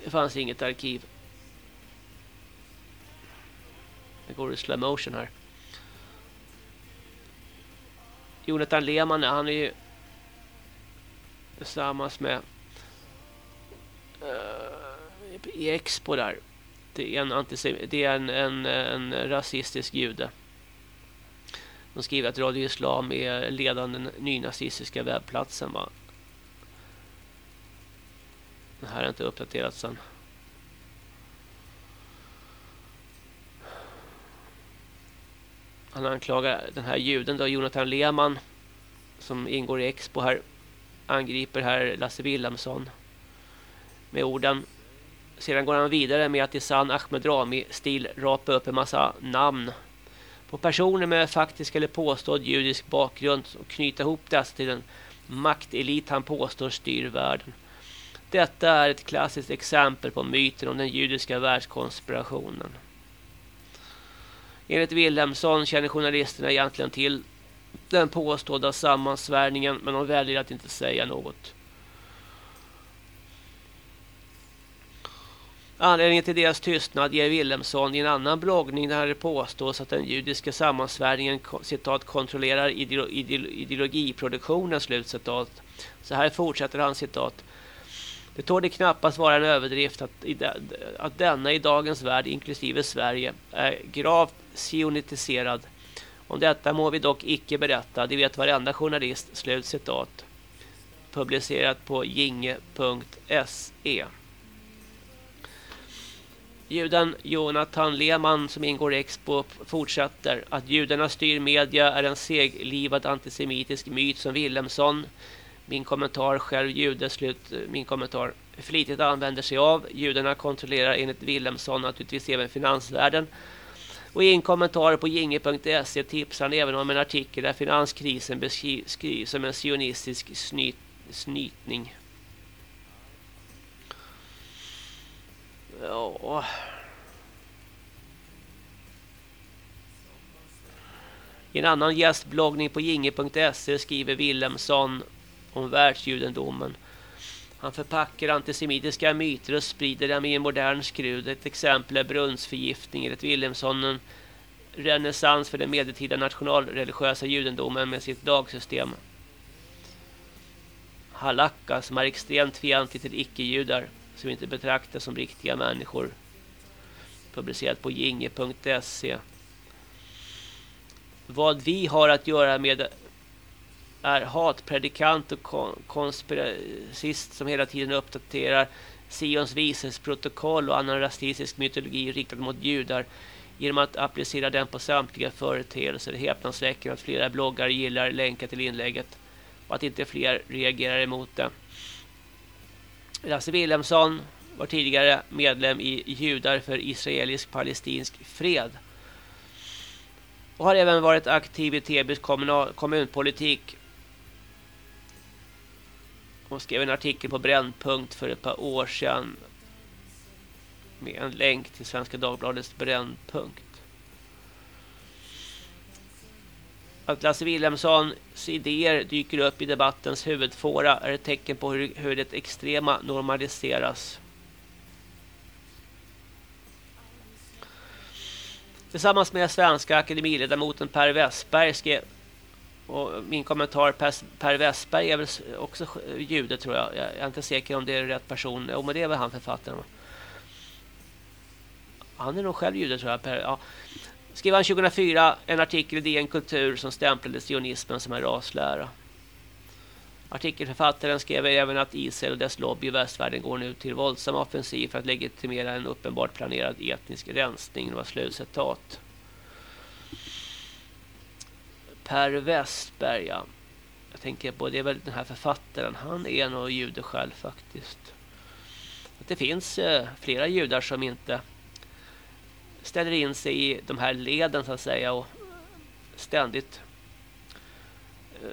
Det fanns inget arkiv. Det går i slow motion här. Jonathan Lehmann, han är ju tillsammans med uh, i Expo där. Det är en, antisem det är en, en, en rasistisk jude. De skriver att Radio Islam är ledande nynazistiska webbplatsen. Va? Den här är inte uppdaterat sen. Han anklagar den här juden då, Jonathan Lehmann som ingår i Expo här angriper här Lasse Wilhelmsson med orden sedan går han vidare med att i sann Ahmed Rami-stil rapa upp en massa namn på personer med faktisk eller påstådd judisk bakgrund och knyta ihop dessa alltså till den maktelit han påstår styr världen. Detta är ett klassiskt exempel på myten om den judiska världskonspirationen. Enligt Wilhelmsson känner journalisterna egentligen till den påstådda sammansvärningen men de väljer att inte säga något. Anledningen till deras tystnad ger Wilhelmsson i en annan bloggning där det påstås att den judiska sammansvärjningen citat, kontrollerar ideolo ideologiproduktionen. Slutcitat. Så här fortsätter han citat. Det torde det knappast vara en överdrift att, att denna i dagens värld, inklusive Sverige, är gravt sionitiserad. Om detta må vi dock icke berätta, det vet varenda journalist. Slutcitat. Publicerat på jinge.se. Juden Jonathan Lehmann som ingår i Expo fortsätter att judarna styr media är en seglivad antisemitisk myt som Wilhelmsson min kommentar själv jude slut min kommentar flitigt använder sig av. Judarna kontrollerar enligt Wilhelmsson naturligtvis även finansvärlden. Och i en kommentar på jinge.se tipsar han även om en artikel där finanskrisen beskrivs som en sionistisk snyt, snytning. Ja. I en annan gästbloggning på jinge.se skriver Willemsson om världsjudendomen. Han förpackar antisemitiska myter och sprider dem i en modern skrud. Ett exempel är brunnsförgiftning. Enligt Wilhelmsson en renässans för den medeltida nationalreligiösa judendomen med sitt dagsystem. Halakka som är extremt fientlig till icke-judar som inte betraktas som riktiga människor. Publicerat på jinge.se. Vad vi har att göra med är hatpredikant och konspiracist som hela tiden uppdaterar Sions vises protokoll och annan rasistisk mytologi riktad mot judar genom att applicera den på samtliga företeelser. Häpnadsväckande att flera bloggar gillar länkar till inlägget och att inte fler reagerar emot det. Lasse Wilhelmsson var tidigare medlem i Judar för israelisk-palestinsk fred. Och har även varit aktiv i Täbys kommunpolitik. Hon skrev en artikel på Brännpunkt för ett par år sedan. Med en länk till Svenska Dagbladets Brännpunkt. Att Lasse Wilhelmssons idéer dyker upp i debattens huvudfåra är ett tecken på hur, hur det extrema normaliseras. Tillsammans med svenska akademiledamoten Per Westberg skrev och min kommentar Per, per Westberg är väl också jude tror jag. Jag är inte säker om det är rätt person. Jo men det är väl han författaren. Han är nog själv jude tror jag. Per, ja skrev han 2004 en artikel i DN Kultur som stämplade sionismen som en raslära. Artikelförfattaren skrev även att Israel och dess lobby i västvärlden går nu till våldsam offensiv för att legitimera en uppenbart planerad etnisk rensning. Det var slutcitat. Per Westberg, ja. Jag tänker på, det är väl den här författaren. Han är nog jude själv faktiskt. det finns eh, flera judar som inte ställer in sig i de här leden så att säga och ständigt eh,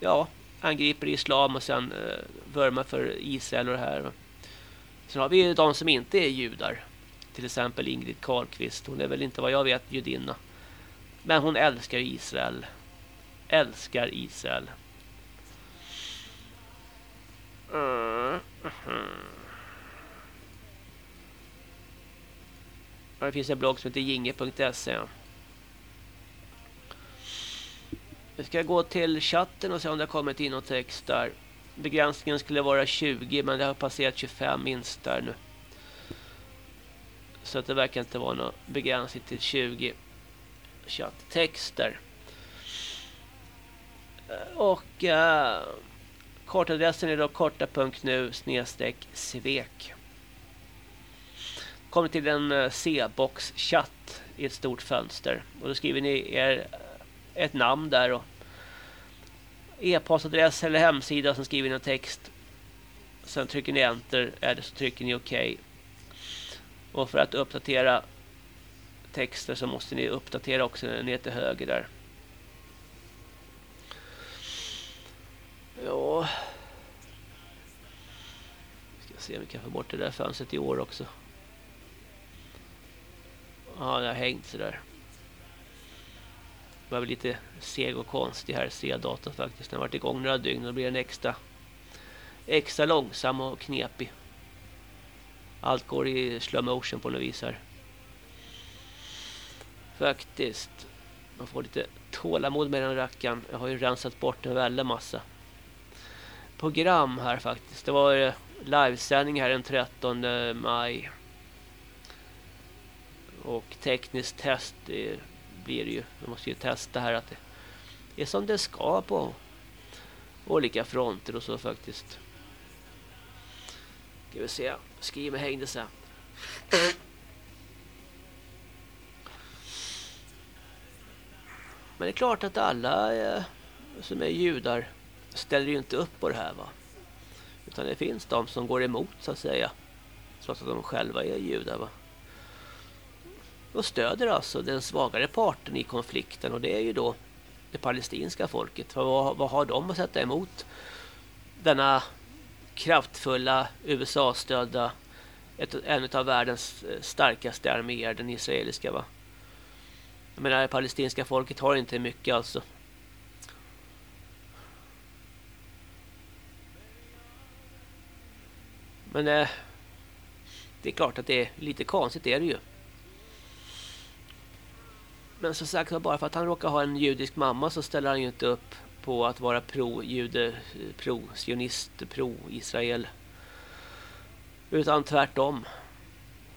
ja, angriper islam och sen eh, vurmar för Israel och det här. Sen har vi ju de som inte är judar. Till exempel Ingrid Carlqvist. Hon är väl inte vad jag vet judinna. Men hon älskar Israel. Älskar Israel. Mm. mm. Det finns en blogg som heter jinge.se. Vi ska gå till chatten och se om det har kommit in någon text där. Begränsningen skulle vara 20 men det har passerat 25 minst där nu. Så att det verkar inte vara någon begränsning till 20 chatttexter. Och äh, kortadressen är då korta.nu snedstreck svek kommer till en eh, C-box-chatt i ett stort fönster. Och då skriver ni er eh, ett namn där och e-postadress eller hemsida som skriver ni en text. Sen trycker ni enter eller så trycker ni OK. Och för att uppdatera texter så måste ni uppdatera också ner till höger där. Ja. Ska se om vi kan få bort det där fönstret i år också. Ja, det har hängt sådär. Det var väl lite seg och konstig här C-datorn faktiskt. Den har varit igång några dygn och då blir den extra, extra långsam och knepig. Allt går i slow motion på något vis här. Faktiskt. Man får lite tålamod med den rackaren. Jag har ju rensat bort en väldig massa program här faktiskt. Det var eh, livesändning här den 13 maj. Och tekniskt test det blir det ju. Man måste ju testa här att det är som det ska på olika fronter och så faktiskt. Ska vi se. Skriv med hängde Men det är klart att alla eh, som är judar ställer ju inte upp på det här va. Utan det finns de som går emot så att säga. Trots att de själva är judar va. Och stöder alltså den svagare parten i konflikten och det är ju då det palestinska folket. För vad, vad har de att sätta emot denna kraftfulla USA-stödda en av världens eh, starkaste arméer, den israeliska va. Jag menar, det palestinska folket har inte mycket alltså. Men eh, det är klart att det är lite konstigt är det ju. Men som sagt bara för att han råkar ha en judisk mamma så ställer han ju inte upp på att vara pro-jude, pro-sionist, pro-Israel. Utan tvärtom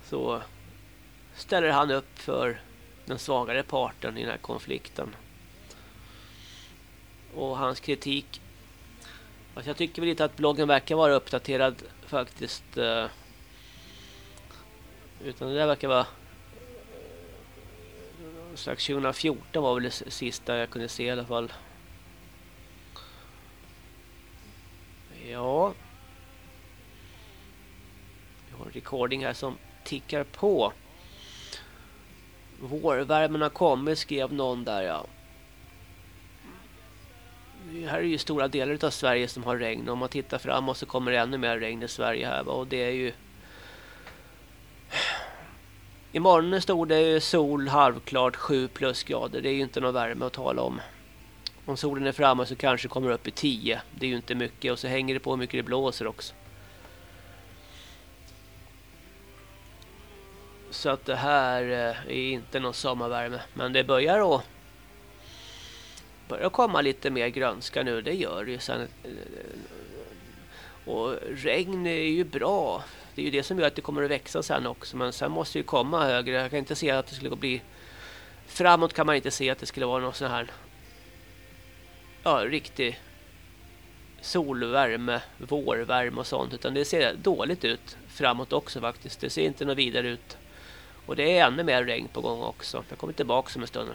så ställer han upp för den svagare parten i den här konflikten. Och hans kritik Alltså jag tycker väl lite att bloggen verkar vara uppdaterad faktiskt. Eh, utan det där verkar vara strax 2014 var väl det sista jag kunde se i alla fall. Ja. Vi har en recording här som tickar på. Vårvärmen har kommit skrev någon där ja här är ju stora delar av Sverige som har regn. Om man tittar framåt så kommer det ännu mer regn i Sverige här. Och det är ju... Imorgon stod det sol halvklart 7 plusgrader. Det är ju inte någon värme att tala om. Om solen är framme så kanske kommer upp i 10. Det är ju inte mycket. Och så hänger det på hur mycket det blåser också. Så att det här eh, är inte någon sommarvärme. Men det börjar att börjar komma lite mer grönska nu, det gör det ju sen. Eh, och regn är ju bra. Det är ju det som gör att det kommer att växa sen också. Men sen måste det ju komma högre. Jag kan inte se att det skulle bli... Framåt kan man inte se att det skulle vara någon sån här... Ja, riktig solvärme, vårvärme och sånt. Utan det ser dåligt ut framåt också faktiskt. Det ser inte något vidare ut. Och det är ännu mer regn på gång också. Jag kommer tillbaka om en stund.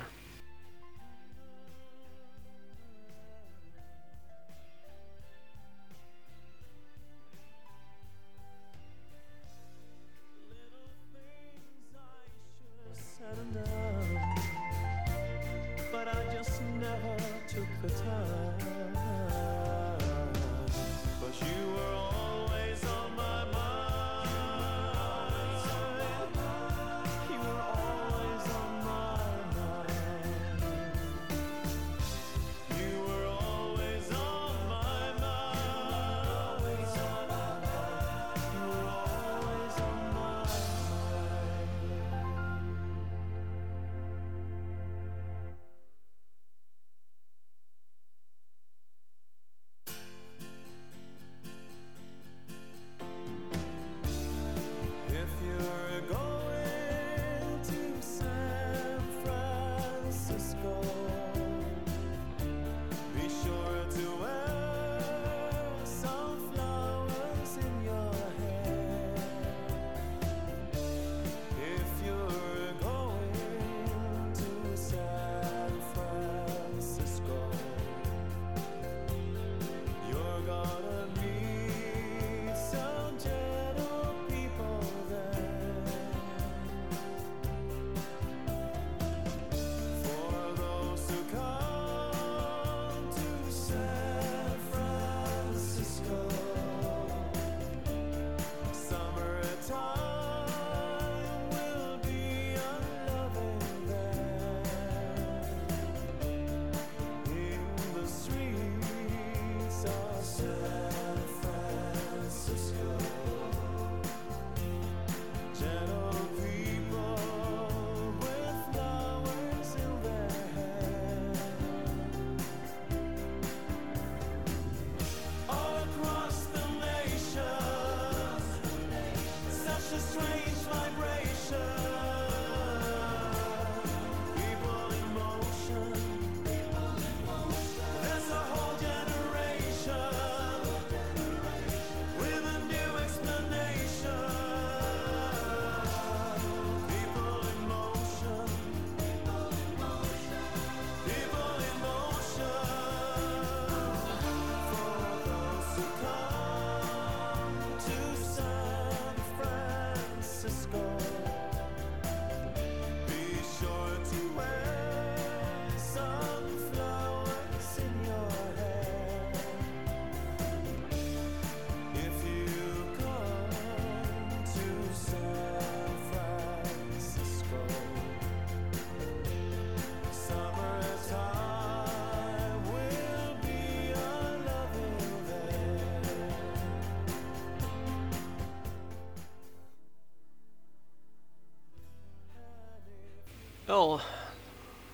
Ja,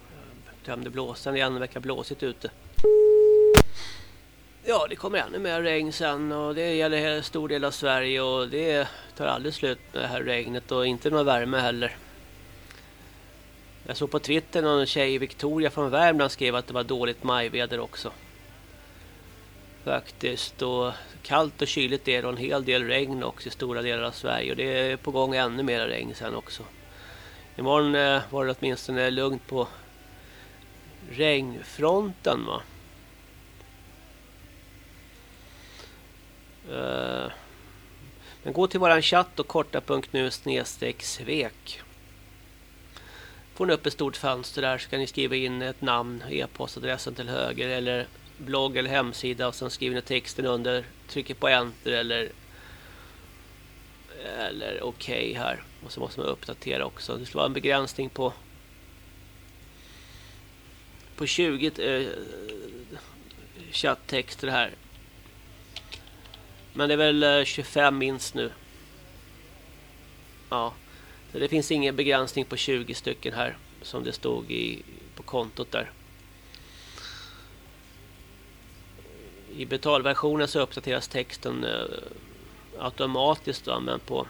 jag tömde blåsen igen. Det verkar blåsigt ute. Ja, det kommer ännu mer regn sen och det gäller en stor del av Sverige och det tar aldrig slut med det här regnet och inte någon värme heller. Jag såg på Twitter någon tjej, Victoria från Värmland, skrev att det var dåligt majväder också. Faktiskt. Och kallt och kyligt är det och en hel del regn också i stora delar av Sverige. Och det är på gång ännu mer regn sen också. Imorgon eh, var det åtminstone lugnt på regnfronten va. Eh, men gå till våran chatt och korta.nu snedstreck svek. Får ni upp ett stort fönster där så kan ni skriva in ett namn, e-postadressen till höger eller blogg eller hemsida och sen skriver ni texten under, trycker på enter eller eller okej okay här och så måste man uppdatera också. Det skulle vara en begränsning på på 20 eh, chatttexter här. Men det är väl eh, 25 minst nu. Ja. Så det finns ingen begränsning på 20 stycken här som det stod i på kontot där. I betalversionen så uppdateras texten eh, automatiskt då, men på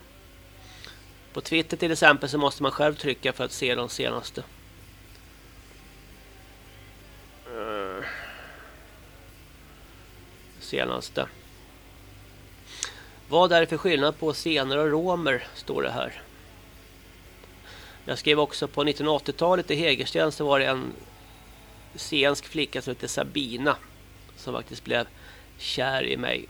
på Twitter till exempel så måste man själv trycka för att se de senaste. Eh. Senaste. Vad är det för skillnad på senare och romer står det här. Jag skrev också på 1980-talet i Hägersten så var det en sensk flicka som hette Sabina som faktiskt blev kär i mig.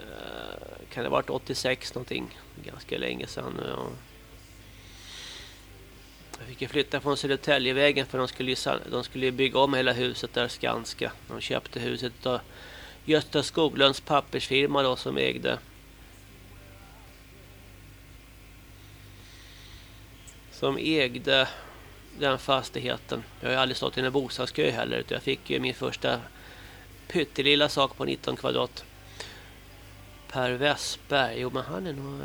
Eh, kan det ha varit 86 någonting? Ganska länge sedan. Ja. Jag fick ju flytta från Södertäljevägen för de skulle, de skulle bygga om hela huset där Skanska. De köpte huset av Gösta Skoglunds pappersfirma då som ägde som ägde den fastigheten. Jag har aldrig stått i en bostadskö heller utan jag fick ju min första pyttelilla sak på 19 kvadrat. Per Westberg, jo men han är nog...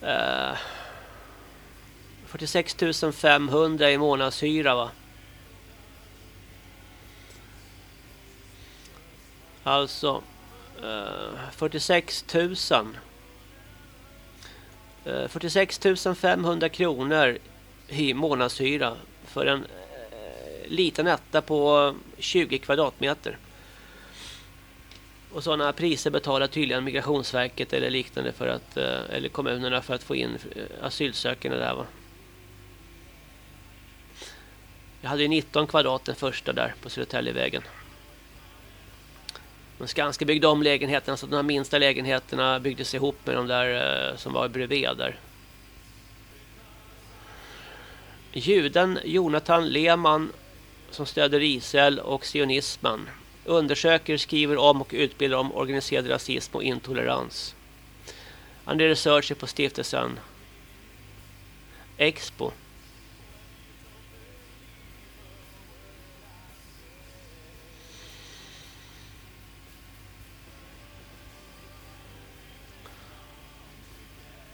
Ja. Uh, 46 500 i månadshyra va? Alltså uh, 46 000 uh, 46 500 kronor i månadshyra för en uh, liten etta på 20 kvadratmeter. Och sådana priser betalar tydligen Migrationsverket eller liknande för att eh, eller kommunerna för att få in eh, asylsökande där va. Jag hade ju 19 kvadrat den första där på Södertäljevägen. Men Skanska byggde om lägenheterna så att de här minsta lägenheterna byggdes ihop med de där eh, som var bredvid där. Juden Jonathan Lehmann som stöder Israel och sionismen undersöker, skriver om och utbildar om organiserad rasism och intolerans. Han är researcher på stiftelsen Expo.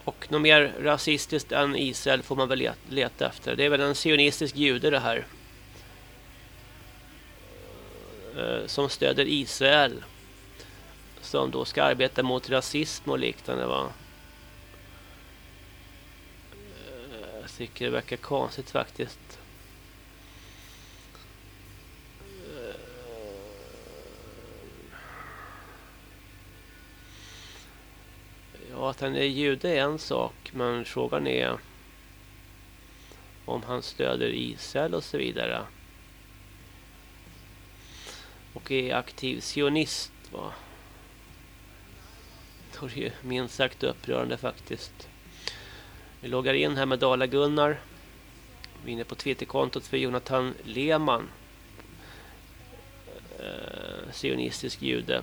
Och något mer rasistiskt än Israel får man väl leta efter. Det är väl en sionistisk jude det här. Eh, Eh, som stöder Israel. Som då ska arbeta mot rasism och liknande va. Eh, jag tycker det verkar konstigt faktiskt. Eh, ja, att han är jude är en sak, men frågan är om han stöder Israel och så vidare och är aktiv sionist va. Det är ju minst sagt upprörande faktiskt. Vi loggar in här med Dala Gunnar. Vi är inne på Twitterkontot för Jonathan Lehmann. Eh, sionistisk jude.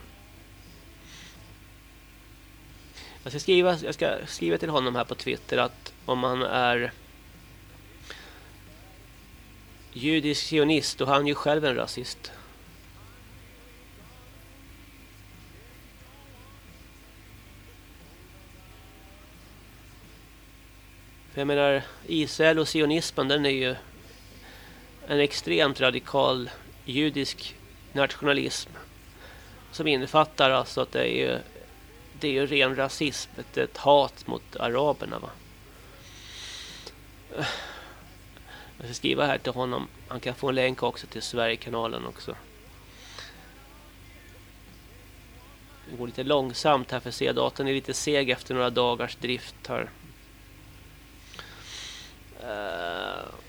Jag ska, skriva, jag ska skriva till honom här på Twitter att om han är judisk sionist då är han ju själv en rasist. För jag menar, Israel och sionismen den är ju en extremt radikal judisk nationalism. Som innefattar alltså att det är ju, det är ju ren rasism, ett, ett hat mot araberna va. Jag ska skriva här till honom. Han kan få en länk också till Sverigekanalen också. Det går lite långsamt här för C-datorn är lite seg efter några dagars drift här. Uh,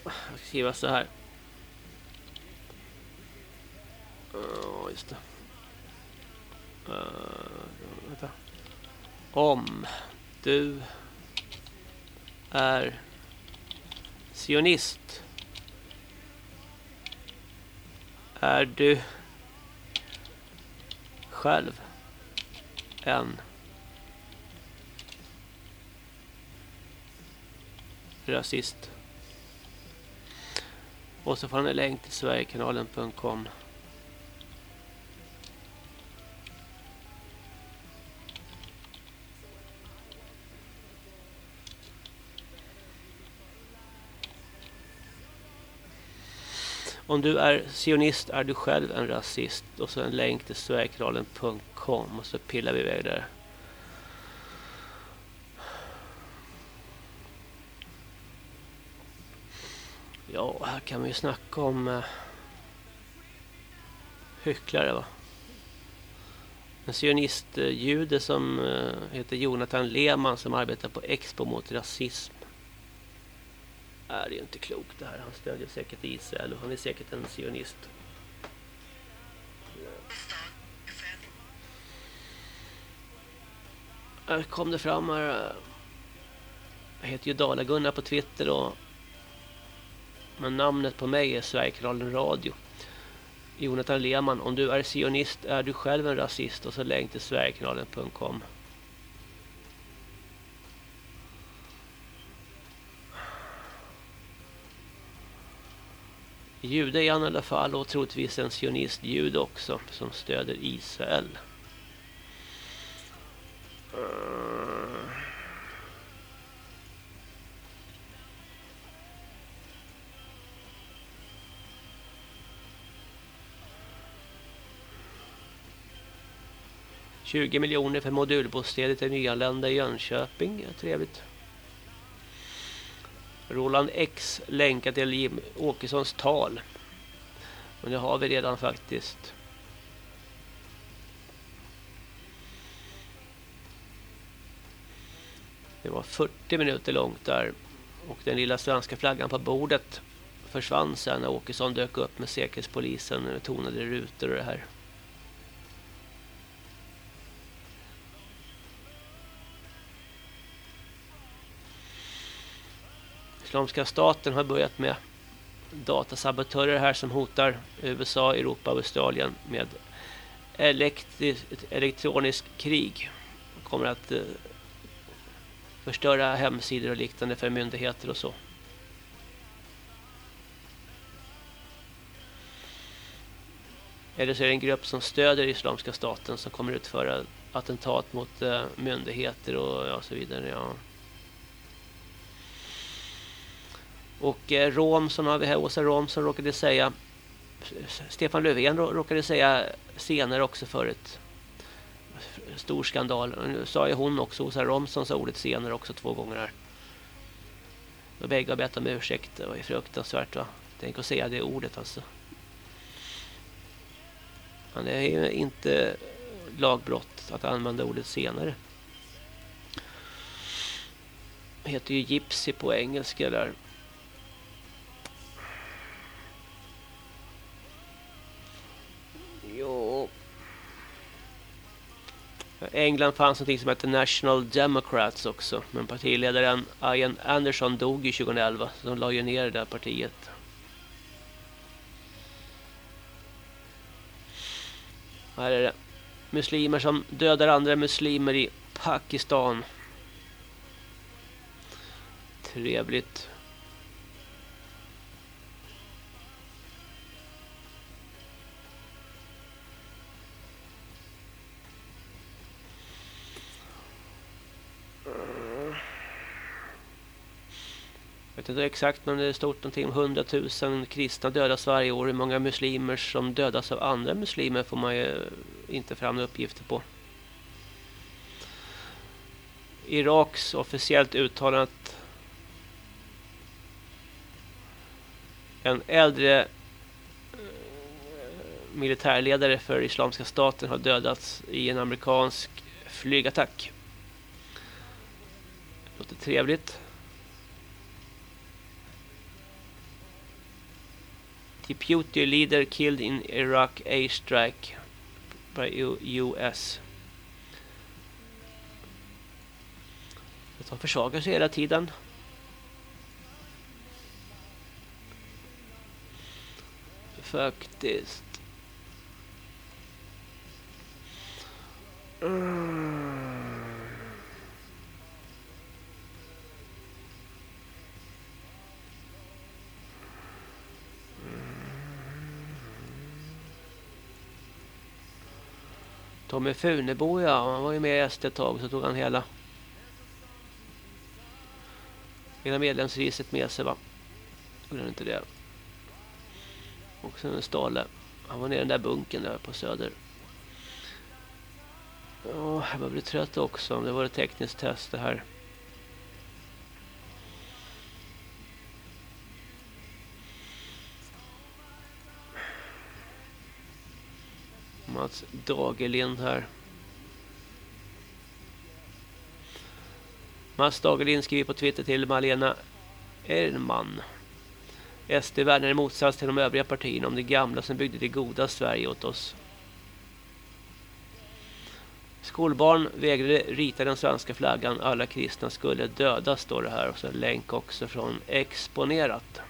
jag ska skriva så här. Uh, just det. Uh, vänta. Om du är sionist är du själv en rasist. Och så får han en länk till sverigekanalen.com. Om du är sionist är du själv en rasist. Och så en länk till sverigekanalen.com. Och så pillar vi iväg där. Ja, här kan vi ju snacka om eh, hycklare va. En sionistjude som eh, heter Jonathan Lehmann som arbetar på Expo mot rasism. Är det är inte klokt det här. Han stödjer säkert Israel och han är säkert en sionist. Här kom det fram här. Eh, jag heter ju Dala-Gunnar på Twitter och men namnet på mig är Sverigekanalen Radio. Jonathan Lehmann, om du är sionist är du själv en rasist och så länk till sverigekanalen.com. Jude är han i alla fall och troligtvis en sionist-jude också som stöder Israel. Uh. Tjugo miljoner för modulbostäder till nyanlända i Jönköping. Trevligt. Roland X länkar till Jim Åkessons tal. Men det har vi redan faktiskt. Det var 40 minuter långt där. Och den lilla svenska flaggan på bordet försvann sen när Åkesson dök upp med säkerhetspolisen tonade rutor och det här. Islamiska staten har börjat med datasabotörer här som hotar USA, Europa och Australien med elektroniskt krig. De kommer att eh, förstöra hemsidor och liknande för myndigheter och så. Eller så är det en grupp som stöder Islamiska staten som kommer utföra attentat mot eh, myndigheter och ja, så vidare. Ja. Och eh, Romson har vi här, Åsa Romson råkade säga Stefan Löfven råkade säga senare också förut stor skandal. Nu sa ju hon också, Åsa Romson sa ordet senare också två gånger här. Och bägge har bett om ursäkt. Det var ju fruktansvärt va. Tänk att säga det ordet alltså. Men det är ju inte lagbrott att använda ordet senare. Det heter ju gypsy på engelska där. England fanns något som hette National Democrats också. Men partiledaren Ian Anderson dog ju 2011. Så de la ju ner det där partiet. Här är det. Muslimer som dödar andra muslimer i Pakistan. Trevligt. Vet inte exakt men det är stort någonting om 100 000 kristna dödas varje år. Hur många muslimer som dödas av andra muslimer får man ju inte fram uppgifter på. Iraks officiellt uttalat en äldre eh, militärledare för Islamiska staten har dödats i en amerikansk flygattack. Låter trevligt. Deputy leader killed in Iraq airstrike by US. De försvagar sig hela tiden. Faktiskt. Mm. Tommy Funebo ja, han var ju med i SD ett tag så tog han hela hela medlemsregistret med sig va. Gjorde han inte det? Och sen Stale. Han var nere i den där bunken där på Söder. Ja, jag börjar bli trött också. Det var ett tekniskt test det här. Mats Dagerlind här. Mats Dagerlind skriver på Twitter till Malena Erman. SD värnar i motsats till de övriga partierna om det gamla som byggde det goda Sverige åt oss. Skolbarn vägrade rita den svenska flaggan. Alla kristna skulle dödas, står det här. Och så en länk också från Exponerat.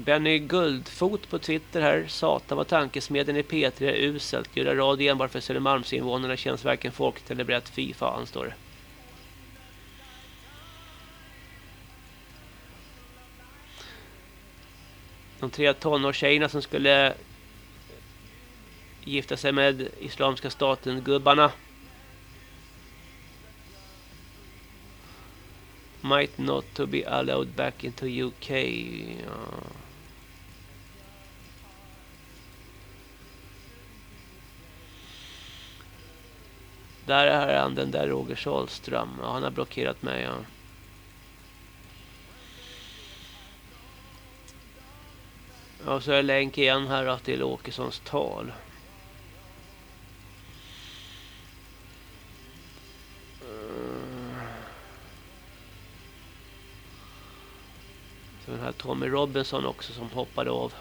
Benny Guldfot på Twitter här. Satan vad tankesmedjan i P3 är uselt. Göra radio enbart för Södermalmsinvånarna känns varken folkligt eller brett. Fy fan, står det. De tre tonårstjejerna som skulle gifta sig med Islamiska staten-gubbarna. Might not to be allowed back into UK. Ja. Där är han, den där Roger Sahlström. Ja, han har blockerat mig. Ja. Och så är länk igen här då, till Åkessons tal. Eh. Så den här Tommy Robinson också som hoppade av.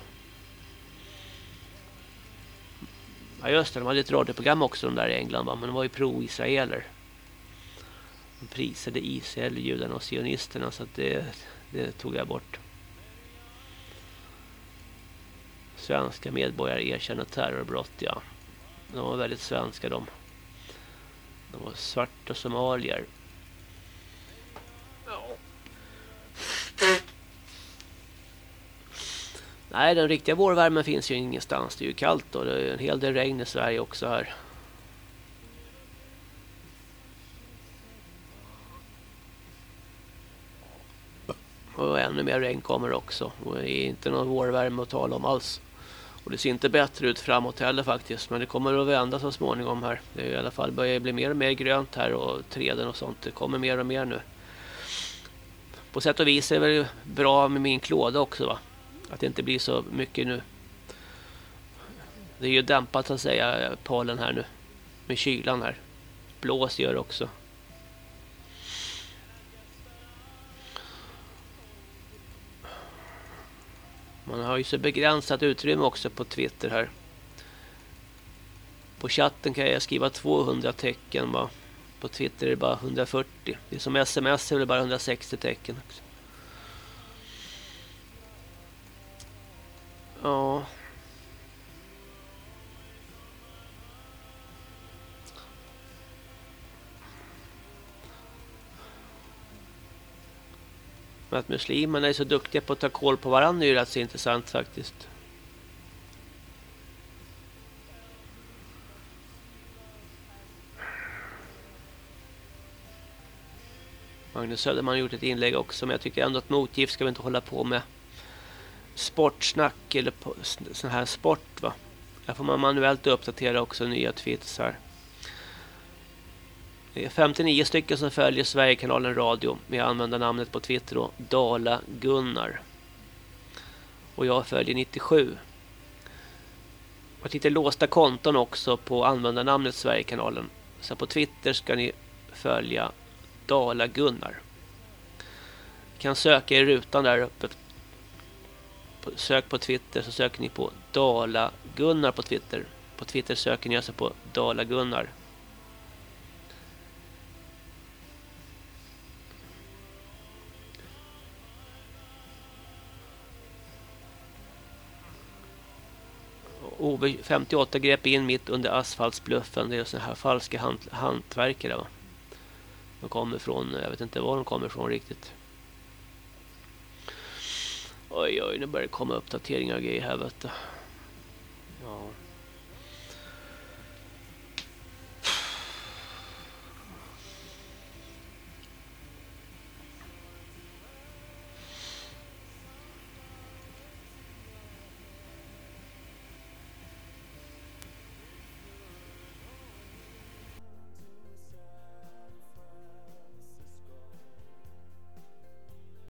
Ja just det, de hade ett radioprogram också de där i England va? men de var ju pro-israeler. De prisade Israel, judarna och sionisterna så att det, det tog jag bort. Svenska medborgare erkänner terrorbrott, ja. De var väldigt svenska de. De var svarta somalier. Nej, den riktiga vårvärmen finns ju ingenstans. Det är ju kallt och det är en hel del regn i Sverige också här. Och ännu mer regn kommer också. Och det är inte någon vårvärme att tala om alls. Och det ser inte bättre ut framåt heller faktiskt. Men det kommer att vända så småningom här. Det är i alla fall börjar bli mer och mer grönt här och träden och sånt. Det kommer mer och mer nu. På sätt och vis är det väl bra med min klåda också va. Att det inte blir så mycket nu. Det är ju dämpat så att säga pollen här nu. Med kylan här. Blås gör också. Man har ju så begränsat utrymme också på Twitter här. På chatten kan jag skriva 200 tecken va. På Twitter är det bara 140. Det är som sms är det bara 160 tecken också. Ja. Men att muslimerna är så duktiga på att ta koll på varandra är ju rätt så intressant faktiskt. Magnus Söderman har gjort ett inlägg också men jag tycker ändå att motgift ska vi inte hålla på med sportsnack eller på sån här sport va. Här får man manuellt uppdatera också nya tweets här. Det är 59 stycken som följer Sverigekanalen Radio med användarnamnet på Twitter då, Dala Gunnar. Och jag följer 97. Och lite låsta konton också på användarnamnet Sverigekanalen. Så på Twitter ska ni följa Dala Gunnar. kan söka i rutan där uppe. Sök på Twitter så söker ni på Dala Gunnar på Twitter. På Twitter söker ni alltså på Dala Gunnar. Ove 58 grep in mitt under asfaltsbluffen. Det är sådana här falska hant hantverkare. Va? De kommer från, jag vet inte var de kommer från riktigt. Oj oj, nu börjar det komma uppdateringar och grejer här vet du.